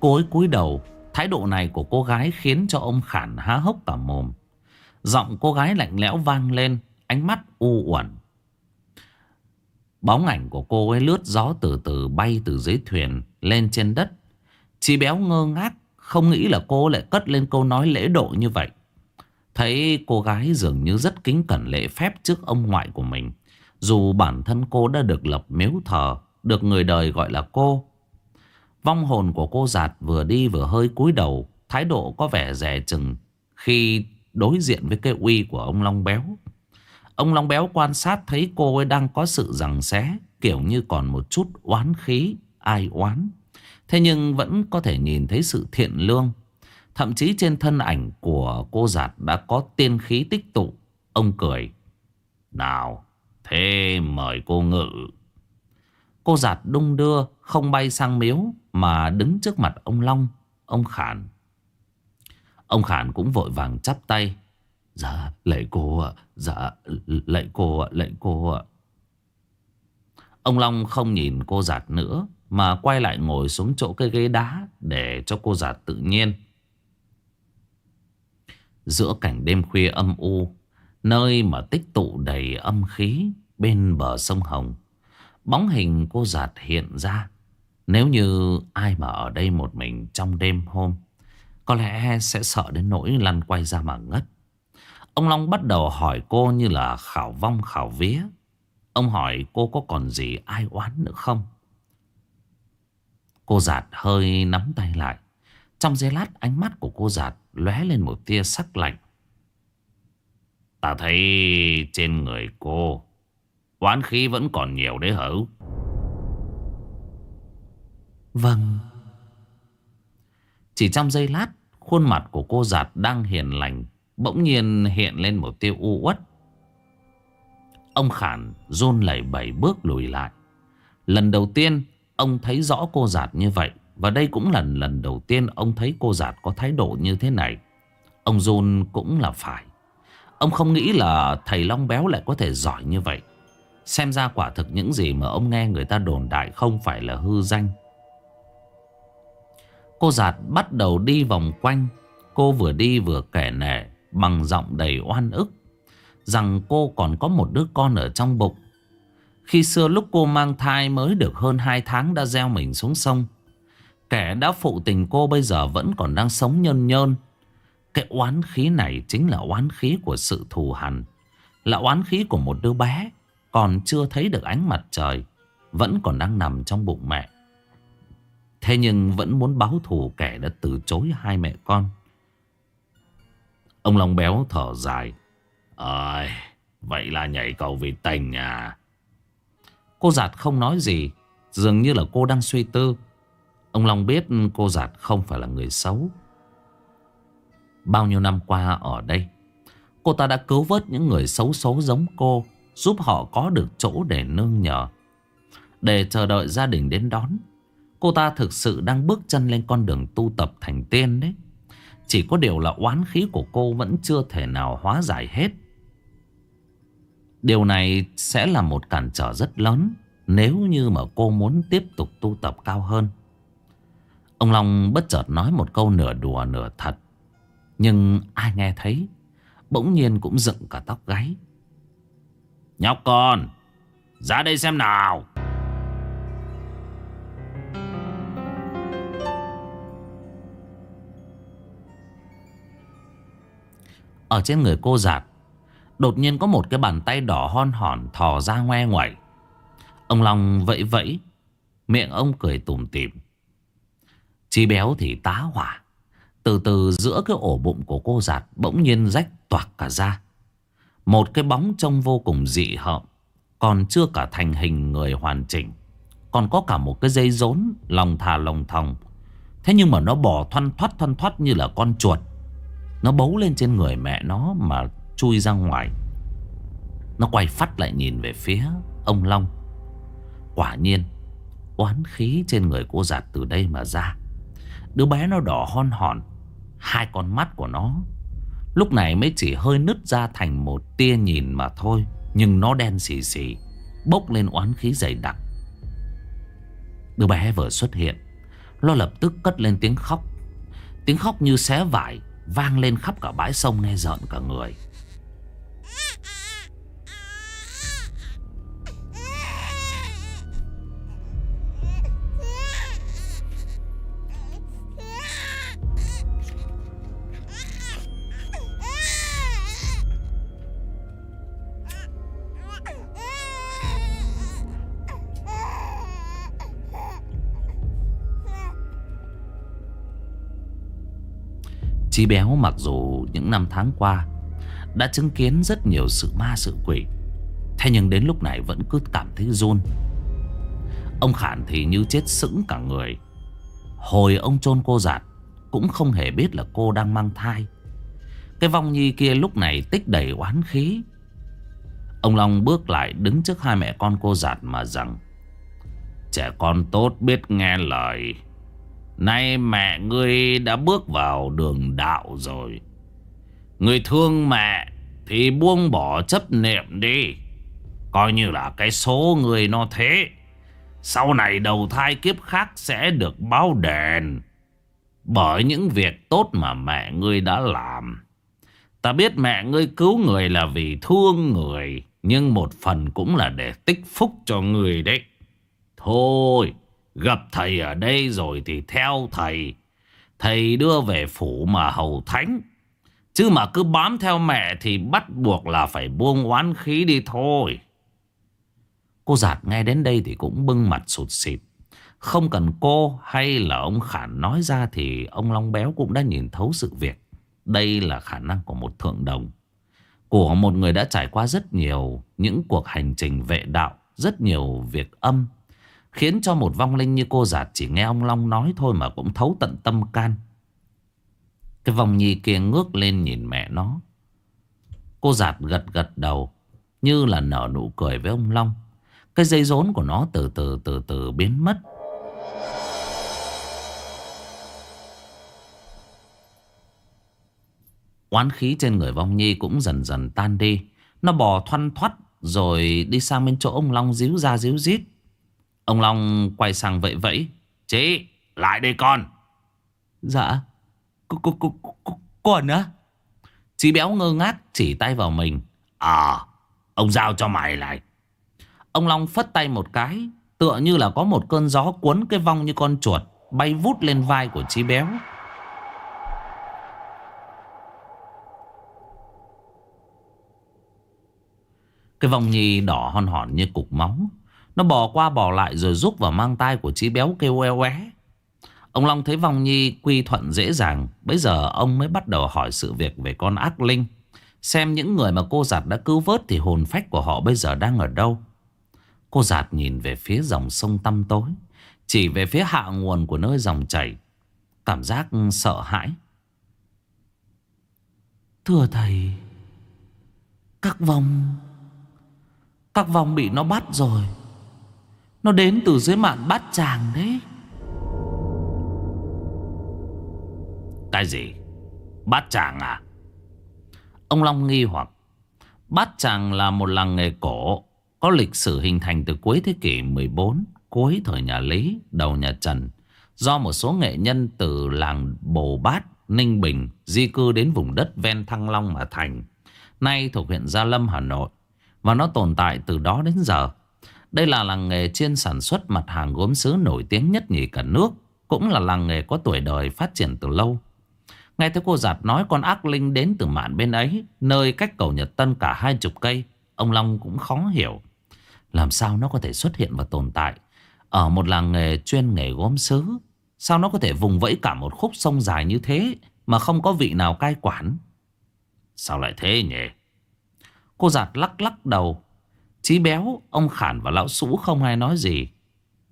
Cô ấy cúi đầu, Thái độ này của cô gái khiến cho ông Khản há hốc cả mồm. Giọng cô gái lạnh lẽo vang lên, Ánh mắt u uẩn. Bóng ảnh của cô ấy lướt gió từ từ bay từ dưới thuyền lên trên đất. Chị béo ngơ ngác, không nghĩ là cô lại cất lên câu nói lễ độ như vậy. Thấy cô gái dường như rất kính cẩn lễ phép trước ông ngoại của mình. Dù bản thân cô đã được lập miếu thờ, được người đời gọi là cô. Vong hồn của cô giạt vừa đi vừa hơi cúi đầu, thái độ có vẻ rẻ chừng khi đối diện với cái uy của ông Long Béo. Ông Long Béo quan sát thấy cô ấy đang có sự rằng xé, kiểu như còn một chút oán khí, ai oán. Thế nhưng vẫn có thể nhìn thấy sự thiện lương. Thậm chí trên thân ảnh của cô giạt đã có tiên khí tích tụ. Ông cười. Nào, thế mời cô ngự. Cô giạt đung đưa, không bay sang miếu, mà đứng trước mặt ông Long, ông Khản. Ông Khản cũng vội vàng chắp tay. Dạ lạy cô ạ. Dạ lạy cô ạ, lạy cô ạ. Ông Long không nhìn cô giạt nữa, Mà quay lại ngồi xuống chỗ cây ghế đá Để cho cô giạt tự nhiên. Giữa cảnh đêm khuya âm u, Nơi mà tích tụ đầy âm khí Bên bờ sông Hồng, Bóng hình cô giạt hiện ra. Nếu như ai mà ở đây một mình trong đêm hôm, Có lẽ sẽ sợ đến nỗi lăn quay ra mà ngất. Ông Long bắt đầu hỏi cô như là khảo vong khảo vía. Ông hỏi cô có còn gì ai oán nữa không? Cô giạt hơi nắm tay lại. Trong giây lát ánh mắt của cô giạt lóe lên một tia sắc lạnh. Ta thấy trên người cô oán khí vẫn còn nhiều đấy hả? Vâng. Chỉ trong giây lát khuôn mặt của cô giạt đang hiền lành Bỗng nhiên hiện lên một tiêu u uất. Ông Khản rôn lẩy bảy bước lùi lại. Lần đầu tiên, ông thấy rõ cô giạt như vậy, Và đây cũng là lần đầu tiên ông thấy cô giạt có thái độ như thế này. Ông rôn cũng là phải. Ông không nghĩ là thầy Long Béo lại có thể giỏi như vậy. Xem ra quả thực những gì mà ông nghe người ta đồn đại không phải là hư danh. Cô giạt bắt đầu đi vòng quanh. Cô vừa đi vừa kể nể bằng giọng đầy oan ức rằng cô còn có một đứa con ở trong bụng. Khi xưa lúc cô mang thai mới được hơn 2 tháng đã gieo mình xuống sông. Kẻ đã phụ tình cô bây giờ vẫn còn đang sống nhân nhơn. Cái oán khí này chính là oán khí của sự thù hằn. Là oán khí của một đứa bé còn chưa thấy được ánh mặt trời. Vẫn còn đang nằm trong bụng mẹ. Thế nhưng vẫn muốn báo thù kẻ đã từ chối hai mẹ con. Ông Long Béo thở dài. Ơi, vậy là nhảy cầu vì tình à? Cô Giạt không nói gì. Dường như là cô đang suy tư. Ông Long biết cô Giạt không phải là người xấu. Bao nhiêu năm qua ở đây, cô ta đã cứu vớt những người xấu xấu giống cô, giúp họ có được chỗ để nương nhờ. Để chờ đợi gia đình đến đón, cô ta thực sự đang bước chân lên con đường tu tập thành tiên đấy. Chỉ có điều là oán khí của cô vẫn chưa thể nào hóa giải hết. Điều này sẽ là một cản trở rất lớn nếu như mà cô muốn tiếp tục tu tập cao hơn. Ông Long bất chợt nói một câu nửa đùa nửa thật Nhưng ai nghe thấy, Bỗng nhiên cũng dựng cả tóc gáy Nhóc con, Ra đây xem nào Ở trên người cô giạt, Đột nhiên có một cái bàn tay đỏ hon hòn Thò ra ngoe ngoẩy. Ông Long vẫy vẫy, Miệng ông cười tủm tỉm. Chi béo thì tá hỏa. Từ từ giữa cái ổ bụng của cô giạt Bỗng nhiên rách toạc cả ra. Một cái bóng trông vô cùng dị hợm, Còn chưa cả thành hình người hoàn chỉnh. Còn có cả một cái dây rốn Lòng thà lòng thòng. Thế nhưng mà nó bò thoăn thoát thoăn thoát như là con chuột. Nó bấu lên trên người mẹ nó mà chui ra ngoài. Nó quay phát lại nhìn về phía ông Long. Quả nhiên, Oán khí trên người cô giạt từ đây mà ra. Đứa bé nó đỏ hon hòn, Hai con mắt của nó. Lúc này mới chỉ hơi nứt ra thành một tia nhìn mà thôi, Nhưng nó đen xì xì, Bốc lên oán khí dày đặc. Đứa bé vừa xuất hiện, Nó lập tức cất lên tiếng khóc. Tiếng khóc như xé vải Vang lên khắp cả bãi sông nghe rợn cả người. Chí béo mặc dù những năm tháng qua Đã chứng kiến rất nhiều sự ma sự quỷ, Thế nhưng đến lúc này vẫn cứ cảm thấy run. Ông Khản thì như chết sững cả người. Hồi ông chôn cô giạt Cũng không hề biết là cô đang mang thai. Cái vong nhi kia lúc này tích đầy oán khí. Ông Long bước lại đứng trước hai mẹ con cô giạt mà rằng, Trẻ con tốt biết nghe lời. Nay mẹ ngươi đã bước vào đường đạo rồi. Người thương mẹ thì buông bỏ chấp niệm đi. Coi như là cái số người nó thế. Sau này đầu thai kiếp khác sẽ được báo đền. Bởi những việc tốt mà mẹ ngươi đã làm. Ta biết mẹ ngươi cứu người là vì thương người, Nhưng một phần cũng là để tích phúc cho người đấy. Thôi Gặp thầy ở đây rồi thì theo thầy. Thầy đưa về phủ mà hầu thánh. Chứ mà cứ bám theo mẹ thì bắt buộc là phải buông oán khí đi thôi. Cô giạt nghe đến đây thì cũng bưng mặt sụt xịt. Không cần cô hay là ông Khản nói ra thì ông Long Béo cũng đã nhìn thấu sự việc. Đây là khả năng của một thượng đồng. Của một người đã trải qua rất nhiều những cuộc hành trình vệ đạo, rất nhiều việc âm, Khiến cho một vong linh như cô giạt chỉ nghe ông Long nói thôi mà cũng thấu tận tâm can. Cái vòng nhi kia ngước lên nhìn mẹ nó. Cô giạt gật gật đầu, như là nở nụ cười với ông Long. Cái dây rốn của nó từ từ từ từ biến mất. Oán khí trên người vong nhi cũng dần dần tan đi. Nó bò thoăn thoắt rồi đi sang bên chỗ ông Long díu ra díu dít. Ông Long quay sang vẫy vẫy. Chị, lại đây con. Dạ, cô, cô, cô, cô, còn á? Chị béo ngơ ngác chỉ tay vào mình. À, ông giao cho mày lại. Ông Long phất tay một cái. Tựa như là có một cơn gió cuốn cái vong như con chuột. Bay vút lên vai của chị béo. Cái vong nhi đỏ hon hòn như cục máu. Nó bò qua bò lại rồi rúc vào mang tay của chí béo kêu oe oé. Ông Long thấy Vong Nhi quy thuận dễ dàng. Bây giờ ông mới bắt đầu hỏi sự việc về con ác linh. Xem những người mà cô giặt đã cứu vớt thì hồn phách của họ bây giờ đang ở đâu. Cô giạt nhìn về phía dòng sông tăm tối. Chỉ về phía hạ nguồn của nơi dòng chảy. Cảm giác sợ hãi. Thưa thầy. Các vong... Các vong bị nó bắt rồi. Nó đến từ dưới mạn bát tràng đấy Cái gì Bát tràng à Ông Long nghi hoặc Bát tràng là một làng nghề cổ Có lịch sử hình thành từ cuối thế kỷ 14 Cuối thời nhà Lý Đầu nhà Trần Do một số nghệ nhân từ làng Bồ Bát, Ninh Bình di cư đến vùng đất ven Thăng Long mà thành. Nay thuộc huyện Gia Lâm, Hà Nội. Và nó tồn tại từ đó đến giờ. Đây là làng nghề chuyên sản xuất mặt hàng gốm sứ nổi tiếng nhất nhì cả nước. Cũng là làng nghề có tuổi đời phát triển từ lâu. Nghe thấy cô giạt nói con ác linh đến từ mạn bên ấy, nơi cách cầu Nhật Tân cả hai chục cây. Ông Long cũng khó hiểu. Làm sao nó có thể xuất hiện và tồn tại ở một làng nghề chuyên nghề gốm sứ Sao nó có thể vùng vẫy cả một khúc sông dài như thế Mà không có vị nào cai quản Sao lại thế nhỉ Cô giạt lắc lắc đầu Chí béo, Ông Khản và Lão Sũ không ai nói gì,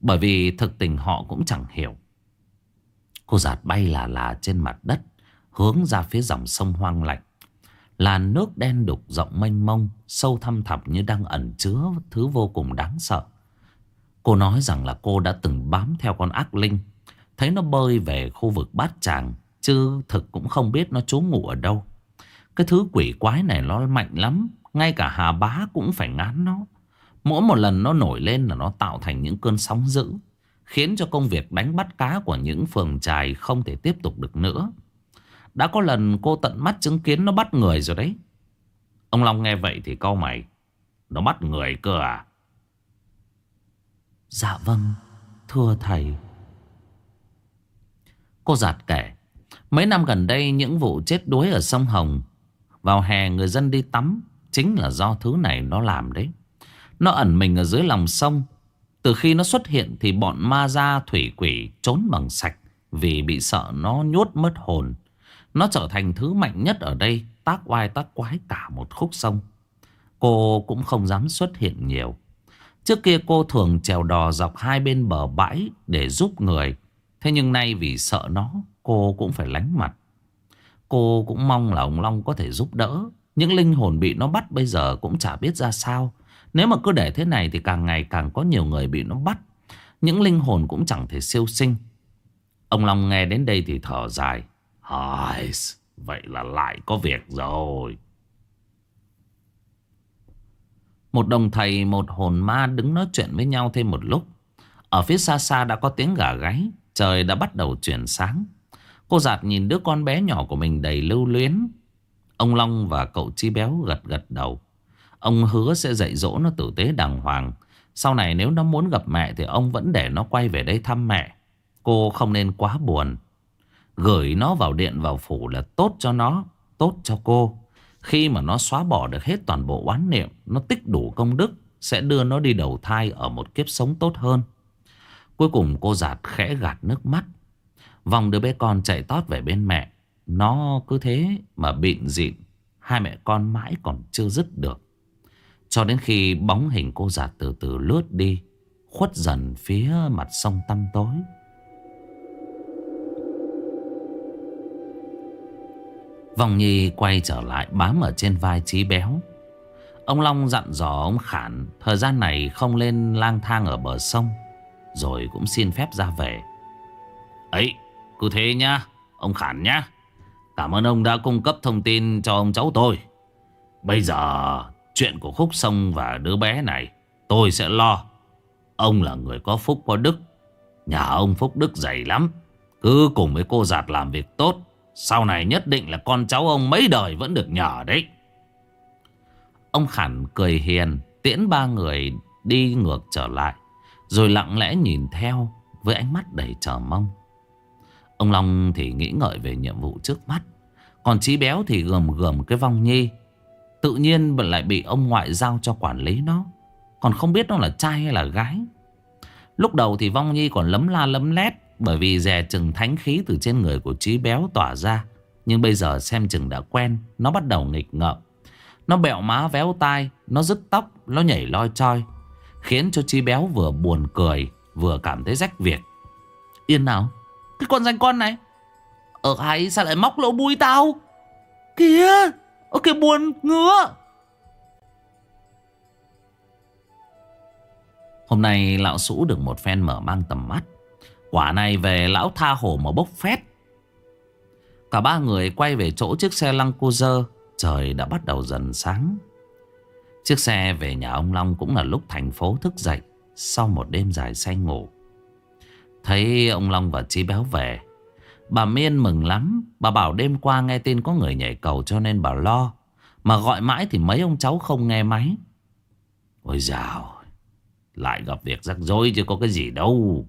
Bởi vì thực tình họ cũng chẳng hiểu. Cô giạt bay là là trên mặt đất, Hướng ra phía dòng sông hoang lạnh. Làn nước đen đục rộng mênh mông, Sâu thăm thẳm như đang ẩn chứa Thứ vô cùng đáng sợ. Cô nói rằng là cô đã từng bám theo con ác linh, Thấy nó bơi về khu vực bát tràng, Chứ thực cũng không biết nó trú ngụ ở đâu. Cái thứ quỷ quái này nó mạnh lắm ngay cả Hà Bá cũng phải ngán nó. Mỗi một lần nó nổi lên là nó tạo thành những cơn sóng dữ Khiến cho công việc đánh bắt cá của những phường trài không thể tiếp tục được nữa. Đã có lần cô tận mắt chứng kiến nó bắt người rồi đấy. Ông Long nghe vậy thì câu mày. Nó bắt người cơ à? Dạ vâng Thưa thầy. Cô giạt kể Mấy năm gần đây những vụ chết đuối ở sông Hồng Vào hè người dân đi tắm Chính là do thứ này nó làm đấy. Nó ẩn mình ở dưới lòng sông. Từ khi nó xuất hiện Thì bọn ma gia thủy quỷ trốn bằng sạch Vì bị sợ nó nhốt mất hồn. Nó trở thành thứ mạnh nhất ở đây, Tác oai tác quái cả một khúc sông. Cô cũng không dám xuất hiện nhiều. Trước kia cô thường trèo đò dọc hai bên bờ bãi Để giúp người. Thế nhưng nay vì sợ nó, Cô cũng phải lánh mặt. Cô cũng mong là ông Long có thể giúp đỡ. Những linh hồn bị nó bắt bây giờ Cũng chả biết ra sao. Nếu mà cứ để thế này thì càng ngày càng có nhiều người bị nó bắt. Những linh hồn cũng chẳng thể siêu sinh. Ông Long nghe đến đây thì thở dài. Hỏi, Vậy là lại có việc rồi. Một đồng thầy một hồn ma đứng nói chuyện với nhau thêm một lúc. Ở phía xa xa đã có tiếng gà gáy. Trời đã bắt đầu chuyển sáng. Cô giạt nhìn đứa con bé nhỏ của mình đầy lưu luyến. Ông Long và cậu Chi Béo gật gật đầu. Ông hứa sẽ dạy dỗ nó tử tế đàng hoàng. Sau này nếu nó muốn gặp mẹ Thì ông vẫn để nó quay về đây thăm mẹ. Cô không nên quá buồn. Gửi nó vào điện vào phủ là tốt cho nó, Tốt cho cô. Khi mà nó xóa bỏ được hết toàn bộ oán niệm, Nó tích đủ công đức, Sẽ đưa nó đi đầu thai ở một kiếp sống tốt hơn. Cuối cùng cô giạt khẽ gạt nước mắt. Vòng đứa bé con chạy tót về bên mẹ. Nó cứ thế mà bịn dịn, Hai mẹ con mãi còn chưa dứt được. Cho đến khi bóng hình cô già từ từ lướt đi, Khuất dần phía mặt sông tăm tối. Vòng Nhi quay trở lại bám ở trên vai trí Béo. Ông Long dặn dò ông Khản, Thời gian này không lên lang thang ở bờ sông, rồi cũng xin phép ra về. Ấy, cứ thế nhá, Ông Khản nhá. Cảm ơn ông đã cung cấp thông tin cho ông cháu tôi. Bây giờ, Chuyện của Khúc Sông và đứa bé này, Tôi sẽ lo. Ông là người có phúc có đức. Nhà ông phúc đức dày lắm. Cứ cùng với cô giạt làm việc tốt. Sau này nhất định là con cháu ông mấy đời vẫn được nhờ đấy. Ông Khản cười hiền, Tiễn ba người đi ngược trở lại, rồi lặng lẽ nhìn theo Với ánh mắt đầy chờ mong. Ông Long thì nghĩ ngợi về nhiệm vụ trước mắt. Còn Chí Béo thì gầm gầm cái vong nhi. Tự nhiên lại bị ông ngoại giao cho quản lý nó. Còn không biết nó là trai hay là gái. Lúc đầu thì vong nhi còn lấm la lấm lét, Bởi vì dè chừng thánh khí từ trên người của Chí Béo tỏa ra. Nhưng bây giờ xem chừng đã quen, Nó bắt đầu nghịch ngợm. Nó bẹo má véo tai, Nó rứt tóc, Nó nhảy loi choi, Khiến cho chí Béo vừa buồn cười, Vừa cảm thấy rách việc. Yên nào? Cái con danh con này. Ở hay, sao lại móc lỗ bùi tao? Kìa, Ơ, kìa, buồn ngứa. Hôm nay lão sũ được một phen mở mang tầm mắt. Quả này về lão tha hồ mà bốc phét. Cả ba người quay về chỗ chiếc xe lăng cô dơ Trời đã bắt đầu dần sáng. Chiếc xe về nhà ông Long cũng là lúc thành phố thức dậy sau một đêm dài say ngủ. Thấy ông Long và Chí Béo về. Bà Miên mừng lắm. Bà bảo đêm qua nghe tin có người nhảy cầu cho nên bà lo. Mà gọi mãi thì mấy ông cháu không nghe máy. Ôi dào Lại gặp việc rắc rối chứ có cái gì đâu.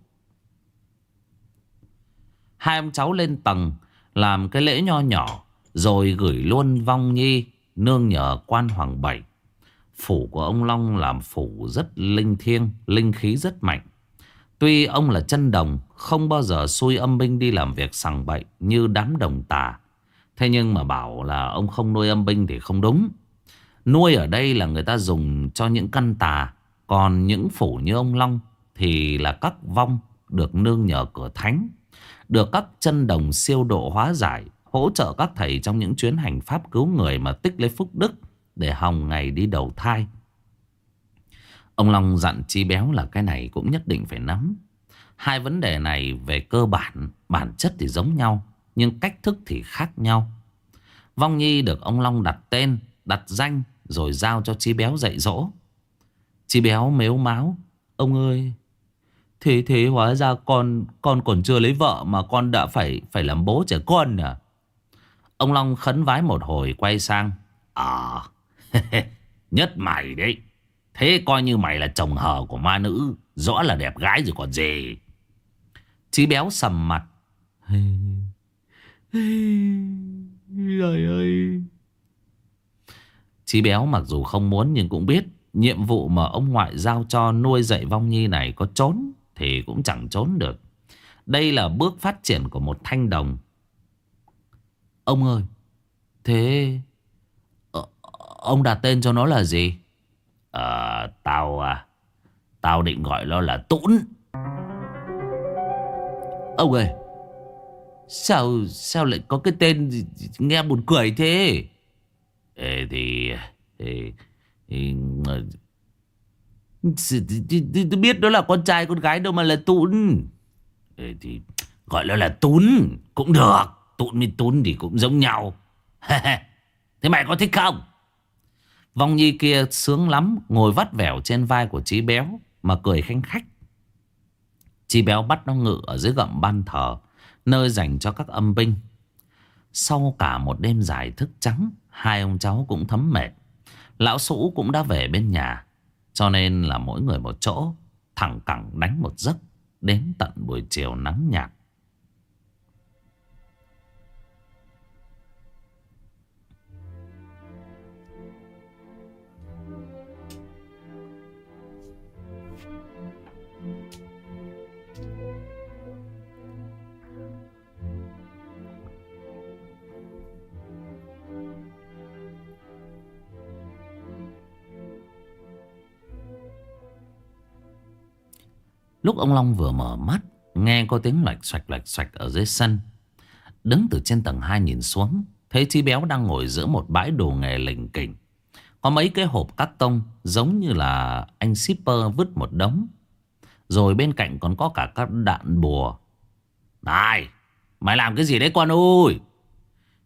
Hai ông cháu lên tầng, Làm cái lễ nho nhỏ, Rồi gửi luôn vong nhi, Nương nhờ quan hoàng bảy. Phủ của ông Long làm phủ rất linh thiêng, Linh khí rất mạnh. Tuy ông là chân đồng, Không bao giờ xui âm binh đi làm việc sằng bậy Như đám đồng tà. Thế nhưng mà bảo là ông không nuôi âm binh thì không đúng. Nuôi ở đây là người ta dùng cho những căn tà, Còn những phủ như ông Long Thì là các vong được nương nhờ cửa thánh, Được các chân đồng siêu độ hóa giải, Hỗ trợ các thầy trong những chuyến hành pháp cứu người Mà tích lấy phúc đức Để hòng ngày đi đầu thai. Ông Long dặn Chi Béo là cái này cũng nhất định phải nắm. Hai vấn đề này về cơ bản Bản chất thì giống nhau, Nhưng cách thức thì khác nhau. Vong Nhi được ông Long đặt tên, Đặt danh, rồi giao cho Chi Béo dạy dỗ. Chi Béo mếu máu Ông ơi, Thế thế hóa ra con Con còn chưa lấy vợ mà con đã phải phải làm bố trẻ con à Ông Long khấn vái một hồi quay sang À (laughs) Nhất mày đấy. Thế coi như mày là chồng hờ của ma nữ Rõ là đẹp gái rồi còn gì. Chí béo sầm mặt. Trời ơi. Chí béo mặc dù không muốn nhưng cũng biết Nhiệm vụ mà ông ngoại giao cho nuôi dạy vong nhi này có trốn Thì cũng chẳng trốn được. Đây là bước phát triển của một thanh đồng. Ông ơi Thế ờ, Ông đặt tên cho nó là gì Ờ tao à Tao định gọi nó là Tũn. Ông ơi Sao sao lại có cái tên nghe buồn cười thế? Ê, thì, ờ, thì, thì, thì tôi biết đó là con trai con gái đâu mà là Tún Ê, thì gọi nó là Tún cũng được. Tún với Tún thì cũng giống nhau. (laughs) Thế mày có thích không? Vong Nhi kia sướng lắm, Ngồi vắt vẻo trên vai của Chí Béo Mà cười khanh khách. Chí Béo bắt nó ngự ở dưới gậm ban thờ, Nơi dành cho các âm binh. Sau cả một đêm dài thức trắng, Hai ông cháu cũng thấm mệt. Lão Sũ cũng đã về bên nhà, Cho nên là mỗi người một chỗ, Thẳng cẳng đánh một giấc, Đến tận buổi chiều nắng nhạt. Lúc ông Long vừa mở mắt, Nghe có tiếng lạch xoạch lạch xoạch ở dưới sân. Đứng từ trên tầng 2 nhìn xuống, Thấy Chi Béo đang ngồi giữa một bãi đồ nghề lình kỉnh Có mấy cái hộp cắt tông Giống như là anh shipper vứt một đống. Rồi bên cạnh còn có cả các đạn bùa. Này, Mày làm cái gì đấy con ơi?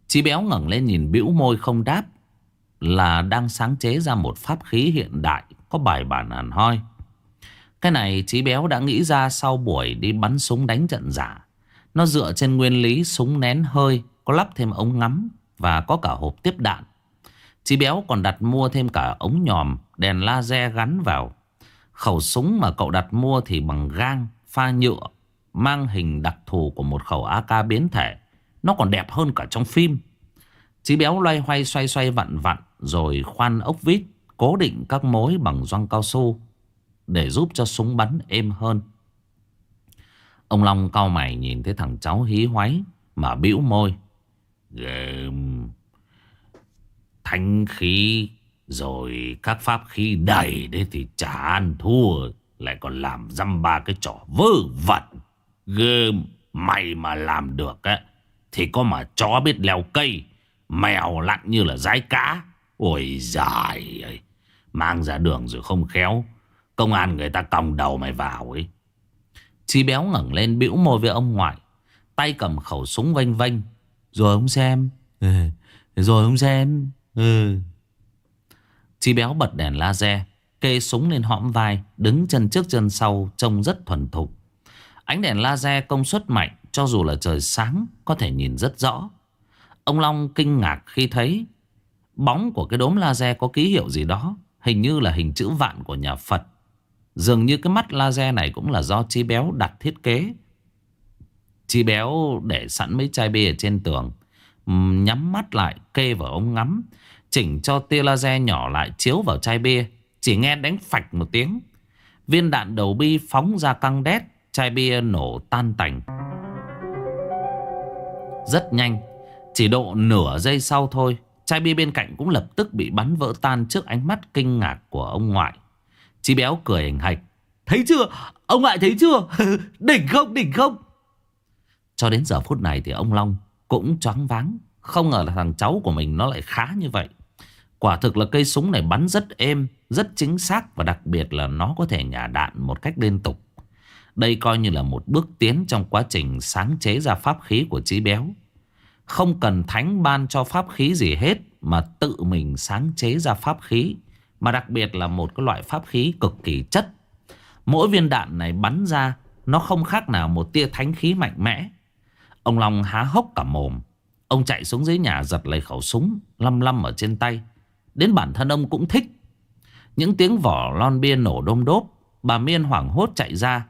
Chi Béo ngẩng lên nhìn bĩu môi không đáp, Là đang sáng chế ra một pháp khí hiện đại, Có bài bản hẳn hoi cái này Chí Béo đã nghĩ ra sau buổi đi bắn súng đánh trận giả. Nó dựa trên nguyên lý súng nén hơi, có lắp thêm ống ngắm và có cả hộp tiếp đạn. Chí Béo còn đặt mua thêm cả ống nhòm, đèn laser gắn vào. Khẩu súng mà cậu đặt mua thì bằng gang, pha nhựa, mang hình đặc thù của một khẩu AK biến thể. Nó còn đẹp hơn cả trong phim. Chí Béo loay hoay xoay xoay vặn vặn rồi khoan ốc vít, cố định các mối bằng gioăng cao su để giúp cho súng bắn êm hơn. Ông Long cau mày nhìn thấy thằng cháu hí hoáy mà bĩu môi. Game thanh khí rồi các pháp khí đầy đấy thì chả ăn thua lại còn làm dăm ba cái trò vơ vẩn. Game mày mà làm được á thì có mà chó biết leo cây, mèo lặn như là rái cá. Ôi dài ơi, mang ra đường rồi không khéo Công an người ta còng đầu mày vào ấy Chi béo ngẩng lên bĩu môi với ông ngoại, Tay cầm khẩu súng vênh vênh Rồi ông xem ừ. Rồi ông xem ừ. Chi béo bật đèn laser, Kê súng lên hõm vai, Đứng chân trước chân sau, Trông rất thuần thục Ánh đèn laser công suất mạnh, cho dù là trời sáng, có thể nhìn rất rõ. Ông Long kinh ngạc khi thấy, bóng của cái đốm laser có ký hiệu gì đó. Hình như là hình chữ vạn của nhà Phật. Dường như cái mắt laser này cũng là do Chi Béo đặt thiết kế. Chi Béo để sẵn mấy chai bia trên tường. Nhắm mắt lại, kê vào ống ngắm. Chỉnh cho tia laser nhỏ lại chiếu vào chai bia. Chỉ nghe đánh phạch một tiếng. Viên đạn đầu bi phóng ra căng đét. Chai bia nổ tan tành. Rất nhanh, Chỉ độ nửa giây sau thôi, Chai bia bên cạnh cũng lập tức bị bắn vỡ tan Trước ánh mắt kinh ngạc của ông ngoại Chí béo cười hình hạch. Thấy chưa? Ông ngoại thấy chưa? (laughs) Đỉnh không đỉnh không? Cho đến giờ phút này thì ông Long Cũng choáng váng. Không ngờ là thằng cháu của mình nó lại khá như vậy. Quả thực là cây súng này bắn rất êm, Rất chính xác Và đặc biệt là nó có thể nhả đạn một cách liên tục. Đây coi như là một bước tiến trong quá trình sáng chế ra pháp khí của Chí Béo. Không cần thánh ban cho pháp khí gì hết mà tự mình sáng chế ra pháp khí. Mà đặc biệt là một cái loại pháp khí cực kỳ chất. Mỗi viên đạn này bắn ra nó không khác nào một tia thánh khí mạnh mẽ. Ông Long há hốc cả mồm. Ông chạy xuống dưới nhà giật lấy khẩu súng lăm lăm ở trên tay. Đến bản thân ông cũng thích. Những tiếng vỏ lon bia nổ đôm đốp. Bà Miên hoảng hốt chạy ra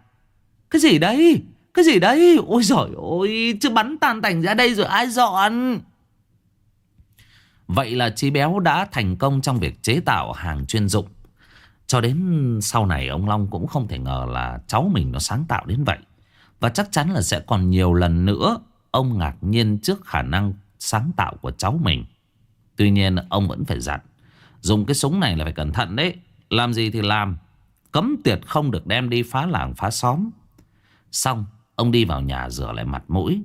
cái gì đấy? Cái gì đấy? Ôi giời ơi, chứ bắn tan tành ra đây rồi ai dọn? Vậy là Chí Béo đã thành công trong việc chế tạo hàng chuyên dụng. Cho đến sau này, ông Long cũng không thể ngờ là cháu mình nó sáng tạo đến vậy. Và chắc chắn là sẽ còn nhiều lần nữa ông ngạc nhiên trước khả năng sáng tạo của cháu mình. Tuy nhiên, ông vẫn phải dặn. Dùng cái súng này là phải cẩn thận đấy. Làm gì thì làm. Cấm tuyệt không được đem đi phá làng, phá xóm. Xong, ông đi vào nhà rửa lại mặt mũi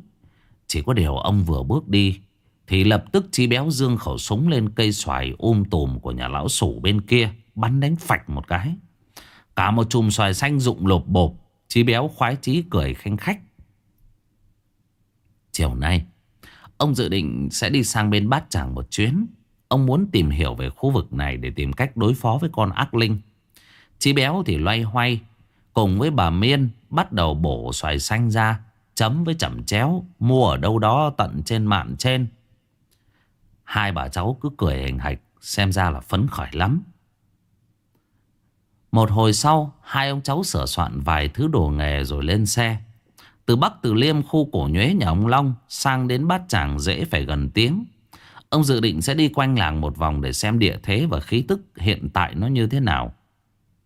Chỉ có điều ông vừa bước đi thì lập tức chi béo dương khẩu súng lên cây xoài ôm tùm của nhà lão sủ bên kia, Bắn đánh phạch một cái. Cả một chùm xoài xanh rụng lột bột Chi béo khoái chí cười khanh khách. Chiều nay, Ông dự định sẽ đi sang bên bát tràng một chuyến. Ông muốn tìm hiểu về khu vực này Để tìm cách đối phó với con ác linh. Chi béo thì loay hoay, Cùng với bà Miên bắt đầu bổ xoài xanh ra, Chấm với chẩm chéo, Mua ở đâu đó tận trên mạn trên. Hai bà cháu cứ cười hình hạch Xem ra là phấn khởi lắm. Một hồi sau Hai ông cháu sửa soạn vài thứ đồ nghề rồi lên xe. Từ Bắc Từ Liêm khu cổ nhuế nhà ông Long Sang đến Bát Tràng dễ phải gần tiếng. Ông dự định sẽ đi quanh làng một vòng Để xem địa thế và khí tức hiện tại nó như thế nào.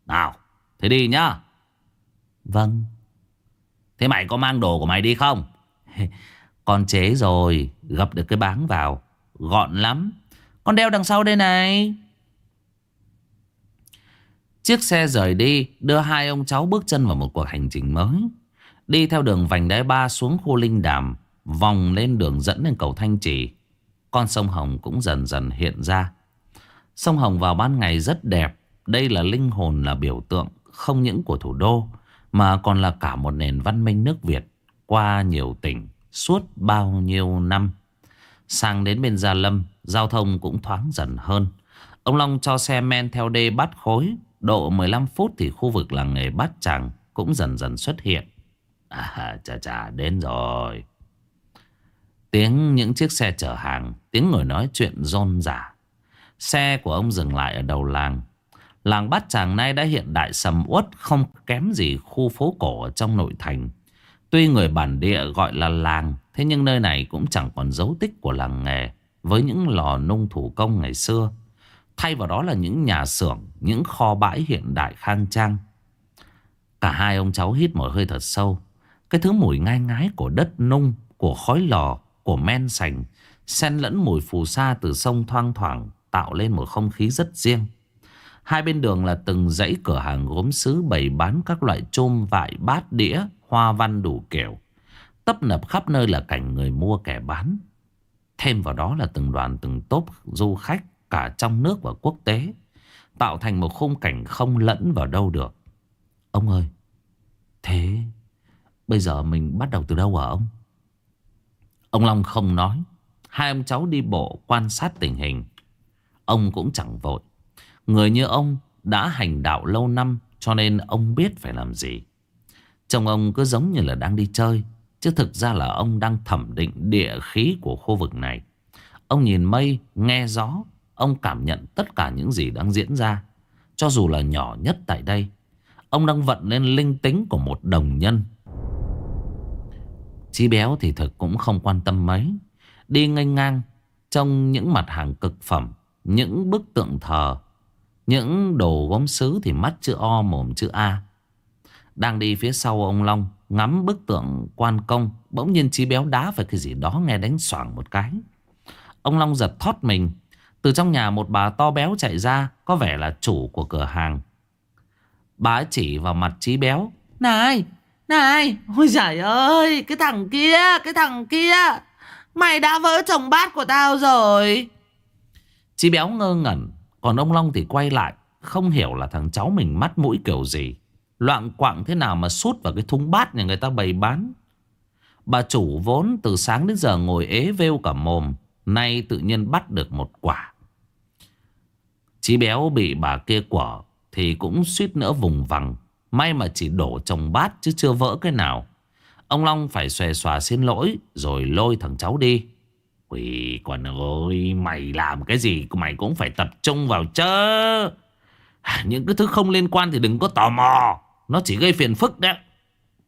Nào Thế đi nhá. Vâng. Thế mày có mang đồ của mày đi không? (laughs) Con chế rồi Gập được cái báng vào Gọn lắm. Con đeo đằng sau đây này. Chiếc xe rời đi, Đưa hai ông cháu bước chân vào một cuộc hành trình mới. Đi theo đường vành đai ba xuống khu Linh Đàm, Vòng lên đường dẫn lên cầu Thanh Trì. Con sông Hồng cũng dần dần hiện ra. Sông Hồng vào ban ngày rất đẹp. Đây là linh hồn, là biểu tượng Không những của thủ đô, mà còn là cả một nền văn minh nước Việt qua nhiều tỉnh suốt bao nhiêu năm. Sang đến bên Gia Lâm, giao thông cũng thoáng dần hơn. Ông Long cho xe men theo đê bắt khối. Độ 15 phút thì khu vực làng nghề bát tràng cũng dần dần xuất hiện. À, chà chà, đến rồi. Tiếng những chiếc xe chở hàng, tiếng người nói chuyện rôn rả. Xe của ông dừng lại ở đầu làng. Làng Bát Tràng nay đã hiện đại sầm uất không kém gì khu phố cổ ở trong nội thành. Tuy người bản địa gọi là làng, thế nhưng nơi này cũng chẳng còn dấu tích của làng nghề với những lò nung thủ công ngày xưa. Thay vào đó là những nhà xưởng, những kho bãi hiện đại khang trang. Cả hai ông cháu hít một hơi thật sâu. Cái thứ mùi ngai ngái của đất nung, của khói lò, của men sành, xen lẫn mùi phù sa từ sông thoang thoảng tạo lên một không khí rất riêng. Hai bên đường là từng dãy cửa hàng gốm sứ bày bán các loại chôm vải bát đĩa, hoa văn đủ kiểu. Tấp nập khắp nơi là cảnh người mua kẻ bán. Thêm vào đó là từng đoàn từng tốp du khách cả trong nước và quốc tế. Tạo thành một khung cảnh không lẫn vào đâu được. Ông ơi, thế bây giờ mình bắt đầu từ đâu hả ông? Ông Long không nói. Hai ông cháu đi bộ quan sát tình hình. Ông cũng chẳng vội. Người như ông đã hành đạo lâu năm cho nên ông biết phải làm gì. Trông ông cứ giống như là đang đi chơi Chứ thực ra là ông đang thẩm định địa khí của khu vực này. Ông nhìn mây, nghe gió Ông cảm nhận tất cả những gì đang diễn ra. Cho dù là nhỏ nhất tại đây Ông đang vận lên linh tính của một đồng nhân. Chí béo thì thực cũng không quan tâm mấy. Đi nghênh ngang Trong những mặt hàng cực phẩm Những bức tượng thờ Những đồ gốm sứ thì mắt chữ O mồm chữ A. Đang đi phía sau ông Long Ngắm bức tượng quan công, Bỗng nhiên chí béo đá phải cái gì đó nghe đánh xoảng một cái. Ông Long giật thoát mình. Từ trong nhà một bà to béo chạy ra, Có vẻ là chủ của cửa hàng. Bà ấy chỉ vào mặt chí béo. Này này, Ôi giải ơi, Cái thằng kia, Cái thằng kia, Mày đã vỡ chồng bát của tao rồi. Chí béo ngơ ngẩn, Còn ông Long thì quay lại, Không hiểu là thằng cháu mình mắt mũi kiểu gì. Loạn quạng thế nào mà sút vào cái thúng bát nhà người ta bày bán? Bà chủ vốn từ sáng đến giờ ngồi ế vêu cả mồm, Nay tự nhiên bắt được một quả. Chí béo bị bà kia quở Thì cũng suýt nữa vùng vằng. May mà chỉ đổ chồng bát chứ chưa vỡ cái nào. Ông Long phải xòe xòa xin lỗi, Rồi lôi thằng cháu đi. Quỷ quần ơi, Mày làm cái gì? Mày cũng phải tập trung vào chứ Những cái thứ không liên quan thì đừng có tò mò. Nó chỉ gây phiền phức đấy.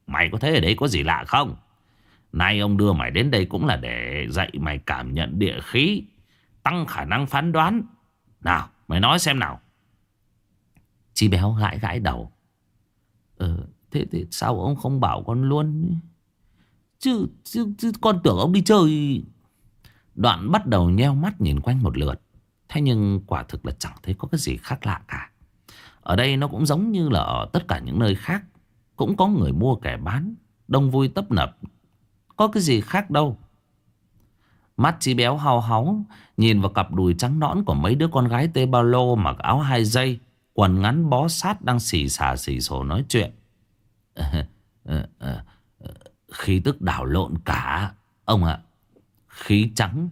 Mày có thấy ở đây có gì lạ không? Nay ông đưa mày đến đây cũng là để dạy mày cảm nhận địa khí Tăng khả năng phán đoán. Nào mày nói xem nào. Chi béo gãi gãi đầu. Ờ thế thế sao ông không bảo con luôn? Chứ, chứ, chứ con tưởng ông đi chơi. Đoạn bắt đầu nheo mắt nhìn quanh một lượt. Thế nhưng quả thực là chẳng thấy có cái gì khác lạ cả. Ở đây nó cũng giống như là ở tất cả những nơi khác. Cũng có người mua kẻ bán, Đông vui tấp nập. Có cái gì khác đâu. Mắt chi béo hao háu, Nhìn vào cặp đùi trắng nõn của mấy đứa con gái tê bao lô Mặc áo hai dây, Quần ngắn bó sát đang xì xà xì xồ nói chuyện. (laughs) Khí tức đảo lộn cả, Ông ạ. Khí trắng,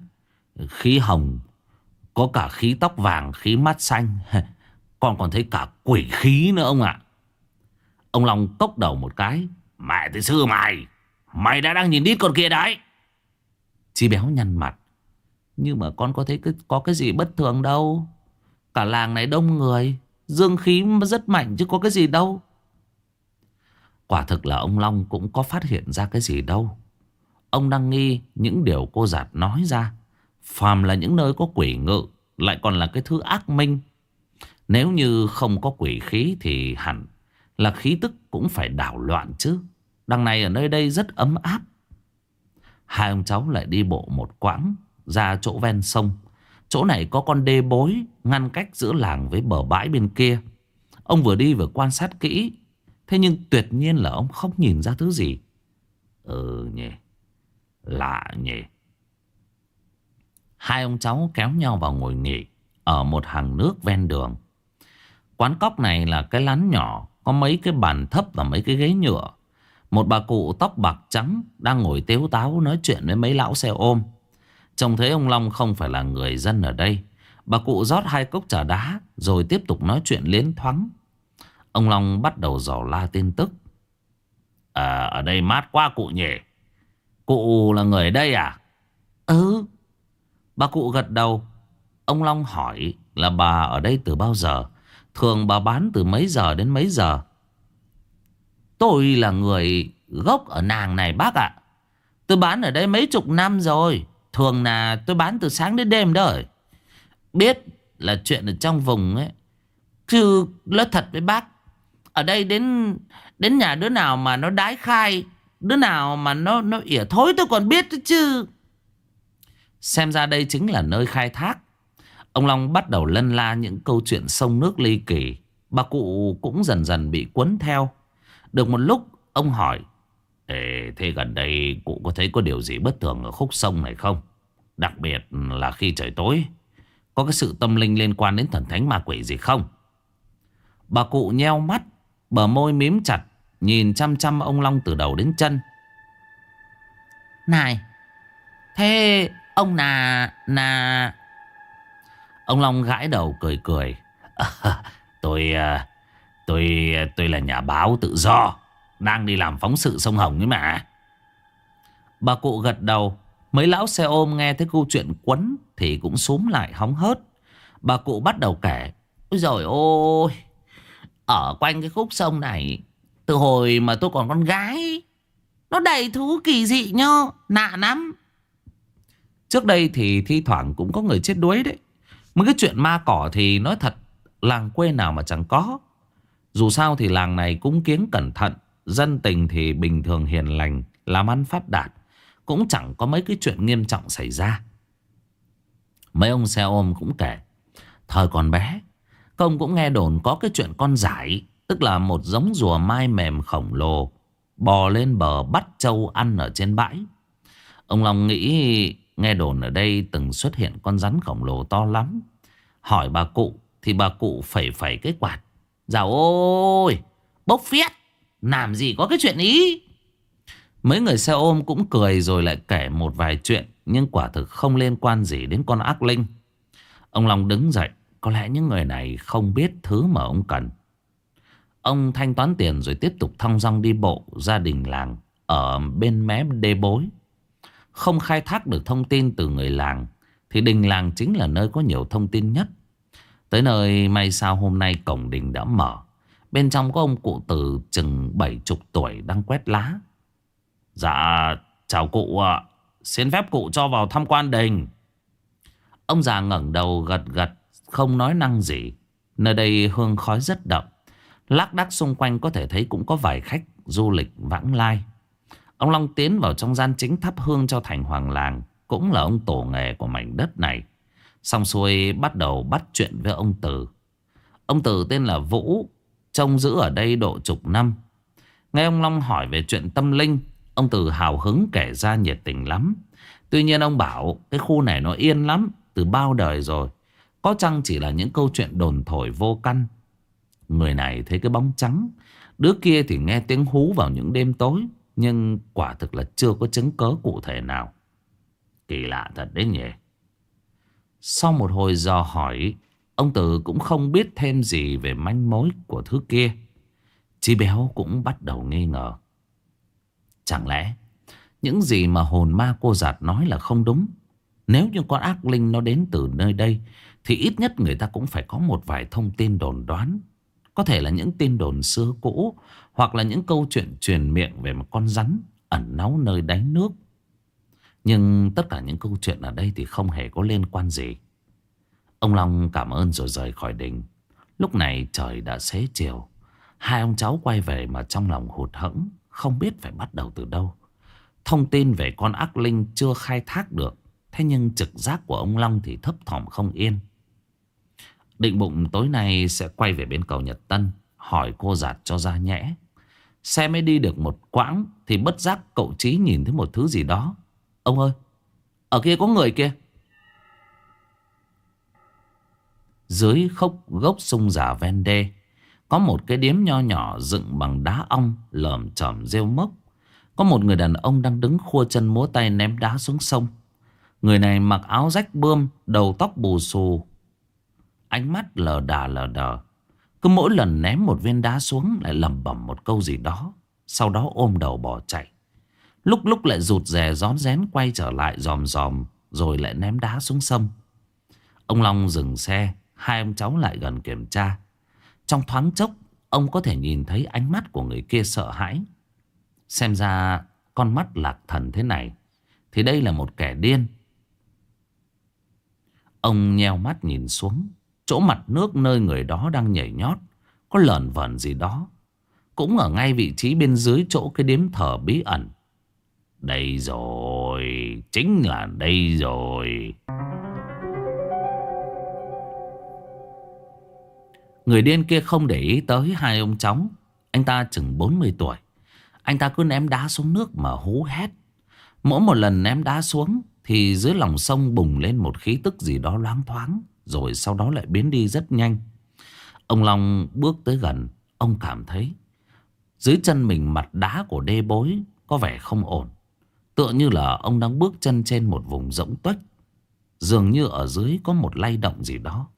Khí hồng, Có cả khí tóc vàng, Khí mắt xanh. (laughs) con còn thấy cả quỷ khí nữa ông ạ. Ông Long cốc đầu một cái. Mẹ thì sư mày. Mày đã đang nhìn đít con kia đấy. Chi béo nhăn mặt. Nhưng mà con có thấy cái, có cái gì bất thường đâu. Cả làng này đông người. Dương khí rất mạnh chứ có cái gì đâu. Quả thực là ông Long cũng có phát hiện ra cái gì đâu. Ông đang nghi những điều cô giạt nói ra. Phàm là những nơi có quỷ ngự Lại còn là cái thứ ác minh. Nếu như không có quỷ khí Thì hẳn là khí tức cũng phải đảo loạn chứ. Đằng này ở nơi đây rất ấm áp. Hai ông cháu lại đi bộ một quãng Ra chỗ ven sông. Chỗ này có con đê bối Ngăn cách giữa làng với bờ bãi bên kia. Ông vừa đi vừa quan sát kỹ. Thế nhưng tuyệt nhiên là ông không nhìn ra thứ gì. Ừ nhỉ, Lạ nhỉ. Hai ông cháu kéo nhau vào ngồi nghỉ Ở một hàng nước ven đường. Quán cóc này là cái lán nhỏ, Có mấy cái bàn thấp và mấy cái ghế nhựa. Một bà cụ tóc bạc trắng Đang ngồi tếu táo nói chuyện với mấy lão xe ôm. Trông thấy ông Long không phải là người dân ở đây, Bà cụ rót hai cốc trà đá Rồi tiếp tục nói chuyện liến thoáng. Ông Long bắt đầu dò la tin tức. À ở đây mát quá cụ nhỉ. Cụ là người ở đây à? Ừ. Bà cụ gật đầu. Ông Long hỏi là bà ở đây từ bao giờ? Thường bà bán từ mấy giờ đến mấy giờ? Tôi là người gốc ở nàng này, bác ạ. Tôi bán ở đây mấy chục năm rồi. Thường là tôi bán từ sáng đến đêm đó Biết là chuyện ở trong vùng ấy. Chứ nói thật với bác, Ở đây đến đến nhà đứa nào mà nó đái khai, Đứa nào mà nó nó ỉa thối tôi còn biết chứ. Xem ra đây chính là nơi khai thác. Ông Long bắt đầu lân la những câu chuyện sông nước ly kỳ Bà cụ cũng dần dần bị cuốn theo Được một lúc ông hỏi Ê, thế gần đây cụ có thấy có điều gì bất thường ở khúc sông này không? Đặc biệt là khi trời tối Có cái sự tâm linh liên quan đến thần thánh ma quỷ gì không? Bà cụ nheo mắt Bờ môi mím chặt Nhìn chăm chăm ông Long từ đầu đến chân Này Thế ông là là Ông Long gãi đầu cười cười. À, (laughs) Tôi ờ, Tôi tôi là nhà báo tự do Đang đi làm phóng sự sông Hồng ấy mà. Bà cụ gật đầu Mấy lão xe ôm nghe thấy câu chuyện quấn Thì cũng súm lại hóng hớt. Bà cụ bắt đầu kể Ôi dồi ôi Ở quanh cái khúc sông này Từ hồi mà tôi còn con gái Nó đầy thú kỳ dị nhô Nạ lắm. Trước đây thì thi thoảng cũng có người chết đuối đấy. Mấy cái chuyện ma cỏ thì nói thật, Làng quê nào mà chẳng có. Dù sao thì làng này cũng kiếng cẩn thận, Dân tình thì bình thường hiền lành, Làm ăn phát đạt, Cũng chẳng có mấy cái chuyện nghiêm trọng xảy ra. Mấy ông xe ôm cũng kể, Thời còn bé Công cũng nghe đồn có cái chuyện con giải, Tức là một giống rùa mai mềm khổng lồ, Bò lên bờ bắt trâu ăn ở trên bãi. Ông Long nghĩ Nghe đồn ở đây từng xuất hiện con rắn khổng lồ to lắm. Hỏi bà cụ Thì bà cụ phẩy phẩy cái quạt. Dạo ôi, Bốc phiết Làm gì có cái chuyện ý? Mấy người xe ôm cũng cười rồi lại kể một vài chuyện, Nhưng quả thực không liên quan gì đến con ác linh. Ông Long đứng dậy, Có lẽ những người này không biết thứ mà ông cần. Ông thanh toán tiền rồi tiếp tục thong dong đi bộ gia đình làng Ở bên mé đê bối. Không khai thác được thông tin từ người làng, Thì đình làng chính là nơi có nhiều thông tin nhất. Tới nơi, may sao hôm nay cổng đình đã mở. Bên trong có ông cụ từ chừng bảy chục tuổi đang quét lá. Dạ chào cụ ạ. Xin phép cụ cho vào tham quan đình. Ông già ngẩng đầu gật gật, Không nói năng gì. Nơi đây hương khói rất đậm. Lác đác xung quanh có thể thấy cũng có vài khách du lịch vãng lai. Ông Long tiến vào trong gian chính thắp hương cho thành hoàng làng, Cũng là ông tổ nghề của mảnh đất này. Xong xuôi bắt đầu bắt chuyện với ông Tử Ông Tử tên là Vũ, Trông giữ ở đây độ chục năm. Nghe ông Long hỏi về chuyện tâm linh, Ông Tử hào hứng kể ra nhiệt tình lắm. Tuy nhiên ông bảo, Cái khu này nó yên lắm, Từ bao đời rồi. Có chăng chỉ là những câu chuyện đồn thổi vô căn? Người này thấy cái bóng trắng, Đứa kia thì nghe tiếng hú vào những đêm tối. Nhưng quả thực là chưa có chứng cớ cụ thể nào. Kỳ lạ thật đấy nhỉ. Sau một hồi dò hỏi, Ông Tử cũng không biết thêm gì về manh mối của thứ kia. Chi béo cũng bắt đầu nghi ngờ. Chẳng lẽ Những gì mà hồn ma cô giạt nói là không đúng? Nếu như con ác linh nó đến từ nơi đây, Thì ít nhất người ta cũng phải có một vài thông tin đồn đoán. Có thể là những tin đồn xưa cũ hoặc là những câu chuyện truyền miệng về một con rắn Ẩn náu nơi đáy nước. Nhưng tất cả những câu chuyện ở đây thì không hề có liên quan gì. Ông Long cảm ơn rồi rời khỏi đình. Lúc này trời đã xế chiều. Hai ông cháu quay về mà trong lòng hụt hẫng, Không biết phải bắt đầu từ đâu. Thông tin về con ác linh chưa khai thác được, Thế nhưng trực giác của ông Long thì thấp thỏm không yên. Định bụng tối nay sẽ quay về bên cầu Nhật Tân, Hỏi cô giạt cho ra nhẽ. Xe mới đi được một quãng Thì bất giác cậu Trí nhìn thấy một thứ gì đó. Ông ơi, Ở kia có người kia Dưới khốc gốc sung giả ven đê, Có một cái điếm nho nhỏ dựng bằng đá ong Lởm chởm rêu mốc. Có một người đàn ông đang đứng khua chân múa tay ném đá xuống sông. Người này mặc áo rách bươm, Đầu tóc bù xù, Ánh mắt lờ đà lờ đờ. Cứ mỗi lần ném một viên đá xuống Lại lầm bẩm một câu gì đó, Sau đó ôm đầu bỏ chạy. Lúc lúc lại rụt rè rón rén quay trở lại dòm dòm Rồi lại ném đá xuống sông. Ông Long dừng xe, Hai ông cháu lại gần kiểm tra. Trong thoáng chốc, Ông có thể nhìn thấy ánh mắt của người kia sợ hãi. Xem ra Con mắt lạc thần thế này, Thì đây là một kẻ điên. Ông nheo mắt nhìn xuống. Chỗ mặt nước nơi người đó đang nhảy nhót. Có lờn vờn gì đó. Cũng ở ngay vị trí bên dưới chỗ cái đếm thờ bí ẩn. Đây rồi, Chính là đây rồi. Người điên kia không để ý tới hai ông chóng Anh ta chừng 40 tuổi. Anh ta cứ ném đá xuống nước mà hú hét. Mỗi một lần ném đá xuống Thì dưới lòng sông bùng lên một khí tức gì đó loáng thoáng. Rồi sau đó lại biến đi rất nhanh. Ông Long bước tới gần, Ông cảm thấy Dưới chân mình mặt đá của đê bối Có vẻ không ổn. Tựa như là ông đang bước chân trên một vùng rỗng tuếch. Dường như ở dưới có một lay động gì đó.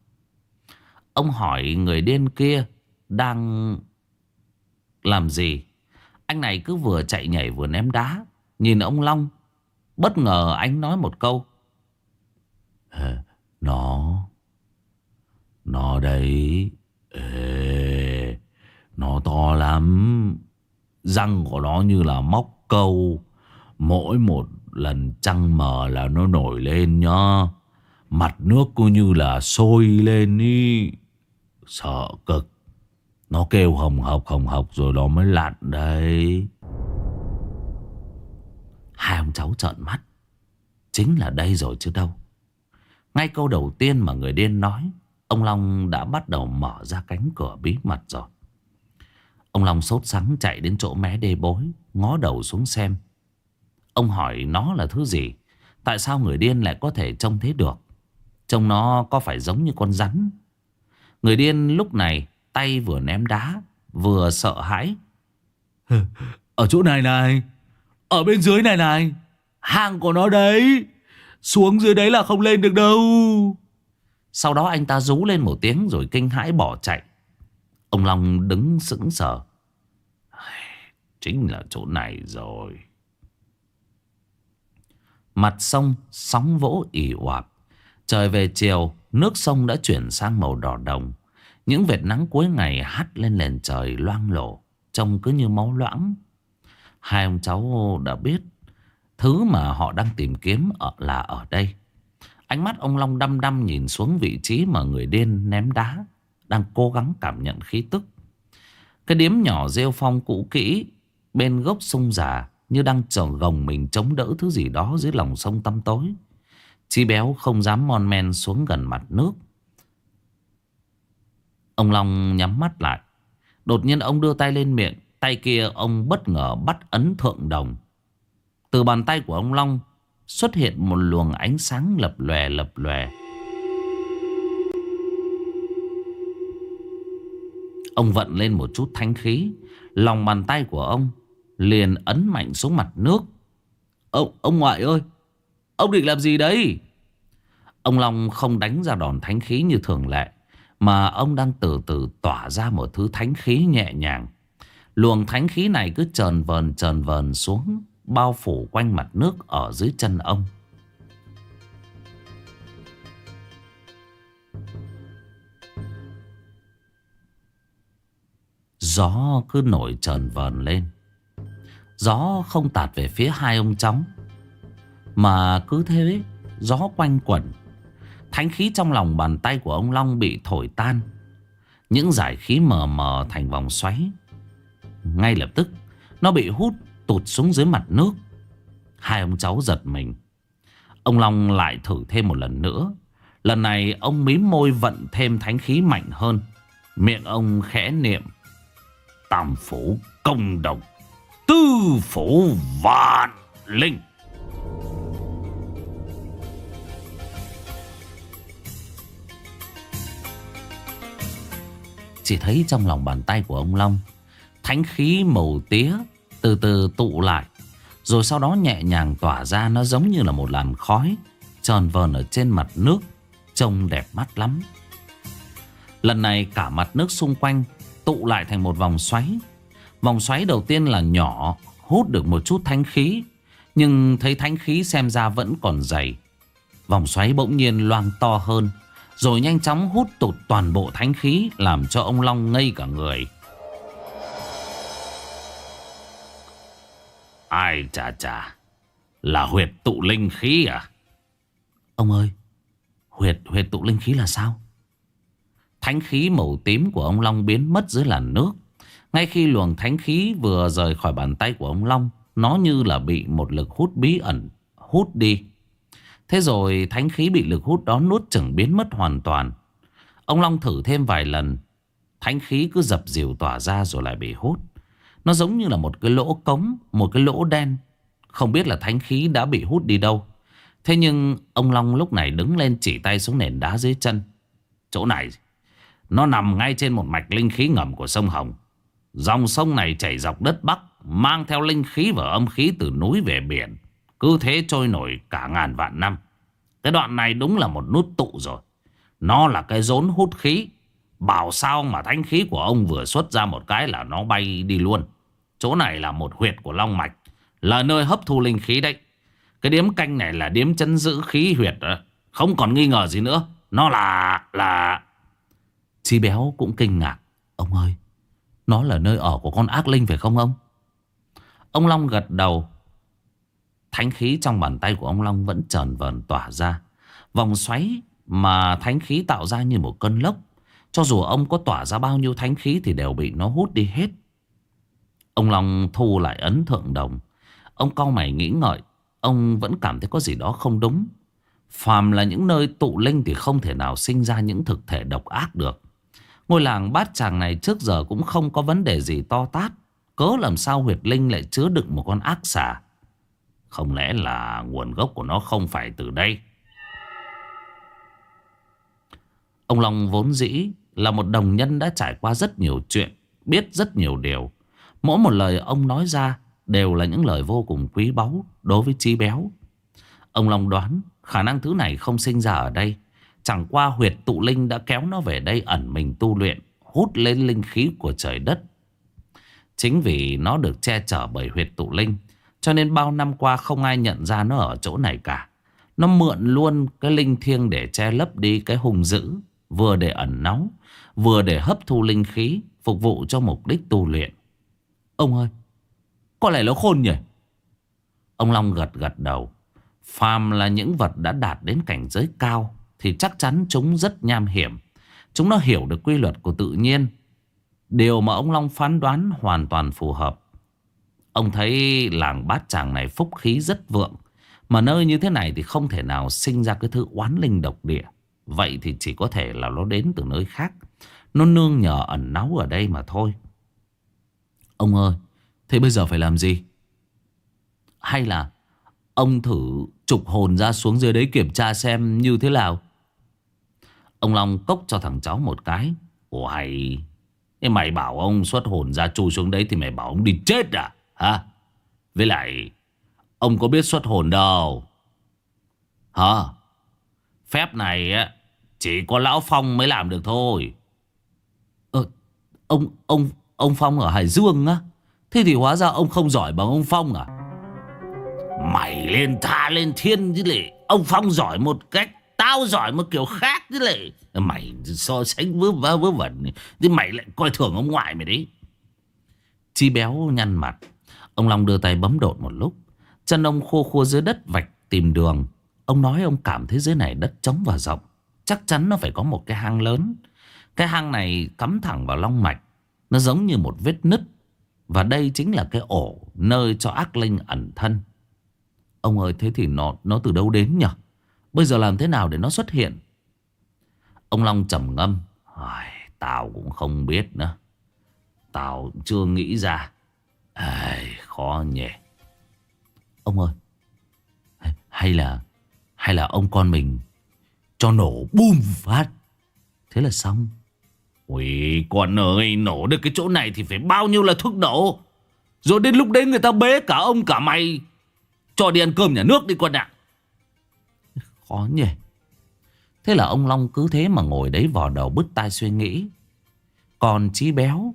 Ông hỏi người điên kia, đang làm gì? Anh này cứ vừa chạy nhảy vừa ném đá. Nhìn ông Long, Bất ngờ anh nói một câu ờ, Nó nó đấy. Ê, Nó to lắm. Răng của nó như là móc câu. Mỗi một lần trăng mờ là nó nổi lên nhá. Mặt nước cứ như là sôi lên ý. Sợ cực. Nó kêu hồng hộc hồng hộc rồi nó mới lặn đấy, Hai ông cháu trợn mắt. Chính là đây rồi chứ đâu. Ngay câu đầu tiên mà người điên nói Ông Long đã bắt đầu mở ra cánh cửa bí mật rồi. Ông Long sốt sắng chạy đến chỗ mé đê bối, Ngó đầu xuống xem. Ông hỏi nó là thứ gì? Tại sao người điên lại có thể trông thế được? Trông nó có phải giống như con rắn? Người điên lúc này Tay vừa ném đá, Vừa sợ hãi. (laughs) Ở chỗ này này, Ở bên dưới này này, Hang của nó đấy, Xuống dưới đấy là không lên được đâu. Sau đó anh ta rú lên một tiếng Rồi kinh hãi bỏ chạy. Ông Long đứng sững sờ. Chính là chỗ này rồi. Mặt sông sóng vỗ ỉ oạp. Trời về chiều, Nước sông đã chuyển sang màu đỏ đồng. Những vệt nắng cuối ngày hắt lên nền trời loang lổ, Trông cứ như máu loãng. Hai ông cháu đã biết, Thứ mà họ đang tìm kiếm ở là ở đây. Ánh mắt ông Long đăm đăm nhìn xuống vị trí mà người điên ném đá, Đang cố gắng cảm nhận khí tức. Cái điếm nhỏ rêu phong cũ kỹ, Bên gốc sông già Như đang chờ gồng mình chống đỡ thứ gì đó dưới lòng sông tăm tối. Chi béo không dám mon men xuống gần mặt nước. Ông Long nhắm mắt lại. Đột nhiên ông đưa tay lên miệng, Tay kia ông bất ngờ bắt ấn thượng đồng. Từ bàn tay của ông Long Xuất hiện một luồng ánh sáng lập lòe lập lòe. Ông vận lên một chút thanh khí. Lòng bàn tay của ông Liền ấn mạnh xuống mặt nước. Ông, ông ngoại ơi Ông định làm gì đấy? Ông Long không đánh ra đòn thánh khí như thường lệ Mà ông đang từ từ tỏa ra một thứ thánh khí nhẹ nhàng. Luồng thánh khí này cứ trờn vờn trờn vờn xuống. Bao phủ quanh mặt nước ở dưới chân ông. Gió cứ nổi trần vờn lên. Gió không tạt về phía hai ông chóng. Mà cứ thế Gió quanh quẩn. Thánh khí trong lòng bàn tay của ông Long bị thổi tan. Những giải khí mờ mờ thành vòng xoáy. Ngay lập tức, Nó bị hút tụt xuống dưới mặt nước. Hai ông cháu giật mình. Ông Long lại thử thêm một lần nữa. Lần này, ông mím môi vận thêm thánh khí mạnh hơn. Miệng ông khẽ niệm, Tam phủ công đồng, Tư phủ vạn linh. Chỉ thấy trong lòng bàn tay của ông Long, Thánh khí màu tía từ từ tụ lại, Rồi sau đó nhẹ nhàng tỏa ra Nó giống như là một làn khói Tròn vờn ở trên mặt nước, Trông đẹp mắt lắm. Lần này cả mặt nước xung quanh Tụ lại thành một vòng xoáy. Vòng xoáy đầu tiên là nhỏ, Hút được một chút thánh khí, Nhưng thấy thánh khí xem ra vẫn còn dày. Vòng xoáy bỗng nhiên loang to hơn, rồi nhanh chóng hút tụt toàn bộ thánh khí, Làm cho ông Long ngây cả người. Ai chà chà Là huyệt tụ linh khí à Ông ơi Huyệt huyệt tụ linh khí là sao Thánh khí màu tím của ông Long biến mất dưới làn nước Ngay khi luồng thánh khí vừa rời khỏi bàn tay của ông Long Nó như là bị một lực hút bí ẩn Hút đi Thế rồi thánh khí bị lực hút đó nuốt chửng biến mất hoàn toàn. Ông Long thử thêm vài lần. Thánh khí cứ dập dìu tỏa ra rồi lại bị hút. Nó giống như là một cái lỗ cống, một cái lỗ đen. Không biết là thánh khí đã bị hút đi đâu. Thế nhưng ông Long lúc này đứng lên chỉ tay xuống nền đá dưới chân. Chỗ này, nó nằm ngay trên một mạch linh khí ngầm của sông Hồng. Dòng sông này chảy dọc đất Bắc, mang theo linh khí và âm khí từ núi về biển. Cứ thế trôi nổi cả ngàn vạn năm Cái đoạn này đúng là một nút tụ rồi Nó là cái rốn hút khí Bảo sao mà thánh khí của ông vừa xuất ra một cái là nó bay đi luôn. Chỗ này là một huyệt của Long Mạch, Là nơi hấp thu linh khí đấy. Cái điếm canh này là điếm chấn giữ khí huyệt đó. Không còn nghi ngờ gì nữa. Nó là... là... Chi béo cũng kinh ngạc. Ông ơi, Nó là nơi ở của con ác linh phải không ông? Ông Long gật đầu. Thánh khí trong bàn tay của ông Long vẫn trờn vờn tỏa ra. Vòng xoáy mà thánh khí tạo ra như một cơn lốc. Cho dù ông có tỏa ra bao nhiêu thánh khí Thì đều bị nó hút đi hết. Ông Long thu lại ấn thượng đồng. Ông cau mày nghĩ ngợi. Ông vẫn cảm thấy có gì đó không đúng. Phàm là những nơi tụ linh Thì không thể nào sinh ra những thực thể độc ác được. Ngôi làng bát tràng này trước giờ cũng không có vấn đề gì to tát. Cớ làm sao huyệt linh lại chứa đựng một con ác xà? Không lẽ là nguồn gốc của nó không phải từ đây? Ông Long vốn dĩ là một đồng nhân đã trải qua rất nhiều chuyện, Biết rất nhiều điều. Mỗi một lời ông nói ra Đều là những lời vô cùng quý báu Đối với Chí Béo. Ông Long đoán khả năng thứ này không sinh ra ở đây. Chẳng qua huyệt tụ linh đã kéo nó về đây ẩn mình tu luyện, Hút lên linh khí của trời đất. Chính vì nó được che chở bởi huyệt tụ linh, Cho nên bao năm qua không ai nhận ra nó ở chỗ này cả. Nó mượn luôn cái linh thiêng để che lấp đi cái hung dữ, Vừa để ẩn náu Vừa để hấp thu linh khí, Phục vụ cho mục đích tu luyện. Ông ơi, Có lẽ nó khôn nhỉ? Ông Long gật gật đầu. Phàm là những vật đã đạt đến cảnh giới cao Thì chắc chắn chúng rất nham hiểm. Chúng nó hiểu được quy luật của tự nhiên. Điều mà ông Long phán đoán hoàn toàn phù hợp. Ông thấy làng bát tràng này phúc khí rất vượng, Mà nơi như thế này thì không thể nào sinh ra cái thứ oán linh độc địa. Vậy thì chỉ có thể là nó đến từ nơi khác. Nó nương nhờ ẩn náu ở đây mà thôi. Ông ơi, Thế bây giờ phải làm gì? Hay là Ông thử trục hồn ra xuống dưới đấy kiểm tra xem như thế nào? Ông Long cốc cho thằng cháu một cái. Ủa hay. Thế mày bảo ông xuất hồn ra chui xuống đấy Thì mày bảo ông đi chết à? Hả? Với lại, Ông có biết xuất hồn đâu. Hả? Phép này á, Chỉ có Lão Phong mới làm được thôi. Ông Ông Ông Phong ở Hải Dương á. Thế thì hóa ra ông không giỏi bằng ông Phong à? Mày lên tha lên thiên chứ lệ. Ông Phong giỏi một cách, Tao giỏi một kiểu khác chứ lệ. Mày so sánh vớ vớ vớ vẩn. Thì mày lại coi thường ông ngoại mày đấy. Chi béo nhăn mặt. Ông Long đưa tay bấm đột một lúc. Chân ông khô khô dưới đất vạch tìm đường. Ông nói ông cảm thấy dưới này đất trống và rộng. Chắc chắn nó phải có một cái hang lớn. Cái hang này cắm thẳng vào long mạch. Nó giống như một vết nứt. Và đây chính là cái ổ Nơi cho ác linh ẩn thân. Ông ơi thế thì nó nó từ đâu đến nhỉ? Bây giờ làm thế nào để nó xuất hiện? Ông Long trầm ngâm. Tao cũng không biết nữa. Tao chưa nghĩ ra. Ai, Khó nhỉ. Ông ơi Hay là Hay là ông con mình Cho nổ bùm phát. Thế là xong. Ui, con ơi, nổ được cái chỗ này Thì phải bao nhiêu là thuốc nổ Rồi đến lúc đấy người ta bế cả ông cả mày. Cho đi ăn cơm nhà nước đi con ạ. (laughs) Khó nhỉ. Thế là ông Long cứ thế mà ngồi đấy vò đầu bứt tai suy nghĩ. Còn Chí Béo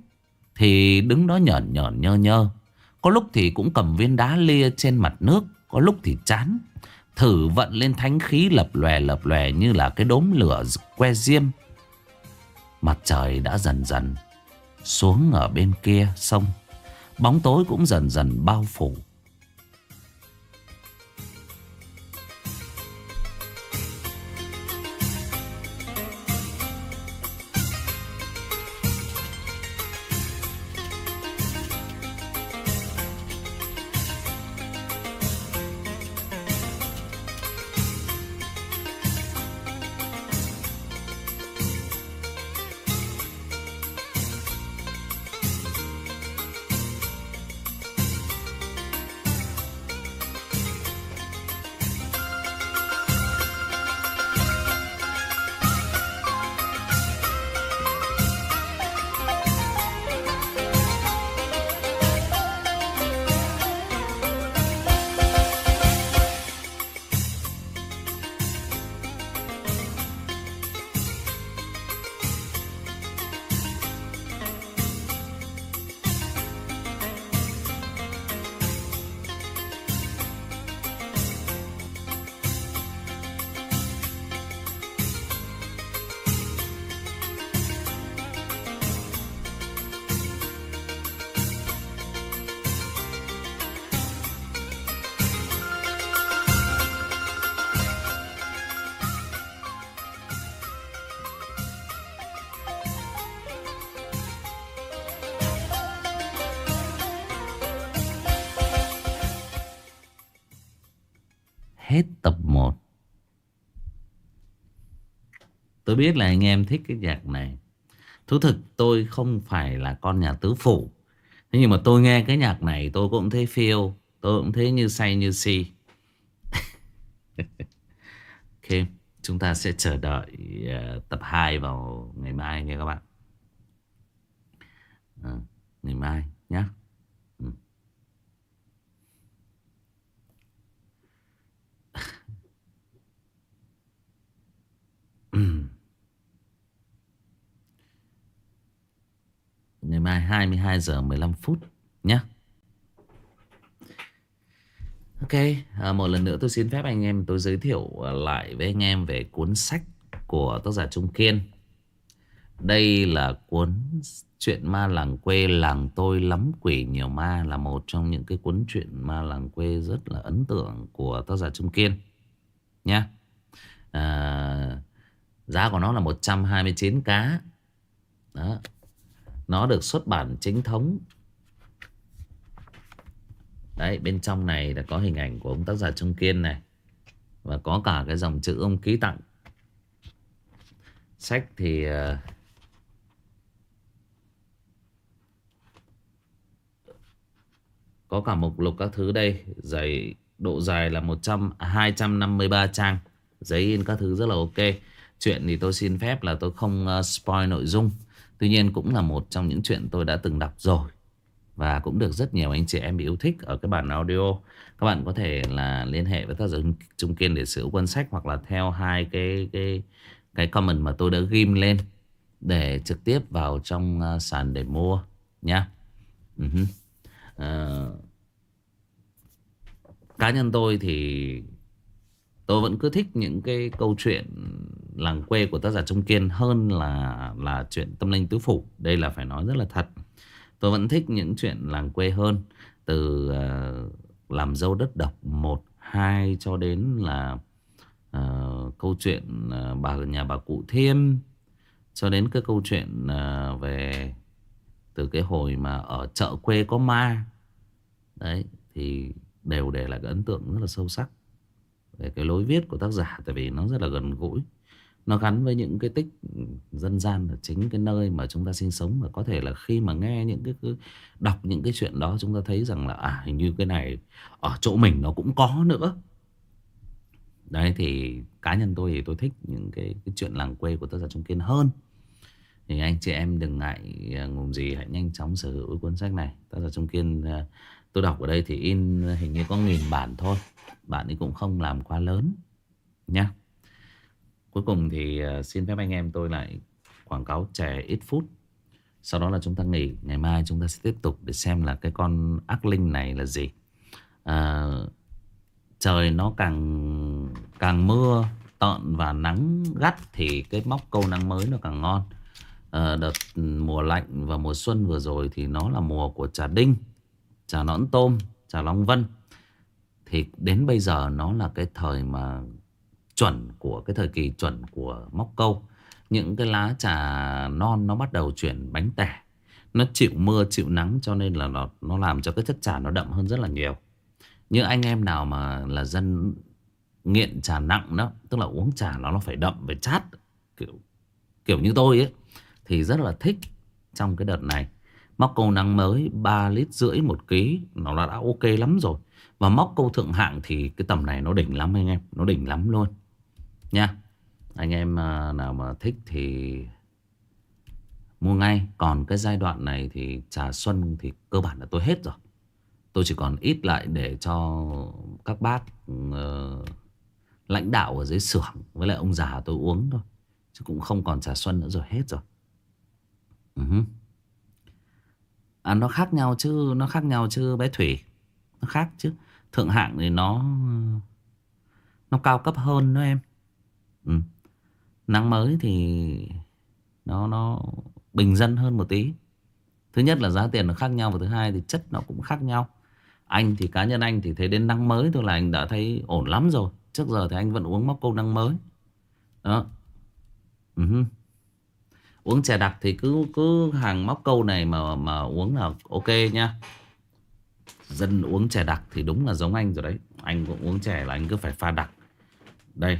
Thì đứng đó nhởn nhởn nhơ nhơ. Có lúc thì cũng cầm viên đá lia trên mặt nước, Có lúc thì chán. Thử vận lên thánh khí lập lòe lập lòe Như là cái đốm lửa que diêm. Mặt trời đã dần dần Xuống ở bên kia sông. Bóng tối cũng dần dần bao phủ. Biết là anh em thích cái nhạc này. Thú thực tôi không phải là con nhà tứ phủ. Thế nhưng mà tôi nghe cái nhạc này tôi cũng thấy phiêu Tôi cũng thấy như say như si. (laughs) Ok Chúng ta sẽ chờ đợi uh, tập 2 vào ngày mai nha các bạn. À, Ngày mai nhé ừ. (laughs) ừ. Ngày mai 22 giờ 15 phút nhé. Ok, à, một lần nữa tôi xin phép anh em tôi giới thiệu à, lại với anh em về cuốn sách của tác giả Trung Kiên. Đây là cuốn Chuyện ma làng quê làng tôi lắm quỷ nhiều ma là một trong những cái cuốn truyện ma làng quê rất là ấn tượng của tác giả Trung Kiên. Nhá. À, giá của nó là 129 cá. Đó. Nó được xuất bản chính thống. Đấy bên trong này là có hình ảnh của ông tác giả Trung Kiên này. Và có cả cái dòng chữ ông ký tặng. Sách thì ờ, Có cả mục lục các thứ đây. Giấy độ dài là 100, 253 trang. Giấy in các thứ rất là ok. Chuyện thì tôi xin phép là tôi không ờ, spoil nội dung. Tuy nhiên cũng là một trong những chuyện tôi đã từng đọc rồi. Và cũng được rất nhiều anh chị em yêu thích ở cái bản audio. Các bạn có thể là liên hệ với tác giả Trung Kiên để sửa quân sách Hoặc là theo hai cái cái cái comment mà tôi đã ghim lên Để trực tiếp vào trong ờ, sàn để mua nhá. Uh -huh. uh, Cá nhân tôi thì tôi vẫn cứ thích những cái câu chuyện làng quê của tác giả Trung Kiên hơn là là chuyện tâm linh tứ phủ. Đây là phải nói rất là thật. Tôi vẫn thích những chuyện làng quê hơn từ uh, làm dâu đất độc 1 2 cho đến là uh, câu chuyện uh, bà nhà bà cụ Thiêm cho đến cái câu chuyện uh, về từ cái hồi mà ở chợ quê có ma. Đấy thì đều để lại cái ấn tượng rất là sâu sắc về cái lối viết của tác giả tại vì nó rất là gần gũi. Nó gắn với những cái tích dân gian ở chính cái nơi mà chúng ta sinh sống và có thể là khi mà nghe những cái, đọc những cái chuyện đó chúng ta thấy rằng là à hình như cái này ở chỗ mình nó cũng có nữa. Đấy thì cá nhân tôi thì tôi thích những cái, cái chuyện làng quê của tác giả Trung Kiên hơn. Thì anh chị em đừng ngại à, ngùng gì hãy nhanh chóng sở hữu cuốn sách này. Tác giả Trung Kiên à, tôi đọc ở đây thì in hình như có nghìn bản thôi bạn ấy cũng không làm quá lớn nhé cuối cùng thì ờ, xin phép anh em tôi lại quảng cáo chè ít phút. Sau đó là chúng ta nghỉ ngày mai chúng ta sẽ tiếp tục để xem là cái con ác linh này là gì. À, trời nó càng càng mưa tọn và nắng gắt thì cái móc câu nắng mới nó càng ngon. À, đợt ừ, mùa lạnh và mùa xuân vừa rồi thì nó là mùa của trà đinh trà nõn tôm trà long vân thì đến bây giờ nó là cái thời mà chuẩn của cái thời kỳ chuẩn của móc câu. Những cái lá trà non nó bắt đầu chuyển bánh tẻ. Nó chịu mưa, chịu nắng cho nên là nó, nó làm cho cái chất trà nó đậm hơn rất là nhiều. Như anh em nào mà là dân nghiện trà nặng đó, tức là uống trà nó nó phải đậm, phải chát. Kiểu, kiểu như tôi ấy, thì rất là thích trong cái đợt này. Móc câu nắng mới 3 lít rưỡi một ký Nó đã ok lắm rồi và móc câu thượng hạng thì cái tầm này nó đỉnh lắm anh em Nó đỉnh lắm luôn. Nha Anh em à, nào mà thích thì Mua ngay. Còn cái giai đoạn này thì trà xuân Thì cơ bản là tôi hết rồi. Tôi chỉ còn ít lại để cho Các bác uh, Lãnh đạo ở dưới xưởng Với lại ông già tôi uống thôi. Chứ cũng không còn trà xuân nữa rồi hết rồi. Ừ uh -huh. À nó khác nhau chứ Nó khác nhau chứ bé Thủy. Nó khác chứ. Thượng hạng thì nó Nó cao cấp hơn đó em ừ. Nắng mới thì Nó nó bình dân hơn một tí Thứ nhất là giá tiền nó khác nhau Và thứ hai thì chất nó cũng khác nhau Anh thì, cá nhân anh thì thấy đến nắng mới thôi là anh đã thấy ổn lắm rồi Trước giờ thì anh vẫn uống móc câu nắng mới Đó ừ uh -huh. Uống chè đặc thì cứ cứ hàng móc câu này mà mà uống là ok nha. Dân uống trà đặc thì đúng là giống anh rồi đấy. Anh cũng uống chè là anh cứ phải pha đặc. Đây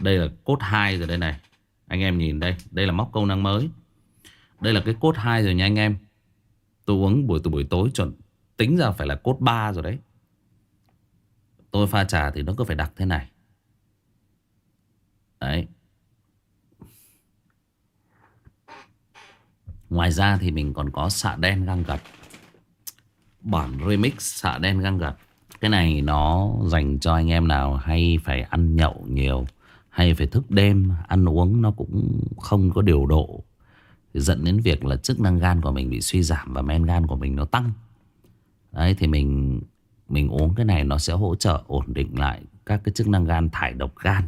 Đây là cốt 2 rồi đây này. Anh em nhìn đây Đây là móc công năng mới. Đây là cái cốt 2 rồi nha anh em. Tôi uống buổi, từ buổi tối chuẩn, Tính ra phải là cốt 3 rồi đấy. Tôi pha trà thì nó cứ phải đặc thế này. Đấy. Ngoài ra thì mình còn có xạ đen găng gật. Bản remix xạ đen găng gật. Cái này nó dành cho anh em nào hay phải ăn nhậu nhiều, Hay phải thức đêm, Ăn uống nó cũng không có điều độ. Thì Dẫn đến việc là chức năng gan của mình bị suy giảm Và men gan của mình nó tăng. Đấy, thì mình Mình uống cái này nó sẽ hỗ trợ ổn định lại Các cái chức năng gan thải độc gan.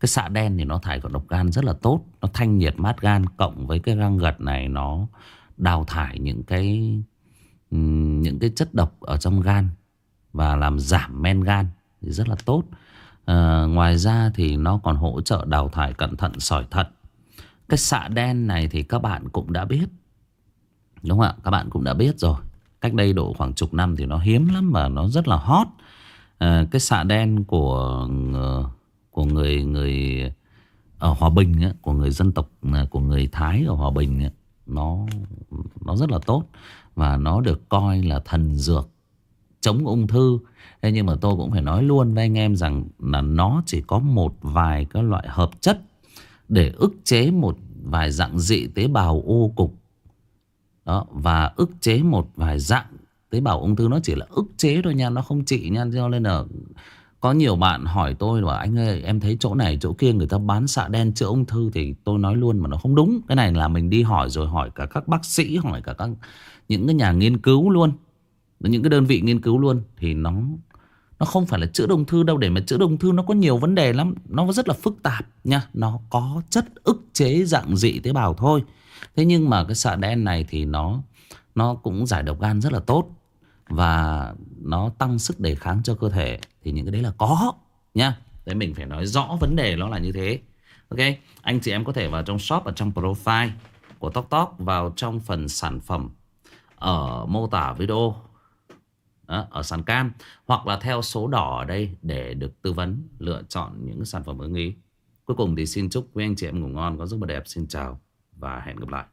Cái xạ đen thì nó thải độc gan rất là tốt, Nó thanh nhiệt mát gan Cộng với cái găng gật này, nó đào thải những cái những cái chất độc ở trong gan Và làm giảm men gan Thì rất là tốt. À, Ngoài ra thì nó còn hỗ trợ đào thải cẩn thận sỏi thận. Cái xạ đen này thì các bạn cũng đã biết Đúng không ạ? Các bạn cũng đã biết rồi. Cách đây độ khoảng chục năm thì nó hiếm lắm Và nó rất là hot. À, Cái xạ đen của ờ, của người người ở Hòa Bình ấy, của người dân tộc của người Thái ở Hòa Bình ấy, nó nó rất là tốt và nó được coi là thần dược chống ung thư. Thế nhưng mà tôi cũng phải nói luôn với anh em rằng là nó chỉ có một vài cái loại hợp chất để ức chế một vài dạng dị tế bào ô cục. Đó, và ức chế một vài dạng tế bào ung thư nó chỉ là ức chế thôi nha, nó không trị nha, cho nên là có nhiều bạn hỏi tôi là anh ơi em thấy chỗ này chỗ kia người ta bán xạ đen chữa ung thư thì tôi nói luôn mà nó không đúng. Cái này là mình đi hỏi rồi hỏi cả các bác sĩ hỏi cả các những cái nhà nghiên cứu luôn. Những cái đơn vị nghiên cứu luôn thì nó nó không phải là chữa ung thư đâu để mà chữa ung thư nó có nhiều vấn đề lắm, nó rất là phức tạp nha. Nó có chất ức chế dạng dị tế bào thôi. Thế nhưng mà cái sạ đen này thì nó nó cũng giải độc gan rất là tốt và nó tăng sức đề kháng cho cơ thể thì những cái đấy là có nha đấy mình phải nói rõ vấn đề nó là như thế ok anh chị em có thể vào trong shop ở trong profile của Tóc Tóc vào trong phần sản phẩm ở mô tả video đó, ở sàn cam hoặc là theo số đỏ ở đây để được tư vấn lựa chọn những sản phẩm ưng ý. Cuối cùng thì xin chúc quý anh chị em ngủ ngon có giấc mơ đẹp. Xin chào và hẹn gặp lại.